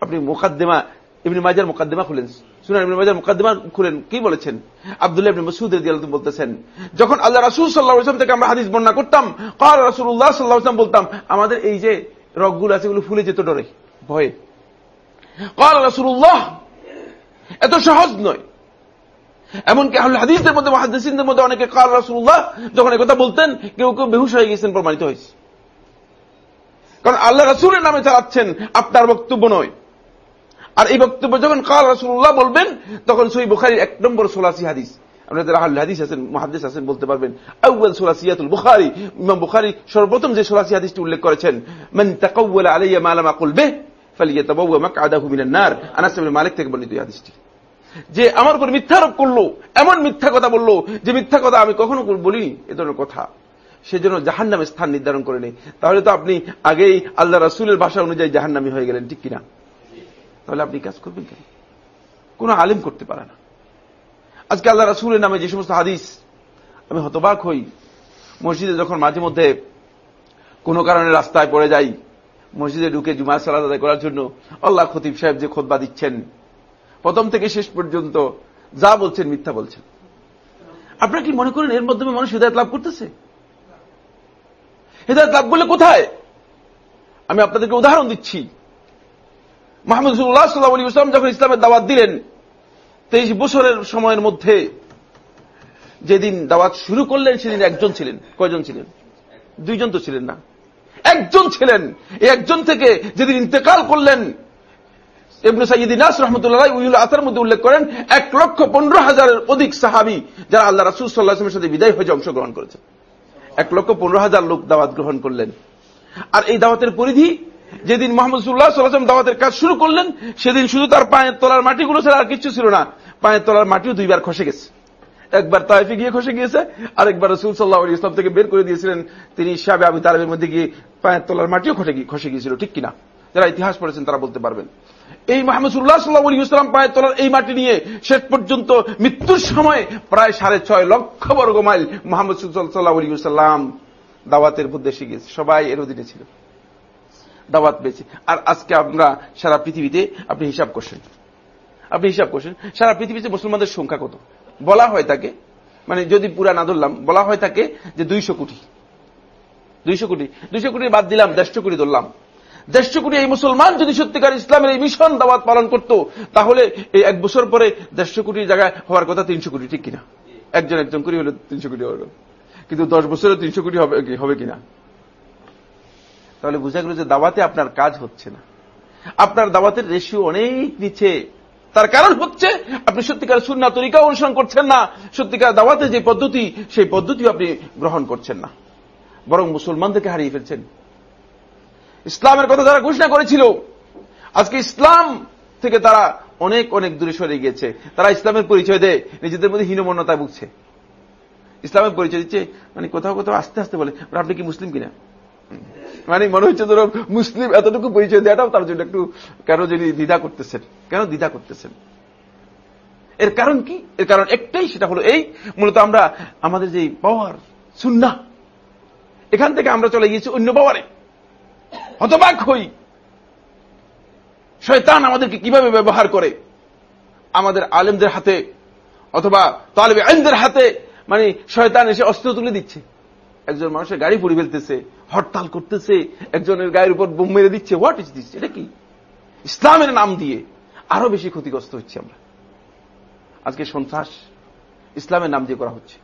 আপনি মোকাদ্দেমা ইবনে মাজার মোকাদ্দেমা খুলেন। শুনেন ইবনে মাজার মোকাদ্দেমা খুলেন কি বলেছেন আব্দুল্লাহ ইবনে মাসউদ রাদিয়াল্লাহু বলতেছেন যখন আল্লাহ রাসূল সাল্লাল্লাহু আলাইহি ওয়াসাল্লাম থেকে আমরা হাদিস বর্ণনা করতাম قال রাসূলুল্লাহ সাল্লাল্লাহু আলাইহি ওয়াসাল্লাম বলতাম আমাদের এই যে রগগুলো আছে এগুলো ফুলে যেত ডরে ভয়ে قال রাসূলুল্লাহ এত সহজ নয় এমনকি আহলে হাদিসদের মধ্যে মুহাদ্দিসিনদের মধ্যে অনেকে قال রাসূলুল্লাহ যখন এই কথা বলতেন কেউ কেউ বেহুশ হয়ে গেছেন প্রমাণিত হয়েছে কারণ আল্লাহ রাসূলের নামে চালাচ্ছেন আপনার বক্তব্য নয় আর এই বক্তব্য যখন কাল রাসুল্লাহ বলবেন, তখন সই বুখারির এক নম্বর সোলাসি হাদিস। বলতে পারবেন বুখারি। বুখারি সর্বপ্রথম যে হাদিসটি উল্লেখ করেছেন মালিক থেকে বর্ণিত হাদিসটি। যে আমার উপর মিথ্যারোপ করল, এমন মিথ্যা কথা বলল, যে মিথ্যা কথা আমি কখনো বলিনি, এ ধরনের কথা। সেজন্য জাহান নামে স্থান নির্ধারণ করে নেই। তাহলে তো আপনি আগেই আল্লাহ রাসুলের ভাষা অনুযায়ী জাহান্নামী হয়ে গেলেন, ঠিক কিনা? তাহলে আপনি কাজ করবেন কেন? কোন আলিম করতে পারে না। আজকে আল্লাহ রাসুলের নামে যে সমস্ত হাদিস আমি হতবাক হই, মসজিদে যখন মাঝে মধ্যে কোনো কারণে রাস্তায় পড়ে যাই, মসজিদে ঢুকে জুমা সালাদ আদায় করার জন্য আল্লাহ খতিব সাহেব যে খোদবা দিচ্ছেন, প্রথম থেকে শেষ পর্যন্ত যা বলছেন মিথ্যা বলছেন। আপনারা কি মনে করেন এর মাধ্যমে মানুষ হৃদায়ত লাভ করতেছে? হৃদায়ত লাভ করলে কোথায়? আমি আপনাদেরকে উদাহরণ দিচ্ছি। মাহমুদ সুল্লাহ আলী ইসলাম যখন ইসলামের দাওয়াত দিলেন, তেইশ বছরের সময়ের মধ্যে যেদিন দাওয়াত শুরু করলেন, সেদিন একজন ছিলেন। কয়জন ছিলেন? দুইজন তো ছিলেন না। একজন ছিলেন। একজন থেকে যেদিন ইন্তেকাল করলেন এমনি সাইদিনাস রহমতুল্লাহ উইল আতার মধ্যে উল্লেখ করেন, এক লক্ষ পনেরো হাজারের অধিক সাহাবি যারা আল্লাহ রাসুল সাল্লাহামের সাথে বিদায় হয়ে অংশগ্রহণ করেছে এক লক্ষ পনেরো হাজার লোক দাওয়াত গ্রহণ করলেন। আর এই দাওয়াতের পরিধি যেদিন মোহাম্মদ সুল্লাহ সাল্লাম দাওয়াতের কাজ শুরু করলেন, সেদিন শুধু তার পায়ের তলার মাটিগুলো ছাড়া আর কিছু ছিল না। পায়ের তলার মাটিও দুইবার খসে গেছে। একবার তাইফে গিয়ে খসে গিয়েছে আর একবার রসুল সাল্লাহ ইসলাম থেকে বের করে দিয়েছিলেন। তিনি সাবে আবি তালেবের মধ্যে গিয়ে পায়ের তলার মাটিও খসে খসে গিয়েছিল, ঠিক কিনা? যারা ইতিহাস পড়েছেন তারা বলতে পারবেন। এই মাহমুদুল্লাহ সাল্লাহ আলী ইসলাম পায়ের তলার এই মাটি নিয়ে শেষ পর্যন্ত মৃত্যুর সময় প্রায় সাড়ে ছয় লক্ষ বর্গ মাইল মোহাম্মদ সাল্লাহ আলী সাল্লাম দাওয়াতের উদ্দেশ্যে গিয়েছে। সবাই এর অধীনে ছিল। দাওয়াত পেয়েছে। আর আজকে আমরা সারা পৃথিবীতে আপনি হিসাব করছেন। আপনি হিসাব করছেন, সারা পৃথিবীতে মুসলমানদের সংখ্যা কত? বলা হয় তাকে মানে যদি পুরা না ধরলাম, বলা হয় তাকে যে দুইশো কোটি। দুইশো কোটি। দুইশো কোটি বাদ দিলাম, দেড়শো কোটি ধরলাম। দেড়শো কোটি এই মুসলমান যদি সত্যিকার ইসলামের এই মিশন দাওয়াত পালন করত, তাহলে এই এক বছর পরে দেড়শো কোটির জায়গায় হওয়ার কথা তিনশো কোটি, ঠিক কিনা? একজন একজন করে হলে তিনশো কোটি হবে কিন্তু দশ বছরে তিনশো কোটি হবে কিনা? তাহলে বোঝা গেল যে দাওয়াতে আপনার কাজ হচ্ছে না। আপনার দাওয়াতের রেশিও অনেক নিচে। তার কারণ হচ্ছে, আপনি সত্যিকার সুন্না তরিকা অনুসরণ করছেন না, সত্যিকার দাওয়াতে যে পদ্ধতি, সেই পদ্ধতি আপনি গ্রহণ করছেন না। বরং মুসলমানদেরকে হারিয়ে ফেলছেন। ইসলামের কথা যারা ঘোষণা করেছিল, আজকে ইসলাম থেকে তারা অনেক অনেক দূরে সরে গিয়েছে। তারা ইসলামের পরিচয় দেয়, নিজেদের মধ্যে হীনমন্যতায় ভুগছে। ইসলামের পরিচয় দিচ্ছে মানে কোথাও কোথাও আস্তে আস্তে বলে, আপনি কি মুসলিম কিনা? মানে মনে হচ্ছে ধরো মুসলিম এতটুকু পরিচয় দেওয়াটাও তার জন্য একটু কেন যদি দ্বিধা করতেছেন? কেন দ্বিধা করতেছেন? এর কারণ কি? এর কারণ একটাই, সেটা হলো এই, মূলত আমরা আমাদের যে পাওয়ার, সুন্না, এখান থেকে আমরা চলে গিয়েছি অন্য পাওয়ারে। হতবাক হই। শয়তান আমাদেরকে কীভাবে ব্যবহার করে? আমাদের আলেমদের হাতে অথবা তালেবে আইনদের হাতে। মানে শয়তান এসে অস্ত্র তুলে দিচ্ছে। একজন মানুষের গাড়ি পুড়ে ফেলতেছে হরতাল করতেছে, একজনের গায়ের উপর বোম মেরে দিচ্ছে হোয়াট ইজ দিচ্ছে এটা কি? ইসলামের নাম দিয়ে আরও বেশি ক্ষতিগ্রস্ত হচ্ছে আমরা। আজকে সন্ত্রাস ইসলামের নাম দিয়ে করা হচ্ছে।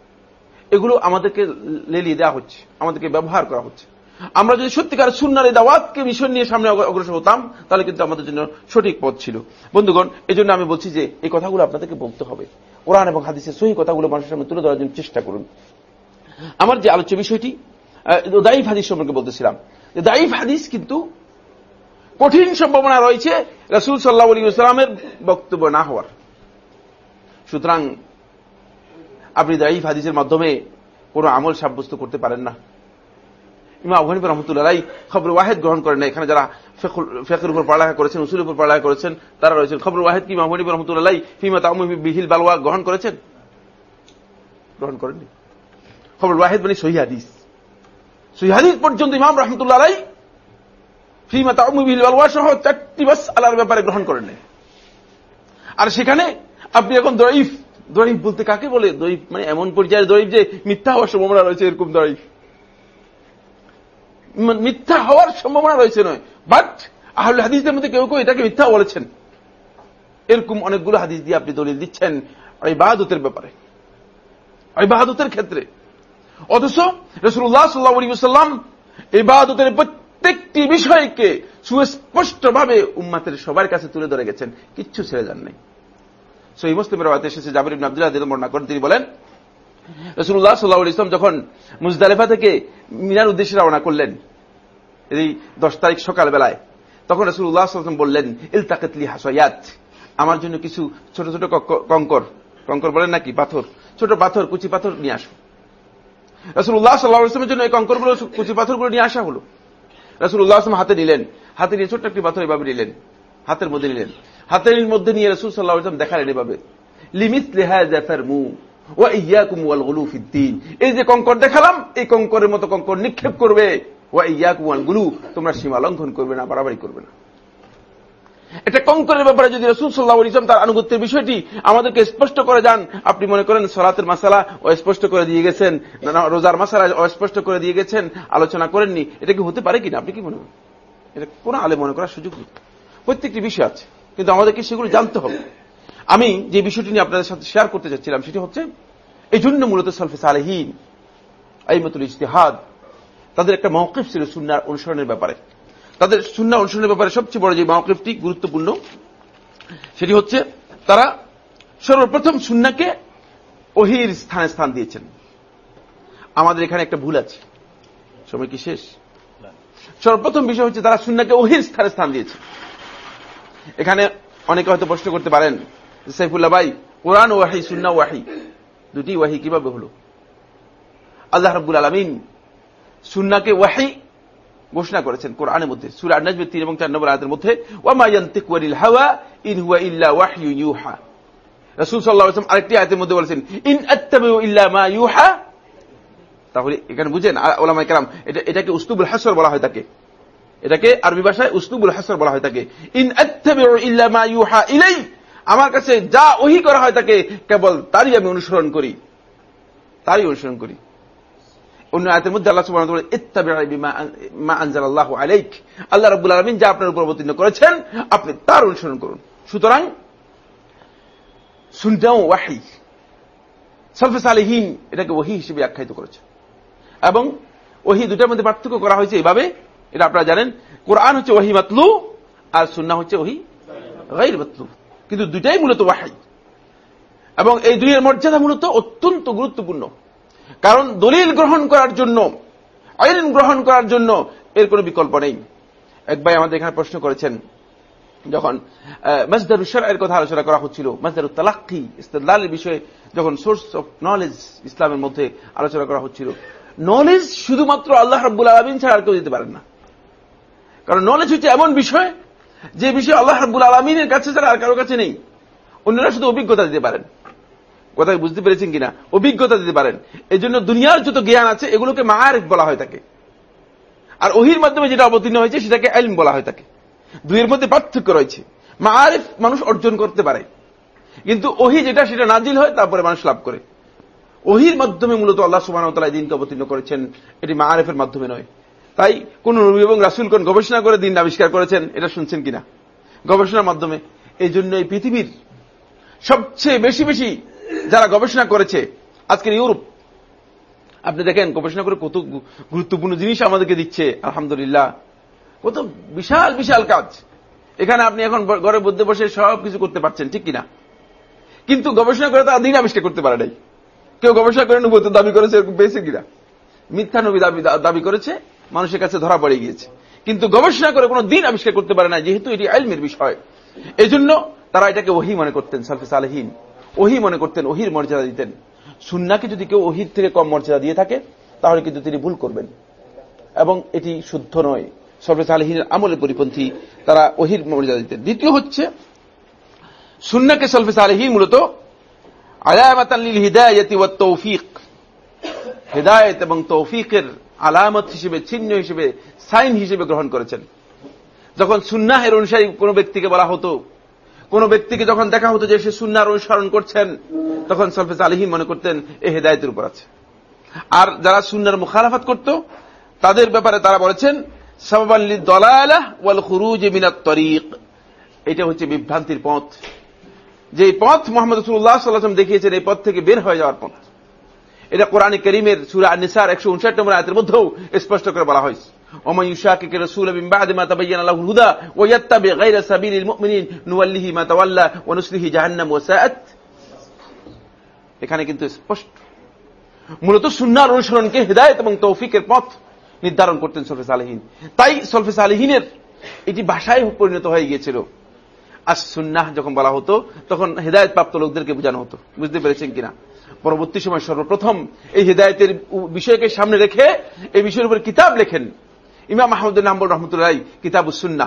এগুলো আমাদেরকে লেলিয়ে দেওয়া হচ্ছে, আমাদেরকে ব্যবহার করা হচ্ছে। আমরা যদি সত্যিকার সুন্নার দাওয়াতকে মিশন নিয়ে সামনে অগ্রসর হতাম, তাহলে কিন্তু আমাদের জন্য সঠিক পথ ছিল। বন্ধুগণ এই জন্য আমি বলছি যে এই কথাগুলো আপনাদেরকে বলতে হবে। কোরআন এবং হাদিসের সহি কথাগুলো মানুষের সামনে তুলে ধরার জন্য চেষ্টা করুন। আমার যে আলোচ্য বিষয়টি দাইফ হাদিস সম্পর্কে বলতেছিলাম। দাইফ হাদিস কিন্তু কঠিন সম্ভাবনা রয়েছে রসুল সাল্লাহ আলী ইসলামের বক্তব্য না হওয়ার। সুতরাং আপনি দাইফ হাদিসের মাধ্যমে কোন আমল সাব্যস্ত করতে পারেন না। ইমা আফগানিব রহমতুল্লাহ খবর ওয়াহেদ গ্রহণ করেন না এখানে যারা ফেকের উপর পড়ালেখা করেছেন, উসুলের উপর পড়ালেখা করেছেন, তারা রয়েছেন। খবর ওয়াহেদ কি মাহমুনিব রহমতুল্লাহ ফিমা তাম বিহিল বালওয়া গ্রহণ করেছেন? গ্রহণ করেননি। খবর ওয়াহেদ মানে সহি হাদিস। সহি হাদিস পর্যন্ত ইমাম রহমতুল্লাহ আলাই ফিমা তাম বিহিল বালওয়া সহ চারটি বাস আল্লাহর ব্যাপারে গ্রহণ করেন আর সেখানে আপনি এখন দরিফ দরিফ বলতে কাকে বলে? দরিফ মানে এমন পর্যায়ের দরিফ যে মিথ্যা হওয়ার সম্ভাবনা রয়েছে এরকম দরিফ মিথ্যা হওয়ার সম্ভাবনা রয়েছে নয় বাট আহলে হাদিসদের মধ্যে কেউ কেউ এটাকে মিথ্যা বলেছেন। এরকম অনেকগুলো হাদিস দিয়ে আপনি দলিল দিচ্ছেন ওই বাহাদুতের ব্যাপারে। ওই বাহাদুতের ক্ষেত্রে। অথচ রসুল্লাহ সাল্লাহাম এই বাহাদুতের প্রত্যেকটি বিষয়কে সুস্পষ্টভাবে উম্মাতের সবার কাছে তুলে ধরে গেছেন। কিচ্ছু ছেড়ে যান নাই। সই মুসলিমের বাতে এসেছে, জাবির আব্দুল্লাহ দিল বর্ণনা করেন, তিনি বলেন রসুল্লাহ সাল্লাহ ইসলাম যখন মুজদালেফা থেকে মিনার উদ্দেশ্যে রওনা করলেন, এই দশ তারিখ সকাল বেলায় তখন রসুল্লাহ সাল্লাম বললেন ইল তাকেতলি হাসয়াত, আমার জন্য কিছু ছোট ছোট কঙ্কর। কঙ্কর বলেন নাকি? পাথর। ছোট পাথর, কুচি পাথর নিয়ে আসো। রসুল্লাহ সাল্লাহ ইসলামের জন্য এই কঙ্করগুলো কুচি পাথরগুলো নিয়ে আসা হলো। রসুল্লাহ আসলাম হাতে নিলেন। হাতে নিয়ে ছোট্ট একটি পাথর এভাবে নিলেন। হাতের মধ্যে নিলেন। হাতের মধ্যে নিয়ে রসুল সাল্লাহ ইসলাম দেখালেন এভাবে। লিমিট লেহা জাফার মু ও ইয়াকুম ওয়াল গুলুফিদ্দিন এই যে কঙ্কর দেখালাম, এই কঙ্করের মতো কঙ্কর নিক্ষেপ করবে। ও ইয়াকুম ওয়াল গুলু, তোমরা সীমা লঙ্ঘন করবে না, বাড়াবাড়ি করবে না। এটা কঙ্করের ব্যাপারে যদি রসুল সাল্লাহ ইসলাম তার আনুগত্যের বিষয়টি আমাদেরকে স্পষ্ট করে যান আপনি মনে করেন সলাতের মাসালা অস্পষ্ট করে দিয়ে গেছেন রোজার মাসালা অস্পষ্ট করে দিয়ে গেছেন, আলোচনা করেননি, এটা কি হতে পারে কিনা? আপনি কি মনে করেন? এটা কোন আলে মনে করার সুযোগ নেই। প্রত্যেকটি বিষয় আছে, কিন্তু আমাদেরকে সেগুলো জানতে হবে। আমি যে বিষয়টি নিয়ে আপনাদের সাথে শেয়ার করতে চাচ্ছিলাম সেটি হচ্ছে এই জন্য মূলত সলফে সালেহীন, আইমতুল ইস্তেহাদ তাদের একটা মৌকিফ ছিল সুন্নার অনুসরণের ব্যাপারে। তাদের সুন্না অনুসরণের ব্যাপারে সবচেয়ে বড় যে মৌকিফটি গুরুত্বপূর্ণ, সেটি হচ্ছে তারা সর্বপ্রথম সুন্নাকে ওহির স্থানে স্থান দিয়েছেন। আমাদের এখানে একটা ভুল আছে। সময় কি শেষ? সর্বপ্রথম বিষয় হচ্ছে তারা সুন্নাকে ওহির স্থানে স্থান দিয়েছে। এখানে অনেকে হয়তো প্রশ্ন করতে পারেন, সাইফুল্লাহ ভাই, কোরআন ওয়াহি সুন্না ওয়াহি, দুটি ওয়াহি কীভাবে হল? আল্লাহ রব্বুল আলমিন সুন্নাকে ওয়াহি ঘোষণা করেছেন কোরআনের মধ্যে, সুরা নাজমের তিন এবং চার নম্বর আয়াতের মধ্যে ওয়ামায়ান্তিক ওয়ারিল হাওয়া ইন হুয়া ইল্লা ওয়াহয়ু ইউহা। রাসূল সাল্লাল্লাহু আলাইহি আরেকটি আয়াতের মধ্যে বলেছেন, ইন আত্তাবিউ ইল্লা মা ইউহা। তাহলে এখানে বুঝেন ওলামায়ে কেরাম, এটা, এটাকে উসলুবুল হাসর বলা হয় তাকে। এটাকে আরবি ভাষায় উসলুবুল হাসর বলা হয় তাকে। ইন আত্তাবিউ ইল্লা মা ইউহা ইলাই আমার কাছে যা ওহি করা হয় তাকে, কেবল তারই আমি অনুসরণ করি। তারই অনুসরণ করি। অন্য আয়তের মধ্যে আল্লাহ সুবহানাহু আলাইক। আল্লাহ রাব্বুল আলামিন যা আপনার উপর অবতীর্ণ করেছেন, আপনি তার অনুসরণ করুন। সুতরাং সুন্নাও ওয়াহি, সালফে সালেহীন, এটাকে ওহি হিসেবে আখ্যায়িত করেছে। এবং ওহি দুটার মধ্যে পার্থক্য করা হয়েছে এইভাবে এটা আপনারা জানেন, কোরআন হচ্ছে ওহি মাতলু, আর সুন্না হচ্ছে ওহি গাইর মাতলু। কিন্তু দুটাই মূলত ওয়াহাই এবং এই দুইয়ের মর্যাদা মূলত অত্যন্ত গুরুত্বপূর্ণ। কারণ দলিল গ্রহণ করার জন্য, আইন গ্রহণ করার জন্য এর কোনো বিকল্প নেই। এক ভাই আমাদের এখানে প্রশ্ন করেছেন, যখন মজদার এর কথা আলোচনা করা হচ্ছিল মজদার তালাক্কি ইস্তেদালের বিষয়ে যখন সোর্স অফ নলেজ ইসলামের মধ্যে আলোচনা করা হচ্ছিল নলেজ শুধুমাত্র আল্লাহ রাব্বুল আলমিন ছাড়া আর কেউ দিতে পারেন না। কারণ নলেজ হচ্ছে এমন বিষয়, যে বিষয় আল্লাহ রাব্বুল আলমিনের কাছে ছাড়া আর কারও কাছে নেই। অন্যরা শুধু অভিজ্ঞতা দিতে পারেন। কথা বুঝতে পেরেছেন কিনা? অভিজ্ঞতা দিতে পারেন। এই জন্য দুনিয়ার যত জ্ঞান আছে, এগুলোকে মায়ারিফ বলা হয় থাকে আর ওহির মাধ্যমে যেটা অবতীর্ণ হয়েছে, সেটাকে এলম বলা হয় থাকে দুইয়ের মধ্যে পার্থক্য রয়েছে। মায়ারিফ মানুষ অর্জন করতে পারে। কিন্তু ওহি যেটা, সেটা নাজিল হয়, তারপরে মানুষ লাভ করে। ওহির মাধ্যমে মূলত আল্লাহ সুবাহ দিনকে অবতীর্ণ করেছেন। এটি মায়ারিফের মাধ্যমে নয়। তাই কোন নবী এবং রাসুল কোন গবেষণা করে দিন আবিষ্কার করেছেন, এটা শুনছেন কিনা? গবেষণার মাধ্যমে। এই জন্য এই পৃথিবীর সবচেয়ে বেশি বেশি যারা গবেষণা করেছে, আজকের ইউরোপ, আপনি দেখেন, গবেষণা করে কত গুরুত্বপূর্ণ জিনিস আমাদেরকে দিচ্ছে, আলহামদুলিল্লাহ। কত বিশাল বিশাল কাজ। এখানে আপনি এখন ঘরে মধ্যে বসে সব কিছু করতে পারছেন, ঠিক কিনা? কিন্তু গবেষণা করে তারা দিন আবিষ্কার করতে পারে নাই। কেউ গবেষণা করে নবুত দাবি করেছে, এরকম পেয়েছে কিনা? মিথ্যা নবী দাবি দাবি করেছে, মানুষের কাছে ধরা পড়ে গিয়েছে। কিন্তু গবেষণা করে কোনো দিন আবিষ্কার করতে পারে না যেহেতু এটি আইলমের বিষয়। এই জন্য তারা এটাকে ওহি মনে করতেন সালফিস আলহীন ওহি মনে করতেন, ওহির মর্যাদা দিতেন। সুন্নাকে যদি কেউ ওহির থেকে কম মর্যাদা দিয়ে থাকে, তাহলে কিন্তু তিনি ভুল করবেন। এবং এটি শুদ্ধ নয়। সরফেস আলহীনের আমলের পরিপন্থী, তারা ওহির মর্যাদা দিতেন। দ্বিতীয় হচ্ছে সুন্নাকে সলফেস আলহী মূলত আলামাতাল্লিল হিদায়তি ও তৌফিক, হেদায়ত এবং তৌফিকের আলামত হিসেবে, চিহ্ন হিসেবে, সাইন হিসেবে গ্রহণ করেছেন। যখন সুন্নাহের অনুসারী কোন ব্যক্তিকে বলা হতো কোন ব্যক্তিকে যখন দেখা হতো যে সে সুন্নার অনুসরণ করছেন, তখন সলফেজ আলহী মনে করতেন, এ হেদায়তের উপর আছে। আর যারা সুন্নার মুখালাফাত করত, তাদের ব্যাপারে তারা বলেছেন ওয়াল তরিক। এটা হচ্ছে বিভ্রান্তির পথ। যে পথ মোহাম্মদ রসুল্লাহ সাল্লাম দেখিয়েছেন, এই পথ থেকে বের হয়ে যাওয়ার পথ। এটা কোরআন করিমের সুরা নিসার একশো উনষাট নম্বর আয়তের মধ্যেও স্পষ্ট করে বলা হয়েছে। ومن يشاكك الرسول من بعد ما تبين له الهدى ويتبع غير سبيل المؤمنين نوله ما تولى ونسله جهنم وساءت এখানে কিন্তু স্পষ্ট মূলত সুন্নার অনুসরণকে হৃদায়ত এবং তৌফিকের পথ নির্ধারণ করতেন সলফেস আলহীন তাই সলফেস আলহীনের এটি ভাষায় পরিণত হয়ে গিয়েছিল আর সুন্নাহ যখন বলা হতো তখন হৃদায়ত প্রাপ্ত লোকদেরকে বোঝানো হতো বুঝতে পেরেছেন কিনা পরবর্তী সময় সর্বপ্রথম এই হৃদায়তের বিষয়কে সামনে রেখে এই বিষয়ের উপর কিতাব লেখেন ইমাম মাহমুদুল হাম্বল রহমতুল্লাহ কিতাব উসুন্না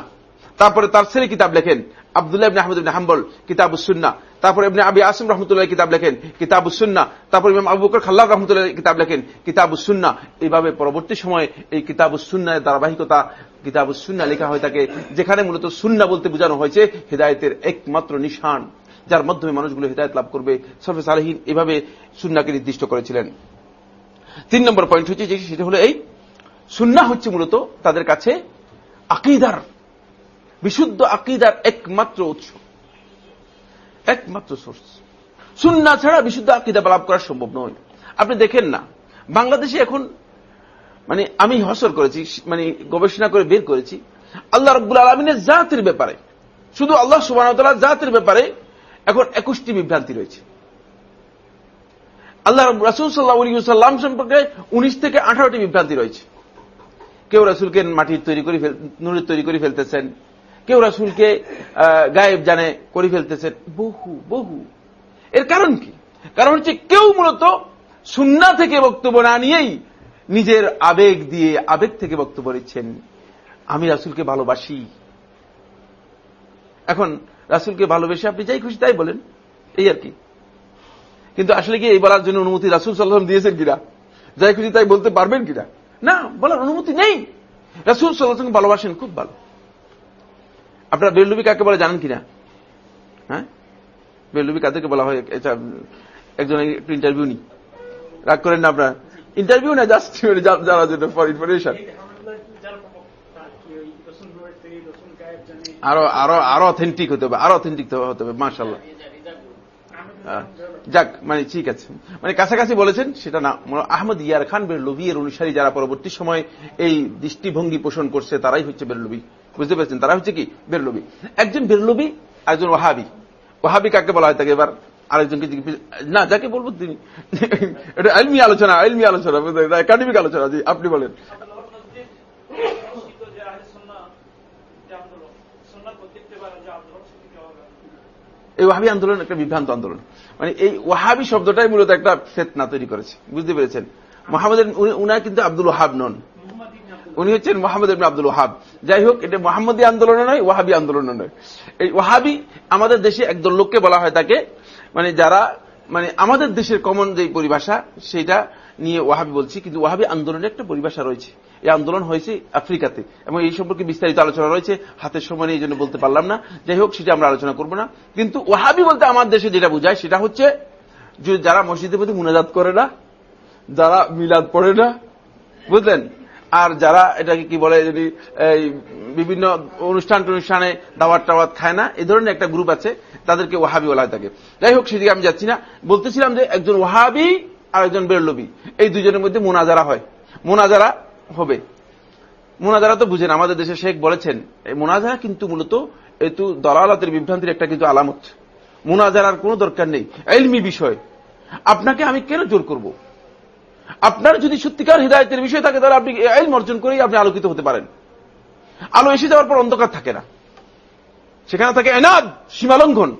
তারপরে তার ছেলে কিতাব লেখেন, আবদুল্লাহ ইবনে আহমদ হাম্বল কিতাব উসুন্না তারপর ইবনে আবি আসিম রহমতুল্লাহ কিতাব লেখেন কিতাব উসুন্না তারপর ইমাম আবু বকর খাল্লাহ রহমতুল্লাহ কিতাব লেখেন কিতাব উসুন্না এইভাবে পরবর্তী সময়ে এই কিতাব উসুন্নার ধারাবাহিকতা কিতাব উসুন্না লেখা হয়ে থাকে, যেখানে মূলত সুন্না বলতে বোঝানো হয়েছে হৃদায়তের একমাত্র নিশান, যার মাধ্যমে মানুষগুলো হৃদায়ত লাভ করবে। সরফেস আলহীন এভাবে সুন্নাকে নির্দিষ্ট করেছিলেন। তিন নম্বর পয়েন্ট হচ্ছে যে, সেটা হলো এই সুন্না হচ্ছে মূলত তাদের কাছে আকিদার, বিশুদ্ধ আকিদার একমাত্র উৎস, একমাত্র সোর্স সুন্না ছাড়া বিশুদ্ধ আকিদা লাভ করা সম্ভব নয়। আপনি দেখেন না, বাংলাদেশে এখন মানে আমি হসর করেছি মানে গবেষণা করে বের করেছি, আল্লাহ রব্বুল আলমিনের জাতির ব্যাপারে, শুধু আল্লাহ সুবাহ জাতির ব্যাপারে এখন একুশটি বিভ্রান্তি রয়েছে। আল্লাহ রাসুল সাল্লাহ সাল্লাম সম্পর্কে উনিশ থেকে আঠারোটি বিভ্রান্তি রয়েছে। কেউ রাসুলকে মাটির তৈরি করে নুরের তৈরি করে ফেলতেছেন। কেউ রাসুলকে গায়েব জানে করে ফেলতেছেন। বহু বহু। এর কারণ কি? কারণ হচ্ছে কেউ মূলত সুন্না থেকে বক্তব্য না নিয়েই নিজের আবেগ দিয়ে আবেগ থেকে বক্তব্য দিচ্ছেন আমি রাসুলকে ভালোবাসি। এখন রাসুলকে ভালোবেসে আপনি যাই খুশি তাই বলেন। এই আর কি। কিন্তু আসলে কি এই বলার জন্য অনুমতি রাসুল সাল্লাম দিয়েছেন কিনা? যাই খুশি তাই বলতে পারবেন কিনা? না, বলার অনুমতি নেই। রাসুল সাল্লাহ ভালোবাসেন, খুব ভালো। আপনারা বেল্লুবি কাকে বলে জানেন কিনা? হ্যাঁ? বেলুবি কাদেরকে বলা হয় একজন একটু ইন্টারভিউ নি রাগ করেন না আপনার। ইন্টারভিউ না জাস্ট যারা জন্য ফর ইনফরমেশন আরও আরও আরও অথেন্টিক হতে হবে, আরও অথেন্টিক হতে হবে মার্শাল্লাহ যাক মানে ঠিক আছে। মানে কাছাকাছি বলেছেন, সেটা না আহমদ ইয়ার খান বেরলবি এর অনুসারী যারা পরবর্তী সময় এই দৃষ্টিভঙ্গি পোষণ করছে, তারাই হচ্ছে বেরলবি বুঝতে পেরেছেন? তারা হচ্ছে কি? বেরলবি একজন বেরলবি একজন ওহাবি ওহাবি কাকে বলা হয় তাকে? এবার আরেকজনকে না, যাকে বলব তিনি। এটা আলমি আলোচনা আলমি আলোচনা একাডেমিক আলোচনা আপনি বলেন। এই ওয়াহাবি আন্দোলন একটা বিভ্রান্ত আন্দোলন। মানে এই ওয়াহাবি শব্দটাই মূলত একটা ফেতনা তৈরি করেছে। বুঝতে পেরেছেন? মোহাম্মদের উনার কিন্তু আব্দুল ওহাব নন। উনি হচ্ছেন মোহাম্মদ আব্দুল ওহাব যাই হোক, এটা মোহাম্মদী আন্দোলন নয়, ওয়াহাবি আন্দোলন নয়। এই ওয়াহাবি আমাদের দেশে একদল লোককে বলা হয় তাকে মানে যারা মানে আমাদের দেশের কমন যে পরিভাষা, সেটা নিয়ে ওয়াহাবি বলছি, কিন্তু ওয়াহাবি আন্দোলনের একটা পরিভাষা রয়েছে। এই আন্দোলন হয়েছে আফ্রিকাতে। এবং এই সম্পর্কে বিস্তারিত আলোচনা রয়েছে, হাতের সময় এই জন্য বলতে পারলাম না। যাই হোক, সেটা আমরা আলোচনা করব না। কিন্তু ওয়াহাবি বলতে আমার দেশে যেটা বোঝায়, সেটা হচ্ছে যারা মসজিদের প্রতি মুনাজাত করে না, যারা মিলাদ পড়ে না, বুঝলেন? আর যারা এটাকে কি বলে, যদি বিভিন্ন অনুষ্ঠান টনুষ্ঠানে দাওয়াত টাওয়াত খায় না এই ধরনের একটা গ্রুপ আছে, তাদেরকে ওহাবি বলা থাকে যাই হোক, সেদিকে আমি যাচ্ছি না। বলতেছিলাম যে একজন ওয়াহাবি আর একজন বেরলবি। এই দুজনের মধ্যে মোনাজারা হয়। মোনাজারা হবে। মোনাজারা তো বুঝেন, আমাদের দেশে শেখ বলেছেন, এই মোনাজারা কিন্তু মূলত এতু দলালাতের বিভ্রান্তির একটা কিন্তু আলামত। মোনাজারার কোনো দরকার নেই। এলমি বিষয়। আপনাকে আমি কেন জোর করব? আপনার যদি সত্যিকার হৃদায়তের বিষয় থাকে, তাহলে আপনি আইল অর্জন করেই আপনি আলোকিত হতে পারেন। আলো এসে যাওয়ার পর অন্ধকার থাকে না। সেখানে থাকে এনাদ, সীমালঙ্ঘন।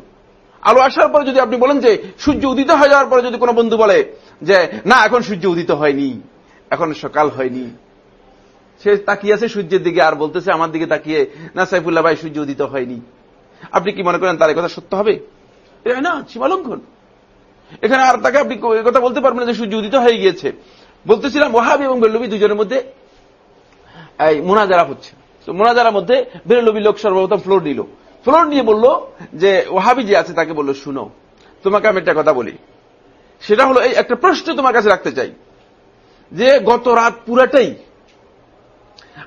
আলো আসার পরে যদি আপনি বলেন যে সূর্য উদিত হয়ে যাওয়ার পরে যদি কোনো বন্ধু বলে যে, না, এখন সূর্য উদিত হয়নি, এখন সকাল হয়নি। সে তাকিয়ে আছে সূর্যের দিকে আর বলতেছে, আমার দিকে তাকিয়ে না, সাইফুল্লাহ ভাই, সূর্য উদিত হয়নি। আপনি কি মনে করেন তার কথা সত্য হবে? না সীমালঙ্ঘন এখানে আর তাকে আপনি কথা বলতে পারবেন যে সূর্য উদিত হয়ে গিয়েছে। বলতেছিলাম ওহাবি এবং বেরলবি দুজনের মধ্যে, এই, মোনাজারা হচ্ছে। তো মোনাজারার মধ্যে বেরলবি লোক সর্বপ্রথম ফ্লোর নিল। ফ্লোর নিয়ে বলল যে ওহাবি যে আছে তাকে বলল, শুনো, তোমাকে আমি একটা কথা বলি। সেটা হলো, এই একটা প্রশ্ন তোমার কাছে রাখতে চাই। যে গত রাত পুরাটাই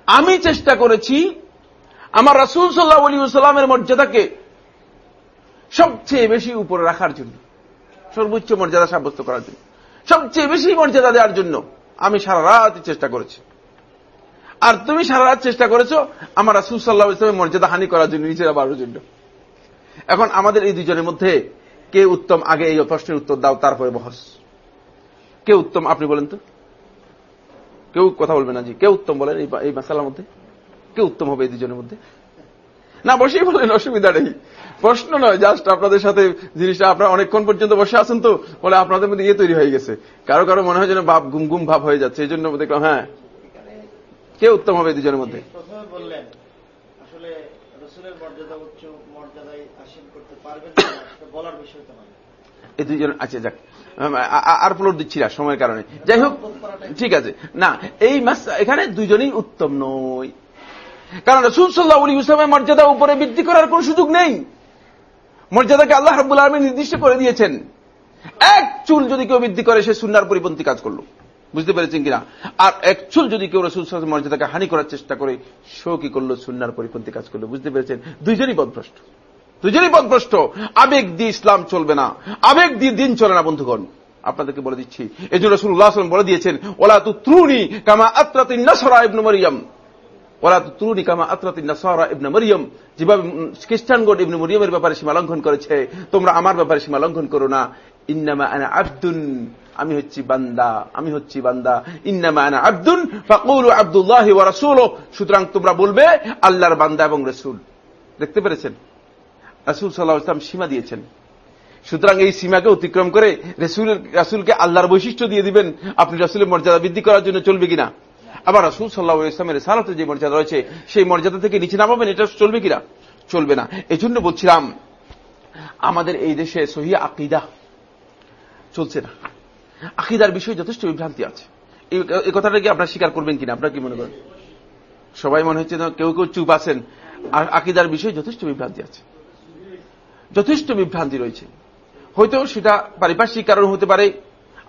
আমি চেষ্টা করেছি আমার রাসুল সাল্লাহ আলী সাল্লামের মর্যাদাকে সবচেয়ে বেশি উপরে রাখার জন্য, সর্বোচ্চ মর্যাদা সাব্যস্ত করার জন্য, সবচেয়ে বেশি মর্যাদা দেওয়ার জন্য আমি সারা রাত চেষ্টা করেছি। আর তুমি সারা রাত চেষ্টা করেছ আমার রাসুল সাল্লাহ ইসলামের মর্যাদা হানি করার জন্য নিজেরা বাড়ার জন্য। এখন আমাদের এই দুজনের মধ্যে কে উত্তম? আগে এই প্রশ্নের উত্তর দাও, তারপরে বহস। কে উত্তম আপনি বলেন তো? কেউ কথা বলবে না জি কে উত্তম বলেন এই মাসালার মধ্যে। কে উত্তম হবে এই দুজনের মধ্যে। না বসেই বলেন অসুবিধা নেই। প্রশ্ন নয় জাস্ট আপনাদের সাথে জিনিসটা আপনারা অনেকক্ষণ পর্যন্ত বসে আছেন তো বলে আপনাদের মধ্যে ইয়ে তৈরি হয়ে গেছে। কারও কারও মনে হয় যেন ভাব গুম গুম ভাব হয়ে যাচ্ছে এই জন্য দেখলাম হ্যাঁ। কে উত্তম হবে দুজনের মধ্যে। এই দুইজন আছে যাক। আর ফ্লোর দিচ্ছি না সময়ের কারণে। যাই হোক, ঠিক আছে। না, এই মাস এখানে দুজনেই উত্তম নয় কারণ রসুল সাল্লাহ উলি ইসলামের মর্যাদা উপরে বৃদ্ধি করার কোন সুযোগ নেই। মর্যাদাকে আল্লাহ রাবুল আলমী নির্দিষ্ট করে দিয়েছেন। এক চুল যদি কেউ বৃদ্ধি করে, সে সুন্নার পরিপন্থী কাজ করল। বুঝতে পেরেছেন কিনা? আর এক চুল যদি কেউ রসুল মর্যাদাকে হানি করার চেষ্টা করে, সেও কি করল? সুন্নার পরিপন্থী কাজ করল। বুঝতে পেরেছেন? দুইজনই পদভ্রষ্ট দুজনই পদভ্রষ্ট আবেগ দিয়ে ইসলাম চলবে না। আবেগ দিয়ে দিন চলে না, বন্ধুগণ। আপনাদেরকে বলে দিচ্ছি, এই জন্য রসুল্লাহ বলে দিয়েছেন ওলা তু ত্রুনি কামা আত্রাতিন ওরা তুরুনি কামা আতরাতিন মরিয়ম। যেভাবে খ্রিস্টানগণ ইবনে মরিয়মের ব্যাপারে সীমা লঙ্ঘন করেছে, তোমরা আমার ব্যাপারে সীমা লঙ্ঘন করো না। ইন্নামা আনা আব্দুন, আমি হচ্ছি বান্দা, আমি হচ্ছি বান্দা। ইন্নামা আনা আব্দুন, ফাকুলু আব্দুল্লাহ ওয়া রাসূলুহু। সুতরাং তোমরা বলবে, আল্লাহর বান্দা এবং রাসূল। দেখতে পেরেছেন? রাসূল সাল্লাল্লাহু আলাইহি ওয়াসাল্লাম সীমা দিয়েছেন। সুতরাং এই সীমাকে অতিক্রম করে রসুলের রাসূলকে আল্লাহর বৈশিষ্ট্য দিয়ে দিবেন, আপনি রাসুলের মর্যাদা বৃদ্ধি করার জন্য চলবে কিনা। আবার রাসুল সাল্লাহ ইসলামের সালাতের যে মর্যাদা রয়েছে, সেই মর্যাদা থেকে নিচে নামাবেন, এটা চলবে কিনা? চলবে না। এই জন্য বলছিলাম, আমাদের এই দেশে সহিয়া আকিদা চলছে না। আকিদার বিষয়ে যথেষ্ট বিভ্রান্তি আছে। এই কথাটা কি আপনার স্বীকার করবেন কিনা? আপনার কি মনে করেন? সবাই মনে হচ্ছে কেউ কেউ চুপ আছেন। আর আকিদার বিষয়ে যথেষ্ট বিভ্রান্তি আছে। যথেষ্ট বিভ্রান্তি রয়েছে। হয়তো সেটা পারিপার্শ্বিক কারণ হতে পারে,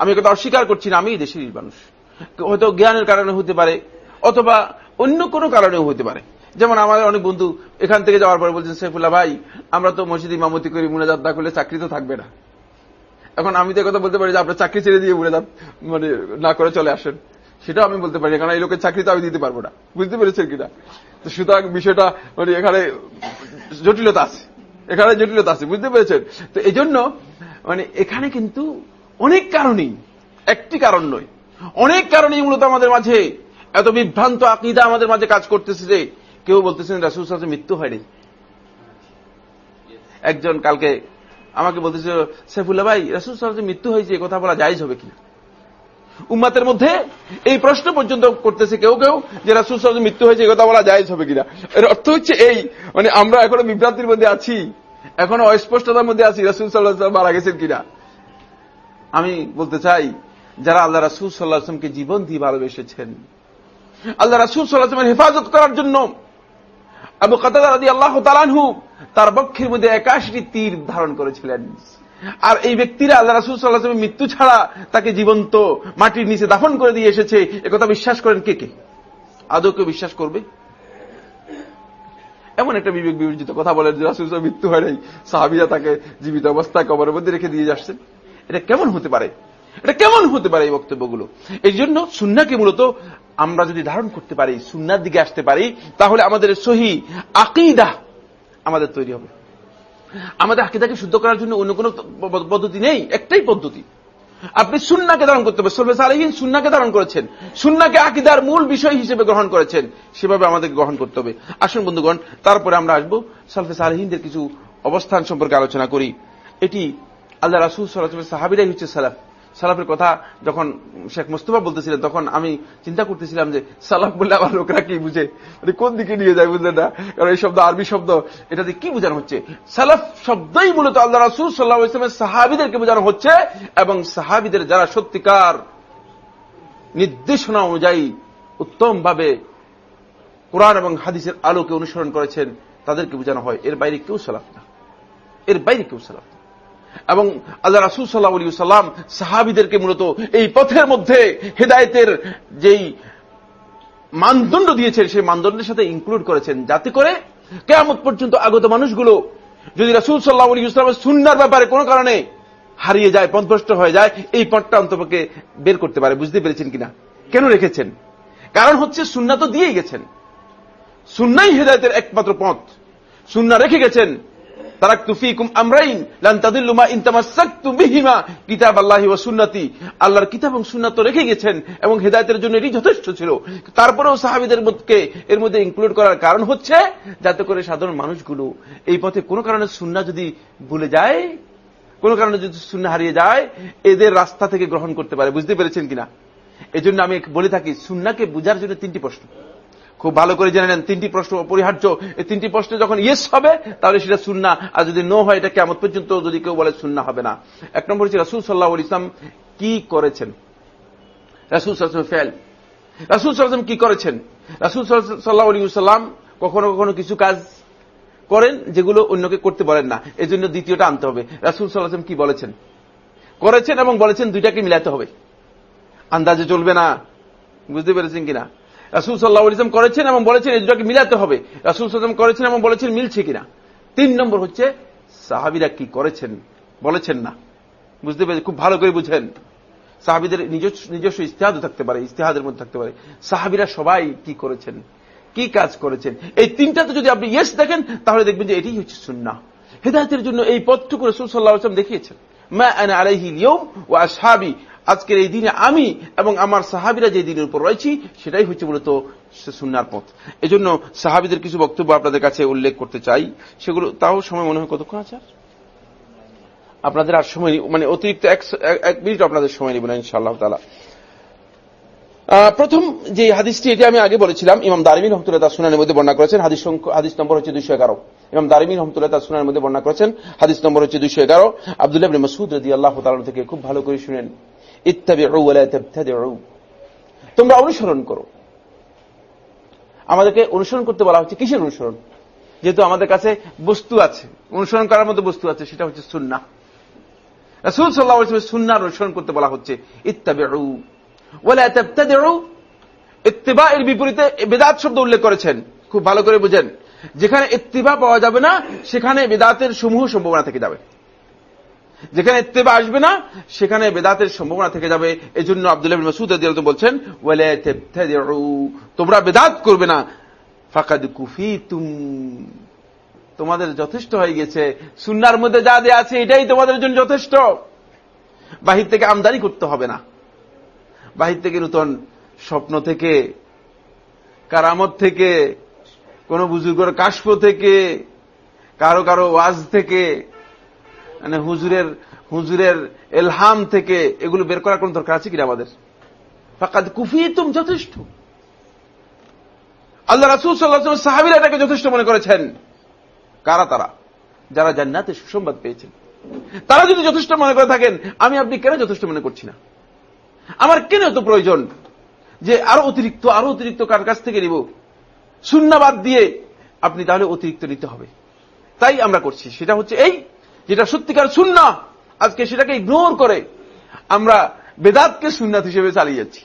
আমি কথা অস্বীকার করছি না আমি দেশের মানুষ। হয়তো জ্ঞানের কারণে হতে পারে, অথবা অন্য কোনো কারণেও হতে পারে। যেমন আমাদের অনেক বন্ধু এখান থেকে যাওয়ার পরে বলছেন সৈফুল্লাহ ভাই, আমরা তো মসজিদ ইমামতি করি, মুনাজাত না করলে চাকরি তো থাকবে না। এখন আমি তো কথা বলতে পারি যে আপনার চাকরি ছেড়ে দিয়ে মুনাজাত মানে না করে চলে আসেন। সেটাও আমি বলতে পারি, কারণ এই লোকের চাকরি তো আমি দিতে পারব না। বুঝতে পেরেছেন কিনা? তো সুতরাং বিষয়টা মানে এখানে জটিলতা আছে। এখানে জটিলতা আছে, বুঝতে পেরেছেন? তো এই জন্য মানে এখানে কিন্তু অনেক কারণেই, একটি কারণ নয়, অনেক কারণেই মূলত আমাদের মাঝে এত বিভ্রান্ত আকিদা আমাদের মাঝে কাজ করতেছে যে, কেউ বলতেছেন রাসুল সাথে মৃত্যু হয়নি। একজন কালকে আমাকে বলতেছে সাইফুল্লাহ ভাই, রাসুল সাল্লাহ মৃত্যু হয়েছে কথা বলা জায়জ হবে কি? উম্মাতের মধ্যে এই প্রশ্ন পর্যন্ত করতেছে কেউ কেউ যে রাসুল সাল্লাহ মৃত্যু হয়েছে এ কথা বলা জায়জ হবে কিনা? এর অর্থ হচ্ছে এই মানে আমরা এখনও বিভ্রান্তির মধ্যে আছি, এখনও অস্পষ্টতার মধ্যে আছি, রাসুল সাল্লাহ মারা গেছেন কিনা? আমি বলতে চাই, যারা আল্লাহ রাসুল সাল্লাহ আসলামকে জীবন দিয়ে ভালোবেসেছেন, আল্লাহ রাসুল সাল্লাহামের হেফাজত করার জন্য আবু কাতাদি আল্লাহ তালানহু তার বক্ষের মধ্যে একাশটি তীর ধারণ করেছিলেন। আর এই ব্যক্তিরা আল্লাহ রাসুল সাল্লাহামের মৃত্যু ছাড়া তাকে জীবন্ত মাটির নিচে দাফন করে দিয়ে এসেছে একথা বিশ্বাস করেন কে কে? আদৌ কেউ বিশ্বাস করবে? এমন একটা বিবেক বিবেচিত কথা বলেন যে রাসুল মৃত্যু হয় নাই। সাহাবিরা তাকে জীবিত অবস্থায় কবরের মধ্যে রেখে দিয়ে যাচ্ছেন। এটা কেমন হতে পারে? এটা কেমন হতে পারে এই বক্তব্যগুলো? এই জন্য সুন্নাকে মূলত আমরা যদি ধারণ করতে পারি সুন্নার দিকে আসতে পারি, তাহলে আমাদের সহি আকিদা আমাদের তৈরি হবে। আমাদের আকিদাকে শুদ্ধ করার জন্য অন্য কোন পদ্ধতি নেই, একটাই পদ্ধতি। আপনি সুন্নাকে ধারণ করতে হবে। সলফে সালেহীন সুন্নাকে ধারণ করেছেন। সুন্নাকে আকিদার মূল বিষয় হিসেবে গ্রহণ করেছেন। সেভাবে আমাদেরকে গ্রহণ করতে হবে। আসুন বন্ধুগণ, তারপরে আমরা আসব সলফে সালেহীনদের কিছু অবস্থান সম্পর্কে আলোচনা করি। এটি আল্লাহ রাসুল সাল্লাহ সাহাবিরাই হচ্ছে সালাফ। সালাফের কথা যখন শেখ মুস্তফা বলতেছিলেন, তখন আমি চিন্তা করতেছিলাম যে, সালাফ বললে আমার লোকরা কি বুঝে? মানে কোন দিকে নিয়ে যায় বুঝলেন না? কারণ এই শব্দ আরবি শব্দ এটাতে কি বোঝানো হচ্ছে? সালাফ শব্দই মূলত আল্লাহ রাসুল সাল্লাহ ইসলামের সাহাবিদেরকে বোঝানো হচ্ছে এবং সাহাবিদের যারা সত্যিকার নির্দেশনা অনুযায়ী উত্তমভাবে কোরআন এবং হাদিসের আলোকে অনুসরণ করেছেন, তাদেরকে বোঝানো হয়। এর বাইরে কেউ সালাফ না। এর বাইরে কেউ সালাফ এবং আল্লাহ রাসুল সাল্লাহ আলী সাল্লাম সাহাবিদেরকে মূলত এই পথের মধ্যে হেদায়তের যেই মানদণ্ড দিয়েছেন, সেই মানদণ্ডের সাথে ইনক্লুড করেছেন। যাতে করে কেমন পর্যন্ত আগত মানুষগুলো যদি রাসুল সাল্লাহ আলী ইসলামের সুন্নার ব্যাপারে কোনো কারণে হারিয়ে যায় পথভ্রষ্ট হয়ে যায়, এই পথটা অন্তপক্ষে বের করতে পারে। বুঝতে পেরেছেন কিনা? কেন রেখেছেন? কারণ হচ্ছে সুন্না তো দিয়েই গেছেন। সুন্নাই হেদায়তের একমাত্র পথ। সুন্না রেখে গেছেন। আল্লাহর কিতাব এবং সুন্নাত রেখে গেছেন এবং হেদায়তের জন্য এটি যথেষ্ট ছিল। তারপরেও সাহাবিদের মধ্যে, এর মধ্যে ইনক্লুড করার কারণ হচ্ছে, যাতে করে সাধারণ মানুষগুলো এই পথে কোনো কারণে সুন্না যদি ভুলে যায়, কোনো কারণে যদি সুন্না হারিয়ে যায়, এদের রাস্তা থেকে গ্রহণ করতে পারে। বুঝতে পেরেছেন কিনা? এজন্য আমি বলে থাকি সুন্নাকে বুঝার জন্য তিনটি প্রশ্ন। খুব ভালো করে জেনে নেন, তিনটি প্রশ্ন অপরিহার্য। এই তিনটি প্রশ্নে যখন ইয়েস হবে, তাহলে সেটা সুন্না, আর যদি নো হয়, এটা কেমন পর্যন্ত যদি কেউ বলে সুন্না হবে না। এক নম্বর হচ্ছে রাসুল সাল্লাহ ইসলাম কি করেছেন? রাসুল সাল্লাম ফেল। রাসুল সাল্লাম কি করেছেন? রাসুল সাল্লাহ আলী সাল্লাম কখনো কখনো কিছু কাজ করেন যেগুলো অন্যকে করতে বলেন না। এই জন্য দ্বিতীয়টা আনতে হবে। রাসুল সাল্লাম কি বলেছেন? করেছেন এবং বলেছেন দুইটাকে মিলাতে হবে। আন্দাজে চলবে না। বুঝতে পেরেছেন কিনা? রাসুল সাল্লাহ ইসলাম করেছেন এবং বলেছেন এই মিলাতে হবে। রাসুল সাল্লাম করেছেন এবং বলেছেন মিলছে কিনা। তিন নম্বর হচ্ছে, সাহাবিরা কি করেছেন? বলেছেন না। বুঝতে পেরেছি খুব ভালো করে বুঝেন। সাহাবিদের নিজস্ব ইস্তেহাদও থাকতে পারে, ইস্তেহাদের মধ্যে থাকতে পারে। সাহাবিরা সবাই কি করেছেন? কি কাজ করেছেন? এই তিনটাতে যদি আপনি ইয়েস দেখেন, তাহলে দেখবেন যে এটি হচ্ছে সুন্না হেদায়তের জন্য এই পথটুকু রসুল সাল্লাহ আসলাম দেখিয়েছেন। মা আলাইহি ইয়ম ও আসহাবি আজকের এই দিনে আমি এবং আমার সাহাবিরা যে দিনের উপর রয়েছি, সেটাই হচ্ছে মূলত সুন্নার পথ। এজন্য সাহাবিদের কিছু বক্তব্য আপনাদের কাছে উল্লেখ করতে চাই। সেগুলো, তাও সময় মনে হয় কতক্ষণ আছে? আপনাদের আর সময় মানে অতিরিক্ত এক মিনিট আপনাদের সময় নিব না, ইনশাআল্লাহ তালা প্রথম যে হাদিসটি, এটি আমি আগে বলেছিলাম, ইমাম দারিমিন রহমতুল্লাহ তার সুনানের মধ্যে বর্ণনা করেছেন। হাদিস হাদিস নম্বর হচ্ছে দুইশো এগারো। ইমাম দারিমিন রহমতুল্লাহ তার সুনানের মধ্যে বর্ণনা করেছেন, হাদিস নম্বর হচ্ছে দুইশো এগারো। আবদুল্লাহ মসুদ রদি আল্লাহ তালা থেকে খুব ভালো করে শুনেন। তোমরা অনুসরণ করো। আমাদেরকে অনুসরণ করতে বলা হচ্ছে, কিসের অনুসরণ? যেহেতু আমাদের কাছে বস্তু আছে, অনুসরণ করার মতো বস্তু আছে, সেটা হচ্ছে সুন্না রাসুল সাল্লাহ সুন্নার অনুসরণ করতে বলা হচ্ছে ইত্তেবা এর বিপরীতে বেদাত শব্দ উল্লেখ করেছেন, খুব ভালো করে বুঝেন। যেখানে ইত্তিবা পাওয়া যাবে না, সেখানে বেদাতের সমূহ সম্ভাবনা থেকে যাবে। যেখানে ইত্তেবা আসবে না, সেখানে বেদাতের সম্ভাবনা থেকে যাবে। এই জন্য আব্দুল্লাহ মাসুদ বলছেন তোমরা বেদাত করবে না। ফাকাদ কুফি তুম তোমাদের যথেষ্ট হয়ে গেছে। সুনার মধ্যে যা দেয়া আছে, এটাই তোমাদের জন্য যথেষ্ট। বাহির থেকে আমদানি করতে হবে না। বাহির থেকে নূতন স্বপ্ন থেকে, কারামত থেকে, কোন বুজুর্গর কাশ্প থেকে, কারও কারও ওয়াজ থেকে মানে হুজুরের হুজুরের এলহাম থেকে এগুলো বের করার কোন দরকার আছে কিনা আমাদের? ফাকাদ কুফিতুম যথেষ্ট। আল্লাহ রাসুল সাল্লাহ সাহাবিরা এটাকে যথেষ্ট মনে করেছেন। কারা তারা? যারা জান্নাতে সুসংবাদ পেয়েছেন। তারা যদি যথেষ্ট মনে করে থাকেন, আমি আপনি কেন যথেষ্ট মনে করছি না? আমার কেন এত প্রয়োজন যে আরও অতিরিক্ত আরও অতিরিক্ত কার কাছ থেকে নিব? শূন্যবাদ দিয়ে আপনি তাহলে অতিরিক্ত নিতে হবে। তাই আমরা করছি। সেটা হচ্ছে এই যেটা সত্যিকার শূন্য আজকে সেটাকে ইগনোর করে আমরা বেদাতকে সুন্নাত হিসেবে চালিয়ে যাচ্ছি।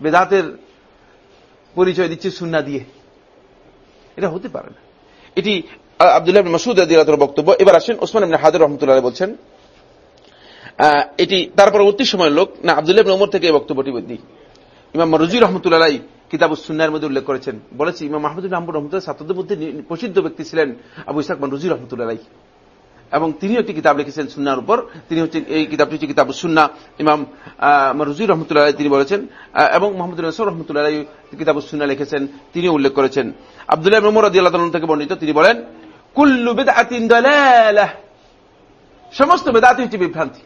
বেদাতের পরিচয় দিচ্ছে সুন্না দিয়ে। এটা হতে পারে না। এটি আবদুল্লাহ মাসুদ আদিলাতর বক্তব্য। এবার আসেন ওসমান ইবনে হাজার রহমতুল্লাহ বলছেন এটি তার পরবর্তী সময়ের লোক। না, আবদুল্লাহ ওমর থেকে এই বক্তব্যটি দিই ইমাম রুজি রহমতুল্লাহ কিতাব সুন্নার মধ্যে উল্লেখ করেছেন। বলেছি, ইমাম মাহমুদুল আহমদ রহমতুল্লাহ ছাত্রদের মধ্যে প্রসিদ্ধ ব্যক্তি ছিলেন আবু ইসাক রুজি রহমতুল্লাহ এবং তিনিও একটি কিতাব লিখেছেন সুন্নার উপর। তিনি হচ্ছেন, এই কিতাবটি হচ্ছে কিতাব সুন্না। ইমাম রুজি রহমতুল্লাহ তিনি বলেছেন এবং মোহাম্মদ নসর রহমতুল্লাহ কিতাব সুন্না লিখেছেন তিনি উল্লেখ করেছেন। আবদুল্লাহ মোমর আদি আল্লাহ থেকে বর্ণিত, তিনি বলেন, কুল্লু বেদাতিন সমস্ত বেদাতি হচ্ছে বিভ্রান্তি।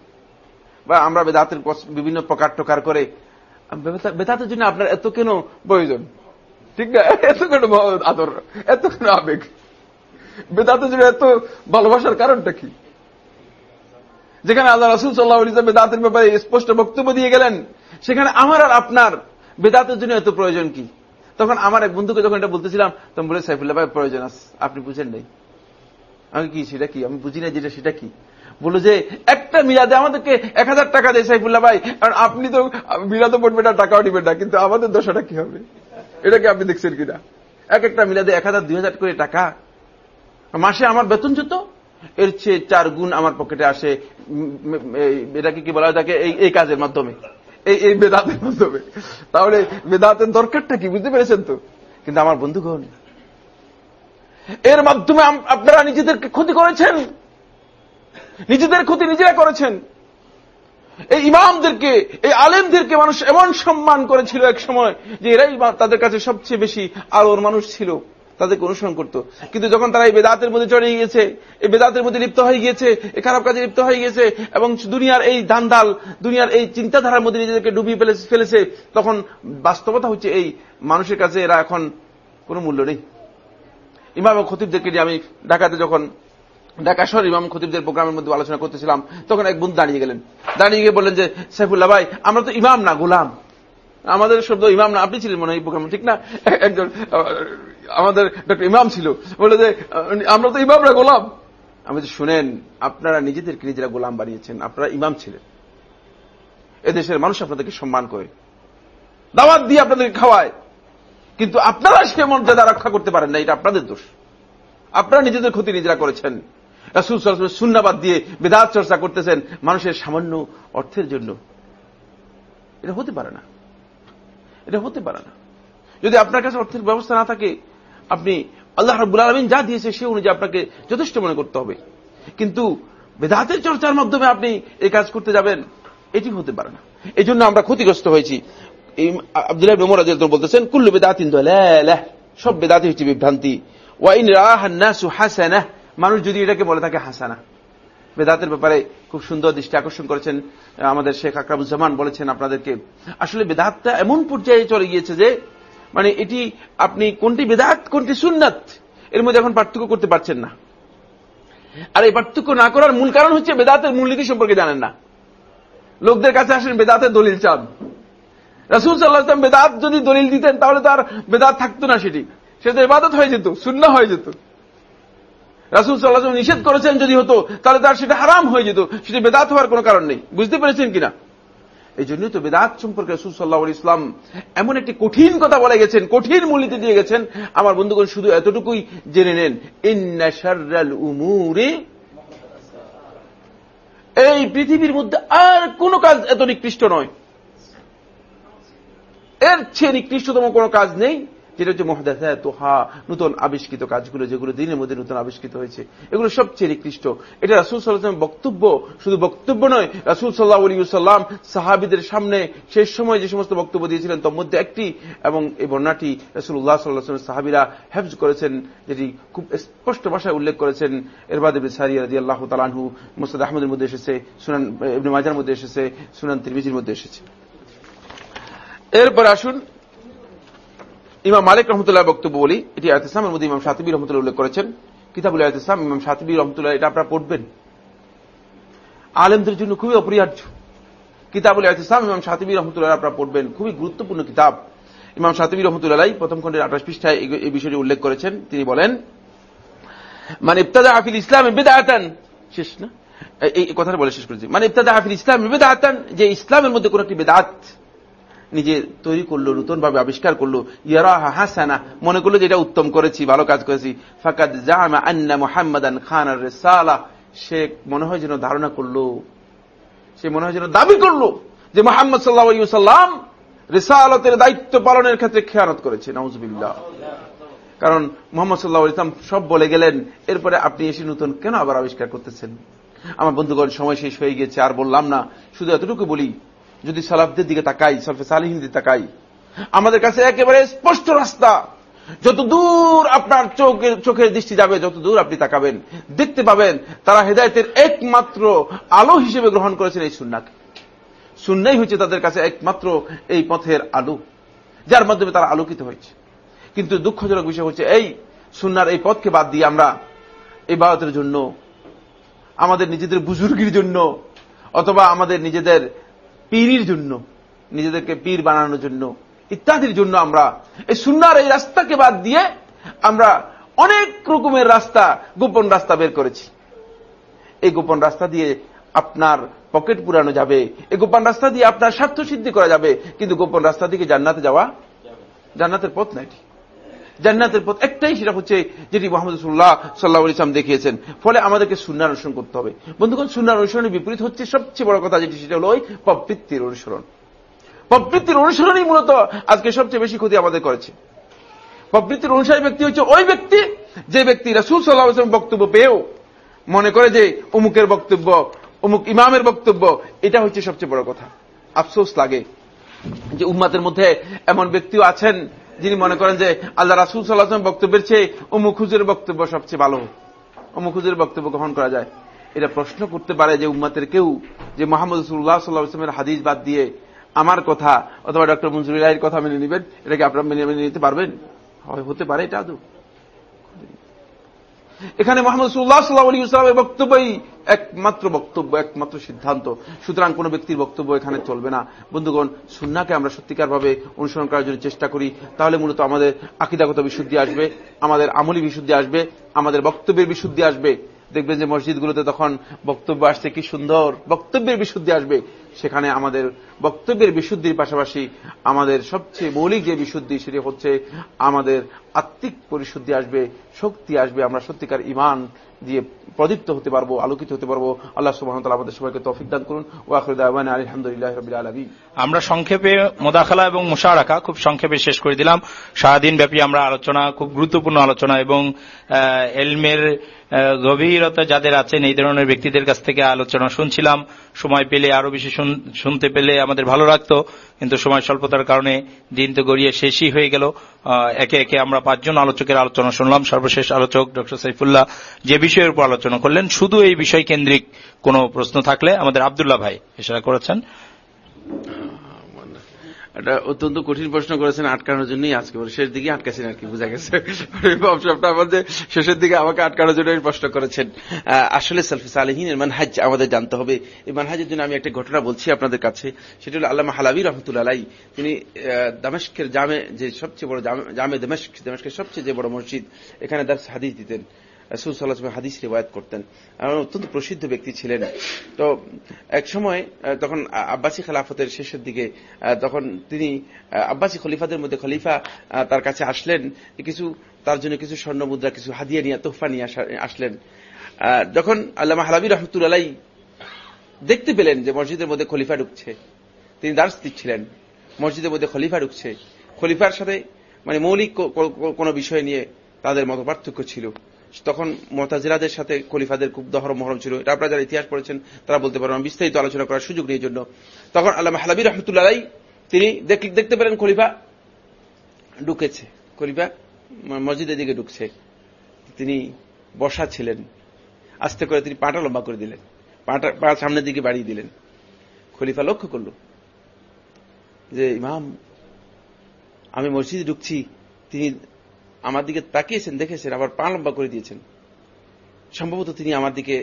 বা আমরা বেদাতের বিভিন্ন প্রকার টোকার করে বেদাতের জন্য আপনার এত কেন প্রয়োজন? ঠিক না? এত কেন আদর? এত কেন আবেগ? বেদাতের জন্য এত ভালোবাসার কারণটা কি? যেখানে আল্লাহ রাসুল সাল্লাহ বেদাতের ব্যাপারে স্পষ্ট বক্তব্য দিয়ে গেলেন, সেখানে আমার আর আপনার বেদাতের জন্য এত প্রয়োজন কি? তখন আমার এক বন্ধুকে যখন এটা বলতেছিলাম, তখন বলে, সাইফুল্লাহ ভাই প্রয়োজন আছে, আপনি বুঝেন নাই। আমি কি, সেটা কি? আমি বুঝি না যেটা সেটা কি? বলল যে, একটা মিলাদে আমাদেরকে এক হাজার টাকা দেয় সাইফুল্লাহ ভাই, কারণ আপনি তো মিলাদও পড়বেন না, টাকাও নিবেন না, কিন্তু আমাদের দশাটা কি হবে? এটাকে আপনি দেখছেন কিনা? এক একটা মিলাদে এক হাজার, দুই হাজার করে টাকা মাসে আমার বেতন যত, এর চেয়ে চার গুণ আমার পকেটে আসে এটাকে কি বলা থাকে এই কাজের মাধ্যমে। এই এই বেদাতের মাধ্যমে। তাহলে বেদাতের দরকারটা কি? বুঝতে পেরেছেন তো? কিন্তু আমার বন্ধুগণ, এর মাধ্যমে আপনারা নিজেদেরকে ক্ষতি করেছেন। নিজেদের ক্ষতি নিজেরা করেছেন। এই ইমামদেরকে, এই আলেমদেরকে মানুষ এমন সম্মান করেছিল এক সময় যে এরাই তাদের কাছে সবচেয়ে বেশি আলোর মানুষ ছিল। তাদেরকে অনুসরণ করত। কিন্তু যখন তারা এই বেদাতের মধ্যে চড়ে গিয়েছে, এই বেদাতের মধ্যে লিপ্ত হয়ে গিয়েছে, এই খারাপ কাজে লিপ্ত হয়ে গিয়েছে, এবং দুনিয়ার এই দান্দাল, দুনিয়ার এই চিন্তাধারার মধ্যে নিজেদেরকে ডুবিয়ে ফেলেছে তখন বাস্তবতা হচ্ছে এই, মানুষের কাছে এরা এখন কোনো মূল্য নেই। ইমাম খতিবদেরকে নিয়ে আমি ঢাকাতে যখন, ঢাকা শহর ইমাম খতিবদের প্রোগ্রামের মধ্যে আলোচনা করতেছিলাম, তখন এক বন্ধু দাঁড়িয়ে গেলেন। দাঁড়িয়ে গিয়ে বললেন যে, সাইফুল্লাহ ভাই, আমরা তো ইমাম না, গোলাম। আমাদের শব্দ ইমাম না, আপনি ছিলেন মনে হয় প্রোগ্রাম ঠিক না? একজন আমাদের ডক্টর ইমাম ছিল। বলে যে আমরা তো ইমামরা গোলাম। আমি শুনেন, আপনারা নিজেদেরকে নিজেরা গোলাম বানিয়েছেন? আপনারা ইমাম ছিলেন। এদেশের মানুষ আপনাদেরকে সম্মান করে। দাওয়াত দিয়ে আপনাদেরকে খাওয়ায়। কিন্তু আপনারা সে মর্যাদা রক্ষা করতে পারেন না, এটা আপনাদের দোষ। আপনারা নিজেদের ক্ষতি নিজেরা করেছেন। শূন্যবাদ দিয়ে বেদাত চর্চা করতেছেন মানুষের সামান্য অর্থের জন্য। এটা হতে পারে না। এটা হতে পারে না। যদি আপনার কাছে অর্থের ব্যবস্থা না থাকে, আপনি আল্লাহ রব্বুল আলমিন যা দিয়েছে সে অনুযায়ী আপনাকে যথেষ্ট মনে করতে হবে। কিন্তু বেদাতের চর্চার মাধ্যমে আপনি এই কাজ করতে যাবেন, এটি হতে পারে না। এই জন্য আমরা ক্ষতিগ্রস্ত হয়েছি। আব্দুল্লাহ বলতেছেন, কুল্লু বেদাতিন সব বেদাতি হচ্ছে বিভ্রান্তি। ওয়াইন হাসানা মানুষ যদি এটাকে বলে থাকে হাসানা। বেদাতের ব্যাপারে খুব সুন্দর দৃষ্টি আকর্ষণ করেছেন আমাদের শেখ আকরামুজ্জামান বলেছেন আপনাদেরকে। আসলে বেদাতটা এমন পর্যায়ে চলে গিয়েছে যে মানে এটি আপনি কোনটি বেদাত, কোনটি সুন্নাত, এর মধ্যে এখন পার্থক্য করতে পারছেন না। আর এই পার্থক্য না করার মূল কারণ হচ্ছে বেদাতের মূলনীতি সম্পর্কে জানেন না। লোকদের কাছে আসেন, বেদাতের দলিল চান। রাসুল সাল্লাহাম বেদাত যদি দলিল দিতেন, তাহলে তার বেদাত থাকতো না সেটি। সেটা ইবাদত হয়ে যেত শূন্য হয়ে যেত। রাসুল সাল্লাহ নিষেধ করেছেন যদি হতো, তাহলে তার সেটা হারাম হয়ে যেত। সেটা বেদাত হওয়ার কোনো কারণ নেই। বুঝতে পেরেছেন কিনা? এই জন্যই তো বেদাত সম্পর্কে রসুল সাল্লাহ ইসলাম এমন একটি কঠিন কথা বলে গেছেন, কঠিন মূল্যতে দিয়ে গেছেন। আমার বন্ধুগণ, শুধু এতটুকুই জেনে নেন। ইন্নাশাল উমুরে এই পৃথিবীর মধ্যে আর কোন কাজ এত নিকৃষ্ট নয়। এর চেয়ে নিকৃষ্টতম কোন কাজ নেই। যেটা হচ্ছে মহদাসা তোহা নতুন আবিষ্কৃত কাজগুলো, যেগুলো দিনের মধ্যে নতুন আবিষ্কৃত হয়েছে। এগুলো সবচেয়ে নিকৃষ্ট। এটা রাসুল সাল্লাহ বক্তব্য। শুধু বক্তব্য নয়, রাসুল সাল্লাহ আলী সাল্লাম সাহাবিদের সামনে শেষ সময় যে সমস্ত বক্তব্য দিয়েছিলেন, তার মধ্যে একটি এবং এই বর্ণাটি রাসুল্লাহ সাল্লাহ সাহাবিরা হেফজ করেছেন, যেটি খুব স্পষ্ট ভাষায় উল্লেখ করেছেন। এরবাদ সারিয়া রাজি আল্লাহ তালানহু মোসাদ আহমদের মধ্যে এসেছে, সুনান মাজার মধ্যে এসেছে, সুনান তিরমিজির মধ্যে এসেছে। এরপর আসুন ইমাম মালিক রহমতুল্লাহ বক্তব্য বলি, এটি আয়তামের মধ্যে ইমাম সাতিবি রহমতুল্লাহ উল্লেখ করেছেন। কিতাবুল আয়তাম ইমাম সাতিবি রহমতুল্লাহ, এটা আপনারা পড়বেন। আলেমদের জন্য খুবই অপরিহার্য। কিতাবুল আয়তাম ইমাম সাতিবি রহমতুল্লাহ আপনারা পড়বেন। খুবই গুরুত্বপূর্ণ কিতাব। ইমাম সাতিবি রহমতুল্লাহ প্রথম খণ্ডের আঠাশ পৃষ্ঠায় এই বিষয়টি উল্লেখ করেছেন। তিনি বলেন মানে ইবতাদা আফিল ইসলাম বেদায়াতান শেষ না? এই কথাটা বলে শেষ করেছি। মানে ইবতাদা আফিল ইসলাম বেদায়াতান যে ইসলামের মধ্যে কোন একটি বেদাত নিজে তৈরি করল নতুন ভাবে আবিষ্কার করল। ইয়ারা হাসানা মনে করল যে এটা উত্তম করেছি, ভালো কাজ করেছি। ফাকাদ জামা আন্না মোহাম্মদান খান রেসালা। সে মনে হয় যেন ধারণা করল, সে মনে হয় যেন দাবি করল যে মোহাম্মদ সাল্লাহ সাল্লাম রেসালতের দায়িত্ব পালনের ক্ষেত্রে খেয়ানত করেছে নওয়াজবিল্লাহ কারণ মোহাম্মদ সাল্লাহ ইসলাম সব বলে গেলেন, এরপরে আপনি এসে নতুন কেন আবার আবিষ্কার করতেছেন? আমার বন্ধুগণ, সময় শেষ হয়ে গেছে, আর বললাম না, শুধু এতটুকু বলি যদি সালাফদের দিকে তাকাই, সলফে সালিহীন দিকে তাকাই, আমাদের কাছে একেবারে স্পষ্ট রাস্তা। যত দূর আপনার চোখের চোখের দৃষ্টি যাবে, যত দূর আপনি তাকাবেন, দেখতে পাবেন, তারা হেদায়তের একমাত্র আলো হিসেবে গ্রহণ করেছেন এই সুন্নাকে। সুন্নাই হচ্ছে তাদের কাছে একমাত্র এই পথের আলো, যার মাধ্যমে তারা আলোকিত হয়েছে। কিন্তু দুঃখজনক বিষয় হচ্ছে এই সুন্নার এই পথকে বাদ দিয়ে আমরা এই বাদতের জন্য, আমাদের নিজেদের বুজুর্গির জন্য, অথবা আমাদের নিজেদের পীরির জন্য, নিজেদেরকে পীর বানানোর জন্য, ইত্যাদির জন্য আমরা এই সুন্নার এই রাস্তাকে বাদ দিয়ে আমরা অনেক রকমের রাস্তা, গোপন রাস্তা বের করেছি। এই গোপন রাস্তা দিয়ে আপনার পকেট পুরানো যাবে, এই গোপন রাস্তা দিয়ে আপনার স্বার্থ সিদ্ধি করা যাবে, কিন্তু গোপন রাস্তা দিকে জান্নাতে যাওয়া জান্নাতের পথ নাই জান্নাতের পথ একটাই সেটা হচ্ছে যেটি মোহাম্মদ সুল্লাহ সাল্লাহ ইসলাম দেখিয়েছেন। ফলে আমাদেরকে সুন্নার অনুসরণ করতে হবে। বন্ধুগণ সুন্নার অনুসরণের বিপরীত হচ্ছে সবচেয়ে বড় কথা যেটি, সেটা হল ওই প্রবৃত্তির অনুসরণ। প্রবৃত্তির অনুসরণই মূলত আজকে সবচেয়ে বেশি ক্ষতি আমাদের করেছে। প্রবৃত্তির অনুসারী ব্যক্তি হচ্ছে ওই ব্যক্তি, যে ব্যক্তি রাসুল সাল্লাহ ইসলাম বক্তব্য পেয়েও মনে করে যে অমুকের বক্তব্য অমুক ইমামের বক্তব্য, এটা হচ্ছে সবচেয়ে বড় কথা। আফসোস লাগে যে উম্মাতের মধ্যে এমন ব্যক্তিও আছেন যিনি মনে করেন যে আল্লাহ রাসুল সাল্লাহ বক্তব্যের চেয়ে অমুক হুজুরের বক্তব্য সবচেয়ে ভালো। অমুক হুজুরের বক্তব্য গ্রহণ করা যায়। এটা প্রশ্ন করতে পারে যে উম্মাতের কেউ যে মোহাম্মদ রসুল্লাহ সাল্লাহ ইসলামের হাদিস বাদ দিয়ে আমার কথা অথবা ডক্টর মঞ্জুর কথা মেনে নেবেন এটাকে আপনারা মেনে মেনে নিতে পারবেন? হতে পারে, এটা আদৌ। এখানে মোহাম্মদ সুল্লাহ সাল্লাহ আলী ইসলামের বক্তব্যই একমাত্র বক্তব্য, একমাত্র সিদ্ধান্ত। সুতরাং কোন ব্যক্তির বক্তব্য এখানে চলবে না। বন্ধুগণ, সুন্নাকে আমরা সত্যিকারভাবে অনুসরণ করার জন্য চেষ্টা করি। তাহলে মূলত আমাদের আকিদাগত বিশুদ্ধি আসবে, আমাদের আমলি বিশুদ্ধি আসবে, আমাদের বক্তব্যের বিশুদ্ধি আসবে। দেখবেন যে মসজিদগুলোতে তখন বক্তব্য আসছে, কি সুন্দর বক্তব্যের বিশুদ্ধি আসবে। সেখানে আমাদের বক্তব্যের বিশুদ্ধির পাশাপাশি আমাদের সবচেয়ে মৌলিক যে বিশুদ্ধি, সেটি হচ্ছে আমাদের আত্মিক পরিশুদ্ধি আসবে, শক্তি আসবে, আমরা সত্যিকার ইমান দিয়ে প্রদীপ্ত হতে পারব, আলোকিত হতে পারব। আল্লাহ সুবাহ আমাদের সবাইকে তৌফিক দান করুন। আলহামদুলিল্লাহ রবিল আলমী আমরা সংক্ষেপে মোদাখালা এবং মোশারাকা খুব সংক্ষেপে শেষ করে দিলাম। সারাদিন ব্যাপী আমরা আলোচনা, খুব গুরুত্বপূর্ণ আলোচনা এবং এলমের গভীরতা যাদের আছেন, এই ধরনের ব্যক্তিদের কাছ থেকে আলোচনা শুনছিলাম। সময় পেলে আরও বেশি শুনতে পেলে আমাদের ভালো লাগতো, কিন্তু সময় স্বল্পতার কারণে দিন তো গড়িয়ে শেষই হয়ে গেল। একে একে আমরা পাঁচজন আলোচকের আলোচনা শুনলাম। সর্বশেষ আলোচক ডক্টর সাইফুল্লাহ যে বিষয়ের উপর আলোচনা করলেন, শুধু এই বিষয় কেন্দ্রিক কোন প্রশ্ন থাকলে আমাদের আবদুল্লাহ ভাই এছাড়া করেছেন। এটা অত্যন্ত কঠিন প্রশ্ন করেছেন আটকানোর জন্যই আজকে শেষ দিকে আটকাছেন আর কি, বোঝা গেছে। আমাদের শেষের দিকে আমাকে আটকানোর জন্য প্রশ্ন করেছেন। আসলে সালফিস আলহিনের মানহাজ আমাদের জানতে হবে। এই মানহাজের জন্য আমি একটা ঘটনা বলছি আপনাদের কাছে। সেটা হল আল্লাহ হালাবি রহমতুল্লাহ তিনি দামেস্কের জামে, যে সবচেয়ে বড় জামে দামেস্ক, দামেস্কের সবচেয়ে যে বড় মসজিদ, এখানে দার্স হাদিস দিতেন। রাসুল সাল্লাহ হাদিস রিবায়ত করতেন। অত্যন্ত প্রসিদ্ধ ব্যক্তি ছিলেন। তো এক সময় তখন আব্বাসী খেলাফতের শেষের দিকে তখন তিনি আব্বাসী খলিফাদের মধ্যে খলিফা তার কাছে আসলেন। কিছু, তার জন্য কিছু স্বর্ণ মুদ্রা, কিছু হাদিয়া নিয়ে, তোহফা নিয়ে আসলেন। যখন আল্লামা হালাবি রহমতুল্লাহ দেখতে পেলেন যে মসজিদের মধ্যে খলিফা ঢুকছে, তিনি দার্স দিচ্ছিলেন মসজিদের মধ্যে খলিফা ঢুকছে। খলিফার সাথে মানে মৌলিক কোনো বিষয় নিয়ে তাদের মত পার্থক্য ছিল। তখন মতাজিরাদের সাথে খলিফাদের খুব দহরম মহরম ছিল। এটা আপনারা যারা ইতিহাস পড়েছেন, তারা বলতে পারেন বিস্তারিত আলোচনা করার সুযোগ নেই জন্য। তখন আল্লাহ হালাবি রহমতুল্লাহ তিনি দেখতে পেলেন খলিফা ঢুকেছে। খলিফা মসজিদের দিকে ঢুকছে। তিনি বসা ছিলেন। আস্তে করে তিনি পাটা লম্বা করে দিলেন। পাটা, পা সামনের দিকে বাড়িয়ে দিলেন। খলিফা লক্ষ্য করল যে, ইমাম, আমি মসজিদে ঢুকছি। তিনি আমার দিকে তাকিয়েছেন, দেখেছেন, আবার পা লম্বা করে দিয়েছেন। সম্ভবত তিনি আমার দিকে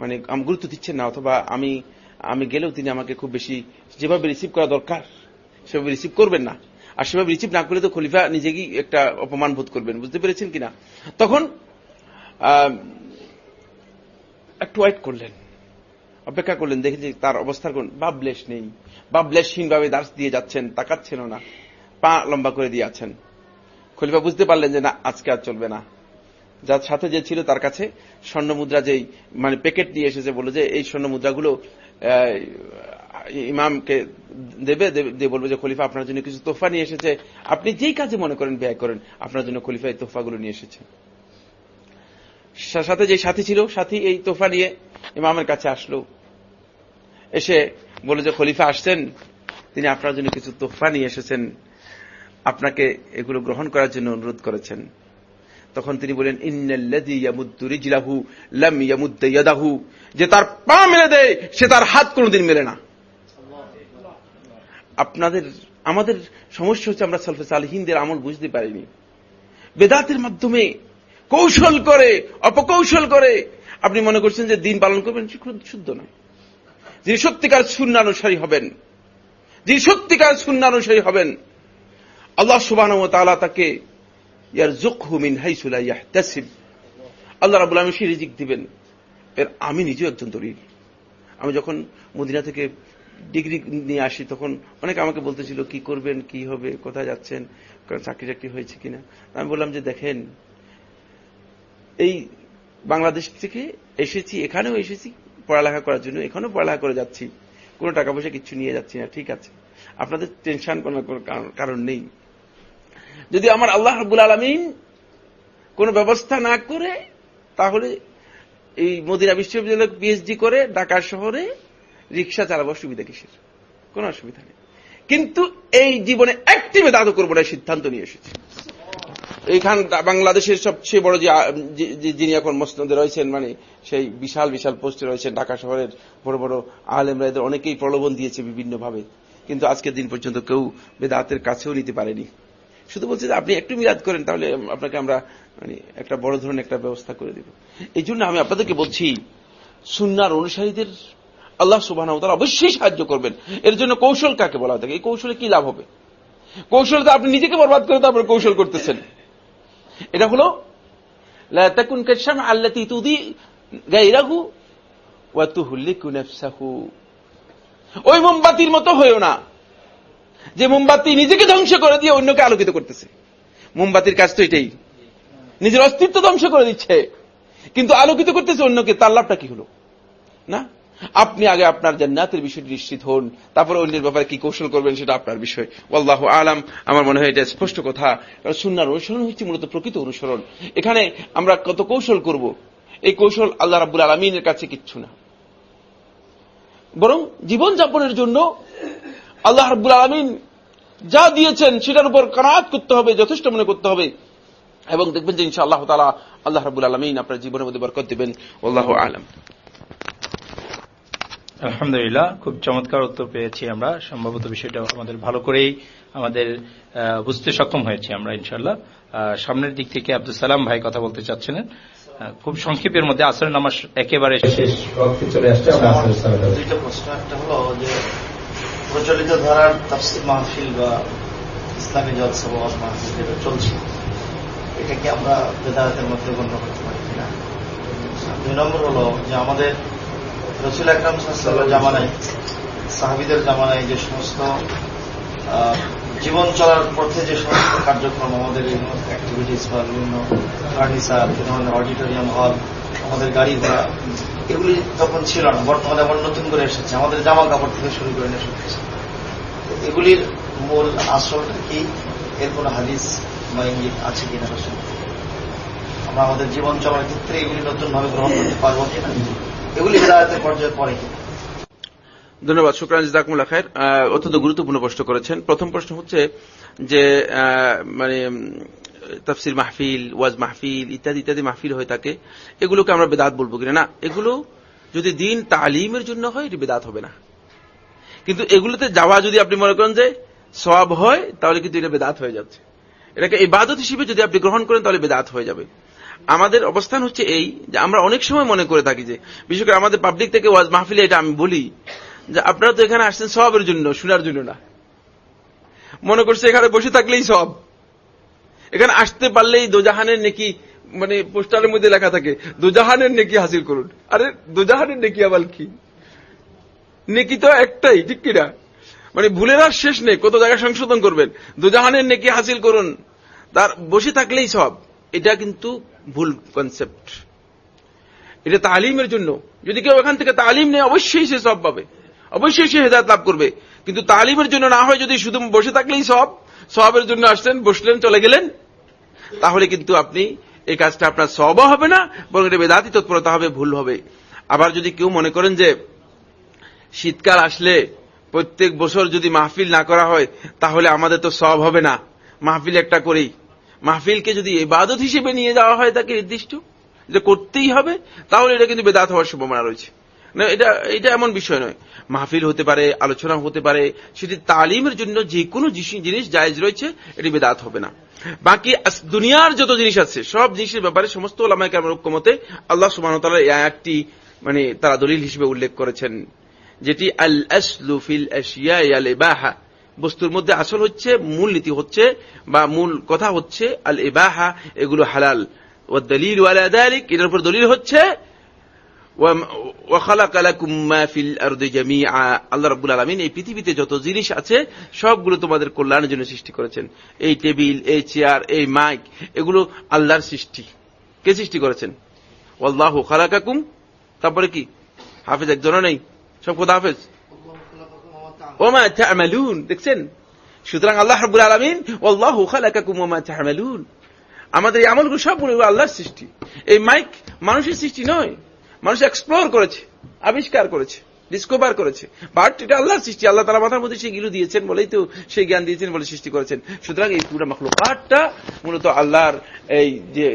মানে গুরুত্ব দিচ্ছেন না, অথবা আমি আমি গেলেও তিনি আমাকে খুব বেশি যেভাবে রিসিভ করা দরকার, সেভাবে রিসিভ করবেন না। আর সেভাবে রিসিভ না করলে তো খলিফা নিজেকেই একটা অপমান বোধ করবেন, বুঝতে পেরেছেন কিনা? তখন একটু ওয়েট করলেন, অপেক্ষা করলেন দেখে যে তার অবস্থার কোন, বাবলেশ নেই। বাবলেশহীন ভাবে দাস দিয়ে যাচ্ছেন তাকাচ্ছেন না, পা লম্বা করে দিয়ে আছেন। খলিফা বুঝতে পারলেন যে না, আজকে আর চলবে না। যার সাথে যে ছিল তার কাছে স্বর্ণ মুদ্রা যেই মানে প্যাকেট নিয়ে এসেছে বলে যে, এই স্বর্ণ মুদ্রাগুলো ইমামকে দেবে দিয়ে বলবে যে, খলিফা, আপনার জন্য কিছু তোফা নিয়ে এসেছে। আপনি যেই কাজে মনে করেন ব্যয় করেন, আপনার জন্য খলিফা এই তোফাগুলো নিয়ে এসেছে। সাথে যে সাথী ছিল, সাথী এই তোফা নিয়ে ইমামের কাছে আসলো। এসে বলে যে, খলিফা আসছেন, তিনি আপনার জন্য কিছু তোফা নিয়ে এসেছেন। আপনাকে এগুলো গ্রহণ করার জন্য অনুরোধ করেছেন। তখন তিনি বলেন রিজলাহু লাম যে তার পা মেলে দেয়, সে তার হাত কোনোদিন মেলে না। আপনাদের, আমাদের সমস্যা হচ্ছে আমরা সলফে সালহিনদের আমল বুঝতে পারিনি। বেদাতের মাধ্যমে কৌশল করে, অপকৌশল করে আপনি মনে করছেন যে দিন পালন করবেন শুদ্ধ নয়। যিনি সত্যিকার শূন্যানুসারী হবেন, যিনি সত্যিকার শূন্যানুসারী হবেন আল্লাহ সুবাহ তাকে ইয়ার জুকহু মিন হাইসুলা ইয়াহতাসিব। আল্লাহ রাবুল আলমী সেই রিজিক দিবেন। এর আমি নিজেও একজন দলিল। আমি যখন মদিনা থেকে ডিগ্রি নিয়ে আসি, তখন অনেকে আমাকে বলতেছিল, কি করবেন? কি হবে? কোথায় যাচ্ছেন? চাকরি চাকরি হয়েছে কিনা? আমি বললাম যে, দেখেন, এই বাংলাদেশ থেকে এসেছি, এখানেও এসেছি, পড়ালেখা করার জন্য, এখানেও পড়ালেখা করে যাচ্ছি। কোনো টাকা পয়সা কিছু নিয়ে যাচ্ছি না, ঠিক আছে। আপনাদের টেনশন কোনো কারণ নেই। যদি আমার আল্লাহ রব্বুল আলমিন কোন ব্যবস্থা না করে, তাহলে এই মদিনা বিশ্ববিদ্যালয় পিএইচডি করে ঢাকা শহরে রিক্সা চালাবো অসুবিধা কিসের? কোন অসুবিধা নেই। কিন্তু এই জীবনে একটি বেদাত করব না সিদ্ধান্ত নিয়ে এসেছি। এইখান বাংলাদেশের সবচেয়ে বড় যে- যিনি এখন মসনদে রয়েছেন মানে সেই বিশাল বিশাল পোস্টে রয়েছেন ঢাকা শহরের বড় বড় আলেমরা, এদের অনেকেই প্রলোভন দিয়েছে বিভিন্নভাবে। কিন্তু আজকের দিন পর্যন্ত কেউ বেদাতের কাছেও নিতে পারেনি। শুধু বলছে যে আপনি একটু মিলাদ করেন, তাহলে আপনাকে আমরা মানে একটা বড় ধরনের একটা ব্যবস্থা করে দেব। এই জন্য আমি আপনাদেরকে বলছি, সুন্নার অনুসারীদের আল্লাহ সুবাহ অবশ্যই সাহায্য করবেন। এর জন্য কৌশল কাকে বলা থাকে? এই কৌশলে কি লাভ হবে? কৌশল তো আপনি নিজেকে বরবাদ করে তারপর কৌশল করতেছেন। এটা হলো, লা তাকুন কাশাম আল্লাতি তুদি গায়রাহু ওয়া তুহলিকু ওই মোমবাতির মতো হয়েও না। যে মোমবাতি নিজেকে ধ্বংস করে দিয়ে অন্যকে আলোকিত করতেছে। মোমবাতির কাজ তো এটাই। নিজের অস্তিত্ব ধ্বংস করে দিচ্ছে। কিন্তু আলোকিত করতেছে অন্যকে, তার লাভটা কি হলো? না? আপনি আগে আপনার জান্নাতের বিষয়টি নিশ্চিত হন, তারপরে অন্যের ব্যাপারে কি কৌশল করবেন সেটা আপনার বিষয়। আল্লাহ আলাম। আমার মনে হয় এটা স্পষ্ট কথা। কারণ সুন্নার অনুসরণ হচ্ছে মূলত প্রকৃত অনুসরণ। এখানে আমরা কত কৌশল করব? এই কৌশল আল্লাহ রাবুল আলমিনের কাছে কিচ্ছু না। বরং জীবন যাপনের জন্য আল্লাহ রাবুল আলমিন যা দিয়েছেন সেটার উপর কানাত করতে হবে যথেষ্ট মনে করতে হবে। এবং দেখবেন যে ইনশা আল্লাহ তালা আল্লাহ রাবুল আলমিন আপনার জীবনের মধ্যে বরকত দেবেন। আল্লাহ আলম। আলহামদুলিল্লাহ খুব চমৎকার উত্তর পেয়েছি আমরা। সম্ভবত বিষয়টা আমাদের ভালো করেই আমাদের আহ, বুঝতে সক্ষম হয়েছি আমরা ইনশাল্লাহ সামনের দিক থেকে আব্দুল সালাম ভাই কথা বলতে চাচ্ছিলেন। খুব সংক্ষেপের মধ্যে আসরের নামাজ একেবারে শেষ। চলে আসছে আমরা আসরের সালাত আদায় দুইটা প্রশ্ন একটা হলো যে প্রচলিত ধারার তাফসির মাহফিল বা ইসলামী জলসা বা মাহফিল যেটা চলছে এটা কি আমরা বেদাতের মধ্যে গণ্য করতে পারি কিনা? দুই নম্বর হলো যে আমাদের রসুল আকরাম সাল্লাহ জামানায়, সাহাবিদের জামানায় যে সমস্ত জীবন চলার পথে যে সমস্ত কার্যক্রম আমাদের বিভিন্ন অ্যাক্টিভিটিস বা বিভিন্ন ফার্নিচার ধরনের অডিটোরিয়াম হল আমাদের গাড়ি ঘোড়া এগুলি তখন ছিল না, বর্তমানে আবার নতুন করে এসেছে। আমাদের জামা কাপড় থেকে শুরু করে এসেছে এগুলির মূল আসলটা কি? এর কোন হাদিস বা ইঙ্গিত আছে কিনা আসলে আমরা আমাদের জীবন চলার ক্ষেত্রে এগুলি নতুন ভাবে গ্রহণ করতে পারব কিনা এগুলি বেদায়তের পর্যায়ে পড়ে কিনা ধন্যবাদ, শুক্রান জাকুমুল্লা খায়ের। অত্যন্ত গুরুত্বপূর্ণ প্রশ্ন করেছেন। প্রথম প্রশ্ন হচ্ছে যে মানে তাফসির মাহফিল, ওয়াজ মাহফিল, ইত্যাদি ইত্যাদি মাহফিল হয়ে থাকে এগুলোকে আমরা বেদাত বলব কিনা? না, এগুলো যদি দিন তালিমের জন্য হয়, এটি বেদাত হবে না। কিন্তু এগুলোতে যাওয়া যদি আপনি মনে করেন যে সব হয়, তাহলে কিন্তু এটা বেদাত হয়ে যাচ্ছে। এটাকে ইবাদত হিসেবে যদি আপনি গ্রহণ করেন, তাহলে বেদাত হয়ে যাবে। আমাদের অবস্থান হচ্ছে এই যে আমরা অনেক সময় মনে করে থাকি যে, বিশেষ করে আমাদের পাবলিক থেকে ওয়াজ মাহফিলে এটা আমি বলি, যে আপনারা তো এখানে আসছেন সবের জন্য, শোনার জন্য না। মনে করছে এখানে বসে থাকলেই সব এখানে আসতে পারলেই দোজাহানের নেকি মানে পোস্টারের মধ্যে লেখা থাকে, দোজাহানের নেকি হাসিল করুন। আরে, দোজাহানের নেকি আবার কি? নেকি তো একটাই, ঠিক কিনা? মানে ভুলের আর শেষ নেই, কত জায়গায় সংশোধন করবেন। দুজাহানের নেকি হাসিল করুন। তার বসে থাকলেই সব। এটা কিন্তু ভুল কনসেপ্ট এটা তালিমের জন্য। যদি কেউ এখান থেকে তালিম নেয়, অবশ্যই সে সব পাবে। অবশ্যই সে হেদায়ত লাভ করবে। কিন্তু তালিমের জন্য না হয় যদি শুধু বসে থাকলেই সব, সবের জন্য আসলেন বসলেন, চলে গেলেন তাহলে কিন্তু আপনি এই কাজটা আপনার সবও হবে না, বরং এটা বেদাতি তৎপরতা হবে, ভুল হবে। আবার যদি কেউ মনে করেন যে শীতকাল আসলে প্রত্যেক বছর যদি মাহফিল না করা হয়, তাহলে আমাদের তো সব হবে না। মাহফিল একটা করেই। মাহফিলকে যদি এবাদত হিসেবে নিয়ে যাওয়া হয় তাকে নির্দিষ্ট যে করতেই হবে, তাহলে এটা কিন্তু বেদাত হওয়ার সম্ভাবনা রয়েছে। না, এটা এটা এমন বিষয় নয়। মাহফিল হতে পারে, আলোচনা হতে পারে, সেটি তালিমের জন্য যে কোনো জিনিস- জায়েজ রয়েছে, এটি বেদাত হবে না। বাকি দুনিয়ার যত জিনিস আছে, সব জিনিসের ব্যাপারে সমস্ত ওলামায় আমার ঐক্যমতে আল্লাহ সুবাহ এই আয়াতটি মানে তারা দলিল হিসেবে উল্লেখ করেছেন, যেটি আল আসলু ফিল আশিয়া আল ইবাহা বস্তুর মধ্যে আসল হচ্ছে, মূল নীতি হচ্ছে, বা মূল কথা হচ্ছে আল ইবাহা এগুলো হালাল। ও দলিল ওয়ালা এটার উপর দলিল হচ্ছে আল্লাহ রাব্বুল আলামিন এই পৃথিবীতে যত জিনিস আছে, সবগুলো তোমাদের কল্যাণের জন্য সৃষ্টি করেছেন। এই টেবিল, এই চেয়ার, এই মাইক, এগুলো আল্লাহর সৃষ্টি। কে সৃষ্টি করেছেন? ওয়াল্লাহু খালাকাকুম। তারপরে কি? হাফেজ একজনও নেই। সব কথা হাফেজ। ওমা তা'মালুন। দেখছেন? সুতরাং আল্লাহ রাব্বুল আলামিন ওয়াল্লাহু খালাকাকুম ওমা তা'মালুন। আমাদের এই আমলগুলো সবগুলো আল্লাহর সৃষ্টি। এই মাইক মানুষের সৃষ্টি নয়। মানুষ এক্সপ্লোর করেছে, আবিষ্কার করেছে ডিসকভার করেছে। বাট এটা আল্লাহর সৃষ্টি, আল্লাহ তালা মাথার মধ্যে সেগুলো দিয়েছেন বলেই তো সেই জ্ঞান দিয়েছেন বলে সৃষ্টি করেছেন। সুতরাং এই পুরো মাখলো পাঠটা মূলত আল্লাহর এই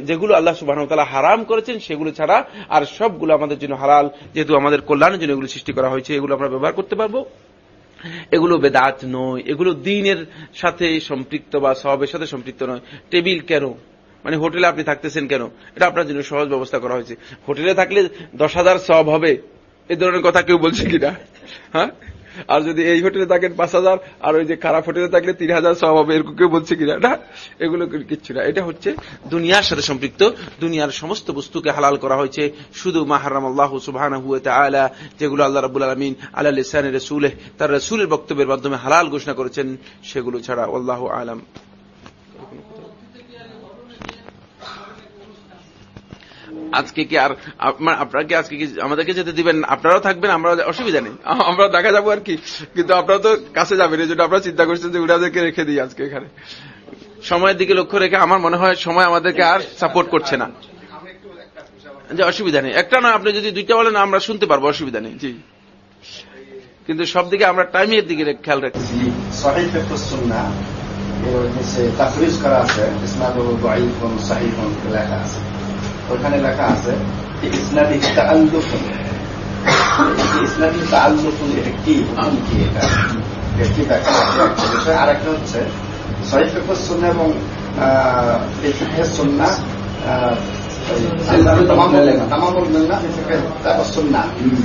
যেগুলো আল্লাহ সুবাহ তালা হারাম করেছেন, সেগুলো ছাড়া আর সবগুলো আমাদের জন্য হারাল যেহেতু আমাদের কল্যাণের জন্য এগুলো সৃষ্টি করা হয়েছে, এগুলো আমরা ব্যবহার করতে পারব। এগুলো বেদাত নয়, এগুলো দিনের সাথে সম্পৃক্ত বা সবের সাথে সম্পৃক্ত নয়। টেবিল কেন মানে হোটেলে আপনি থাকতেছেন কেন? এটা আপনার জন্য সহজ ব্যবস্থা করা হয়েছে। হোটেলে থাকলে দশ হাজার সব হবে। এই ধরনের কথা কেউ বলছে কিনা? হ্যাঁ? আর যদি এই হোটেলে থাকেন পাঁচ হাজার, আর ওই যে খারাপ হোটেলে থাকলে তিন হাজার সব হবে, এরকম কেউ বলছে কিনা? না, এগুলো কিচ্ছু না। এটা হচ্ছে দুনিয়ার সাথে সম্পৃক্ত, দুনিয়ার সমস্ত বস্তুকে হালাল করা হয়েছে। শুধু মাহারাম আল্লাহ সুবাহ আলা যেগুলো আল্লাহ রাবুল আলমিন আল্লাহ লিসান রসুল তার রসুলের বক্তব্যের মাধ্যমে হালাল ঘোষণা করেছেন, সেগুলো ছাড়া আল্লাহ আলম। আজকে কি আর মানে আপনারা কি আজকে কি আমাদেরকে যেতে দিবেন? আপনারাও থাকবেন আমরা অসুবিধা নেই। আমরা দেখা যাব আর কি। কিন্তু আপনারা তো কাছে যাবেন, এই জন্য আপনারা চিন্তা করছেন যে উড়াদেরকে রেখে দিই আজকে এখানে। সময়ের দিকে লক্ষ্য রেখে আমার মনে হয় সময় আমাদেরকে আর সাপোর্ট করছে না। যে অসুবিধা নেই। একটা না, আপনি যদি দুইটা বলেন, আমরা শুনতে পারব, অসুবিধা নেই। জি। কিন্তু সব দিকে আমরা টাইমের দিকে খেয়াল রাখছি। করা আছে। লেখা আছে। ওখানে লেখা আছে ইসনাদি তাআল্লুফুন ইসনাদি তাআল্লুফুন এটা কি? হুকুম কি এটা? এর কি ব্যাখ্যা? আছে একটা বিষয় আরেকটা হচ্ছে সহিহ ফিকহ সুন্নাহ এবং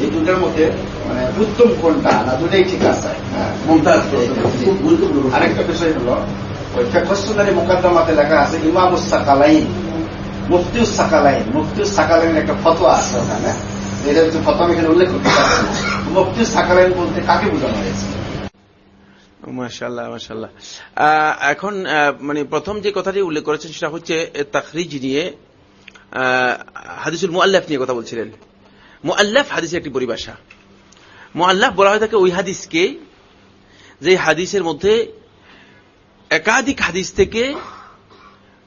এই দুটার মধ্যে মানে উত্তম কোনটা না দুটাই ঠিক আছে। আরেকটা বিষয় হলো ওই ফেকসুনারি মোকদ্দমাতে লেখা আছে ইমামুস সাকালাইন। মুফতিউস সাকালাইন মুফতিউস সাকালাইন একটা ফতোয়া আছে ওখানে। এটা হচ্ছে ফতোয়া আমি এখানে উল্লেখ করতে পারছি না। মুফতিউস সাকালাইন বলতে কাকে বোঝানো হয়েছে? মাশাল্লাহ মাশাল্লাহ এখন মানে প্রথম যে কথাটি উল্লেখ করেছেন সেটা হচ্ছে তাখরিজ নিয়ে হাদিসুল মুআল্লাফ নিয়ে কথা বলছিলেন। মুআল্লাফ হাদিসের একটি পরিভাষা। মুআল্লাফ বলা হয় থাকে ওই হাদিসকে যে হাদিসের মধ্যে একাধিক হাদিস থেকে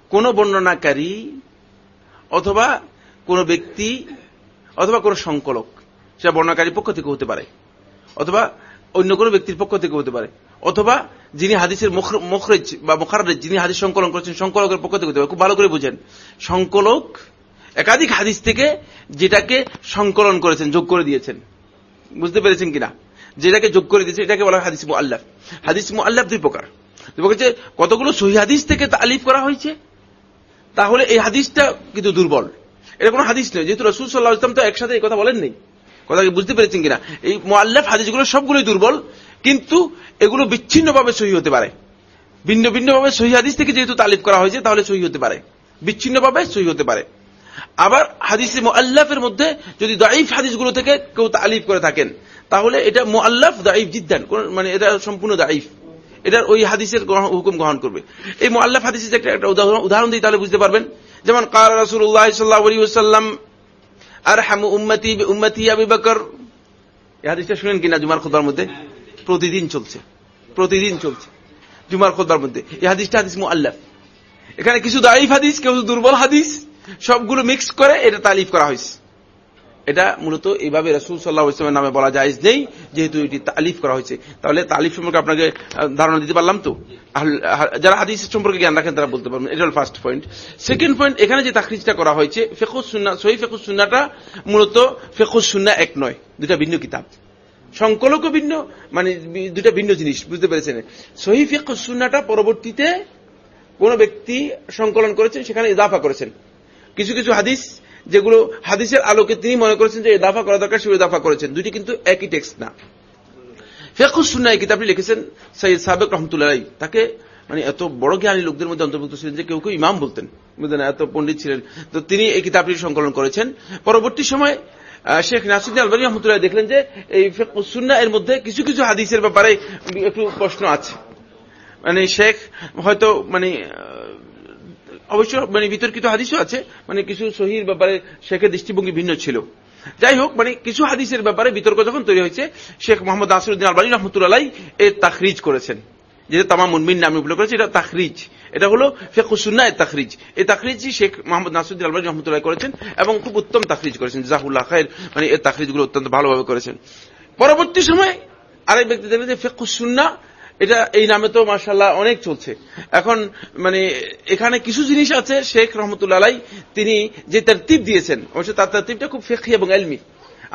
কোন বর্ণনাকারী অথবা কোন ব্যক্তি অথবা কোন সংকলক, সেটা বর্ণাকারীর পক্ষ থেকে হতে পারে, অথবা অন্য কোনো ব্যক্তির পক্ষ থেকে হতে পারে, অথবা যিনি হাদিসের মুখরেজ বা মুখারেজ যিনি হাদিস সংকলন করেছেন, সংকলকের পক্ষ থেকে হতে পারে, খুব ভালো করে বুঝেন। সংকলক একাধিক হাদিস থেকে যেটাকে সংকলন করেছেন, যোগ করে দিয়েছেন। বুঝতে পেরেছেন কিনা? যেটাকে যোগ করে দিয়েছে, এটাকে বলা হয় হাদিস আল্লাহ হাদিস মু আল্লাহ দুই প্রকার যে কতগুলো সহি হাদিস থেকে তালিফ করা হয়েছে? তাহলে এই হাদিসটা কিন্তু দুর্বল। এটা কোনো হাদিস নয়, যেহেতু রসুল সাল্লাহ ইসলাম তো একসাথে এই কথা বলেননি কথা বুঝতে পেরেছেন কিনা? এই মোয়াল্লাফ হাদিসগুলো সবগুলোই দুর্বল, কিন্তু এগুলো বিচ্ছিন্নভাবে সহি হতে পারে। ভিন্ন ভিন্নভাবে সহি হাদিস থেকে যেহেতু তালিফ করা হয়েছে, তাহলে সহি হতে পারে। বিচ্ছিন্নভাবে সহি হতে পারে। আবার হাদিসে মোয়াল্লাফের মধ্যে যদি দাইফ হাদিসগুলো থেকে কেউ তালিফ করে থাকেন, তাহলে এটা মোয়াল্লাফ দাইফ জিদ্দান মানে এটা সম্পূর্ণ দাইফ এটার ওই হাদিসের হুকুম গ্রহণ করবে। এই মোয়াল্লাফ হাদিসের একটা উদাহরণ দিই তাহলে বুঝতে পারবেন। যেমন রাসুল্লাহ আর হামু উম্মতি উম্মতি আবি বকর। এই হাদিসটা শুনেন কিনা জুমার খোদার মধ্যে? প্রতিদিন চলছে। প্রতিদিন চলছে। জুমার খোদার মধ্যে। এই হাদিসটা হাদিস মুআল্লাফ। এখানে কিছু দাইফ হাদিস কেউ দুর্বল হাদিস, সবগুলো মিক্স করে এটা তালিফ করা হয়েছে। এটা মূলত এইভাবে রসুল সাল্লাহ ইসলামের নামে বলা যায় নেই, যেহেতু এটি তালিফ করা হয়েছে। তাহলে তালিফ সম্পর্কে আপনাকে ধারণা দিতে পারলাম তো? যারা হাদিস সম্পর্কে জ্ঞান রাখেন তারা বলতে পারবেন। এটা হল ফার্স্ট পয়েন্ট সেকেন্ড পয়েন্ট এখানে যে তাকরিজটা করা হয়েছে ফেকুস সুন্না, সহি ফেকুস সুন্নাটা মূলত ফেকুস সুন্না এক নয় দুটা ভিন্ন কিতাব। সংকলকও ভিন্ন মানে দুটা ভিন্ন জিনিস, বুঝতে পেরেছেন? সহি ফেকুস সুন্নাটা পরবর্তীতে কোন ব্যক্তি সংকলন করেছেন, সেখানে ইদাফা করেছেন। কিছু কিছু হাদিস যেগুলো হাদিসের আলোকে তিনি মনে করেছেন যে দাফা করা দরকার সে দাফা করেছেন। দুটি কিন্তু একই টেক্সট না। ফেকুসুন্না এই কিতাবটি লিখেছেন সৈয়দ সাবেক রহমতুল্লাহ তাকে মানে এত বড় জ্ঞানী লোকদের মধ্যে অন্তর্ভুক্ত ছিলেন যে কেউ কেউ ইমাম বলতেন। বুঝলেন, এত পণ্ডিত ছিলেন। তো তিনি এই কিতাবটি সংকলন করেছেন। পরবর্তী সময় শেখ নাসুদ্দিন আলবানী রহমতুল্লাহ দেখলেন যে এই ফেকুসুন্না এর মধ্যে কিছু কিছু হাদিসের ব্যাপারে একটু প্রশ্ন আছে। মানে শেখ হয়তো মানে অবশ্য মানে বিতর্কিত হাদিসও আছে মানে কিছু সহির ব্যাপারে শেখের দৃষ্টিভঙ্গি ভিন্ন ছিল। যাই হোক মানে কিছু হাদিসের ব্যাপারে বিতর্ক যখন তৈরি হয়েছে, শেখ মোহাম্মদ নাসিরুদ্দিন আলবানী রহমতুল্লাহ এর তাখরিজ করেছেন। যেটা তামা মুনমিন নামে উল্লেখ করেছে, এটা তাখরিজ। এটা হলো ফেকুসুন্না এর তাখরিজ। এই তাখরিজই শেখ মোহাম্মদ নাসিরুদ্দিন আলবানী রহমতুল্লাহ করেছেন এবং খুব উত্তম তাখরিজ করেছেন। জাহুল্লাহ খায়ের মানে এর তাখরিজগুলো অত্যন্ত ভালোভাবে করেছেন। পরবর্তী সময় আরেক ব্যক্তি দেখলেন যে ফেকুসুন্না এটা, এই নামে তো মার্শাল্লাহ অনেক চলছে। এখন মানে এখানে কিছু জিনিস আছে, শেখ রহমতুল্লাহ তিনি যে তারতিব দিয়েছেন, অবশ্য তার তারতিবটা খুব ফেকি এবং আলমি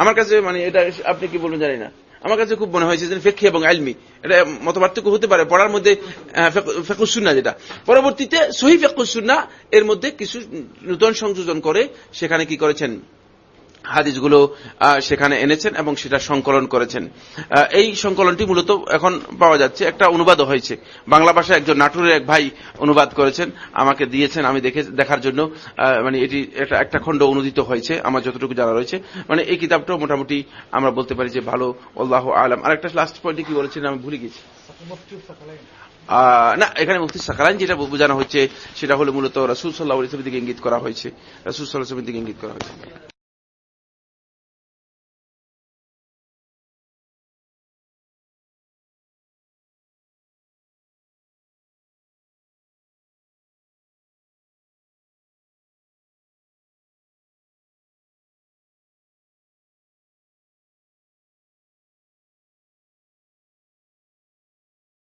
আমার কাছে মানে এটা আপনি কি বলুন জানি না। আমার কাছে খুব মনে হয়েছে যে ফেকি এবং আলমি এটা মতপার্থক্য হতে পারে, পড়ার মধ্যে ফেকুসুন্না যেটা। পরবর্তীতে সহি ফেকুসুন্না এর মধ্যে কিছু নূতন সংযোজন করে, সেখানে কি করেছেন? হাদিসগুলো সেখানে এনেছেন এবং সেটা সংকলন করেছেন। এই সংকলনটি মূলত এখন পাওয়া যাচ্ছে, একটা অনুবাদ হয়েছে। বাংলা ভাষায় একজন নাটুরের এক ভাই অনুবাদ করেছেন, আমাকে দিয়েছেন আমি দেখে, দেখার জন্য। মানে এটি একটা একটা খণ্ড অনুদিত হয়েছে, আমার যতটুকু জানা রয়েছে। মানে এই কিতাবটাও মোটামুটি আমরা বলতে পারি যে ভালো, আল্লাহ আলম। আর একটা লাস্ট পয়েন্টে কি বলেছিলেন আমি ভুলে গেছি। না, এখানে মুফতি সাকালাইন যেটা বোঝানো হচ্ছে, সেটা হলো মূলত রসুল সাল্লাহ ইসলামের দিকে ইঙ্গিত করা হয়েছে। রসুল সাল্লাহ ইসলামের দিকে ইঙ্গিত করা হয়েছে।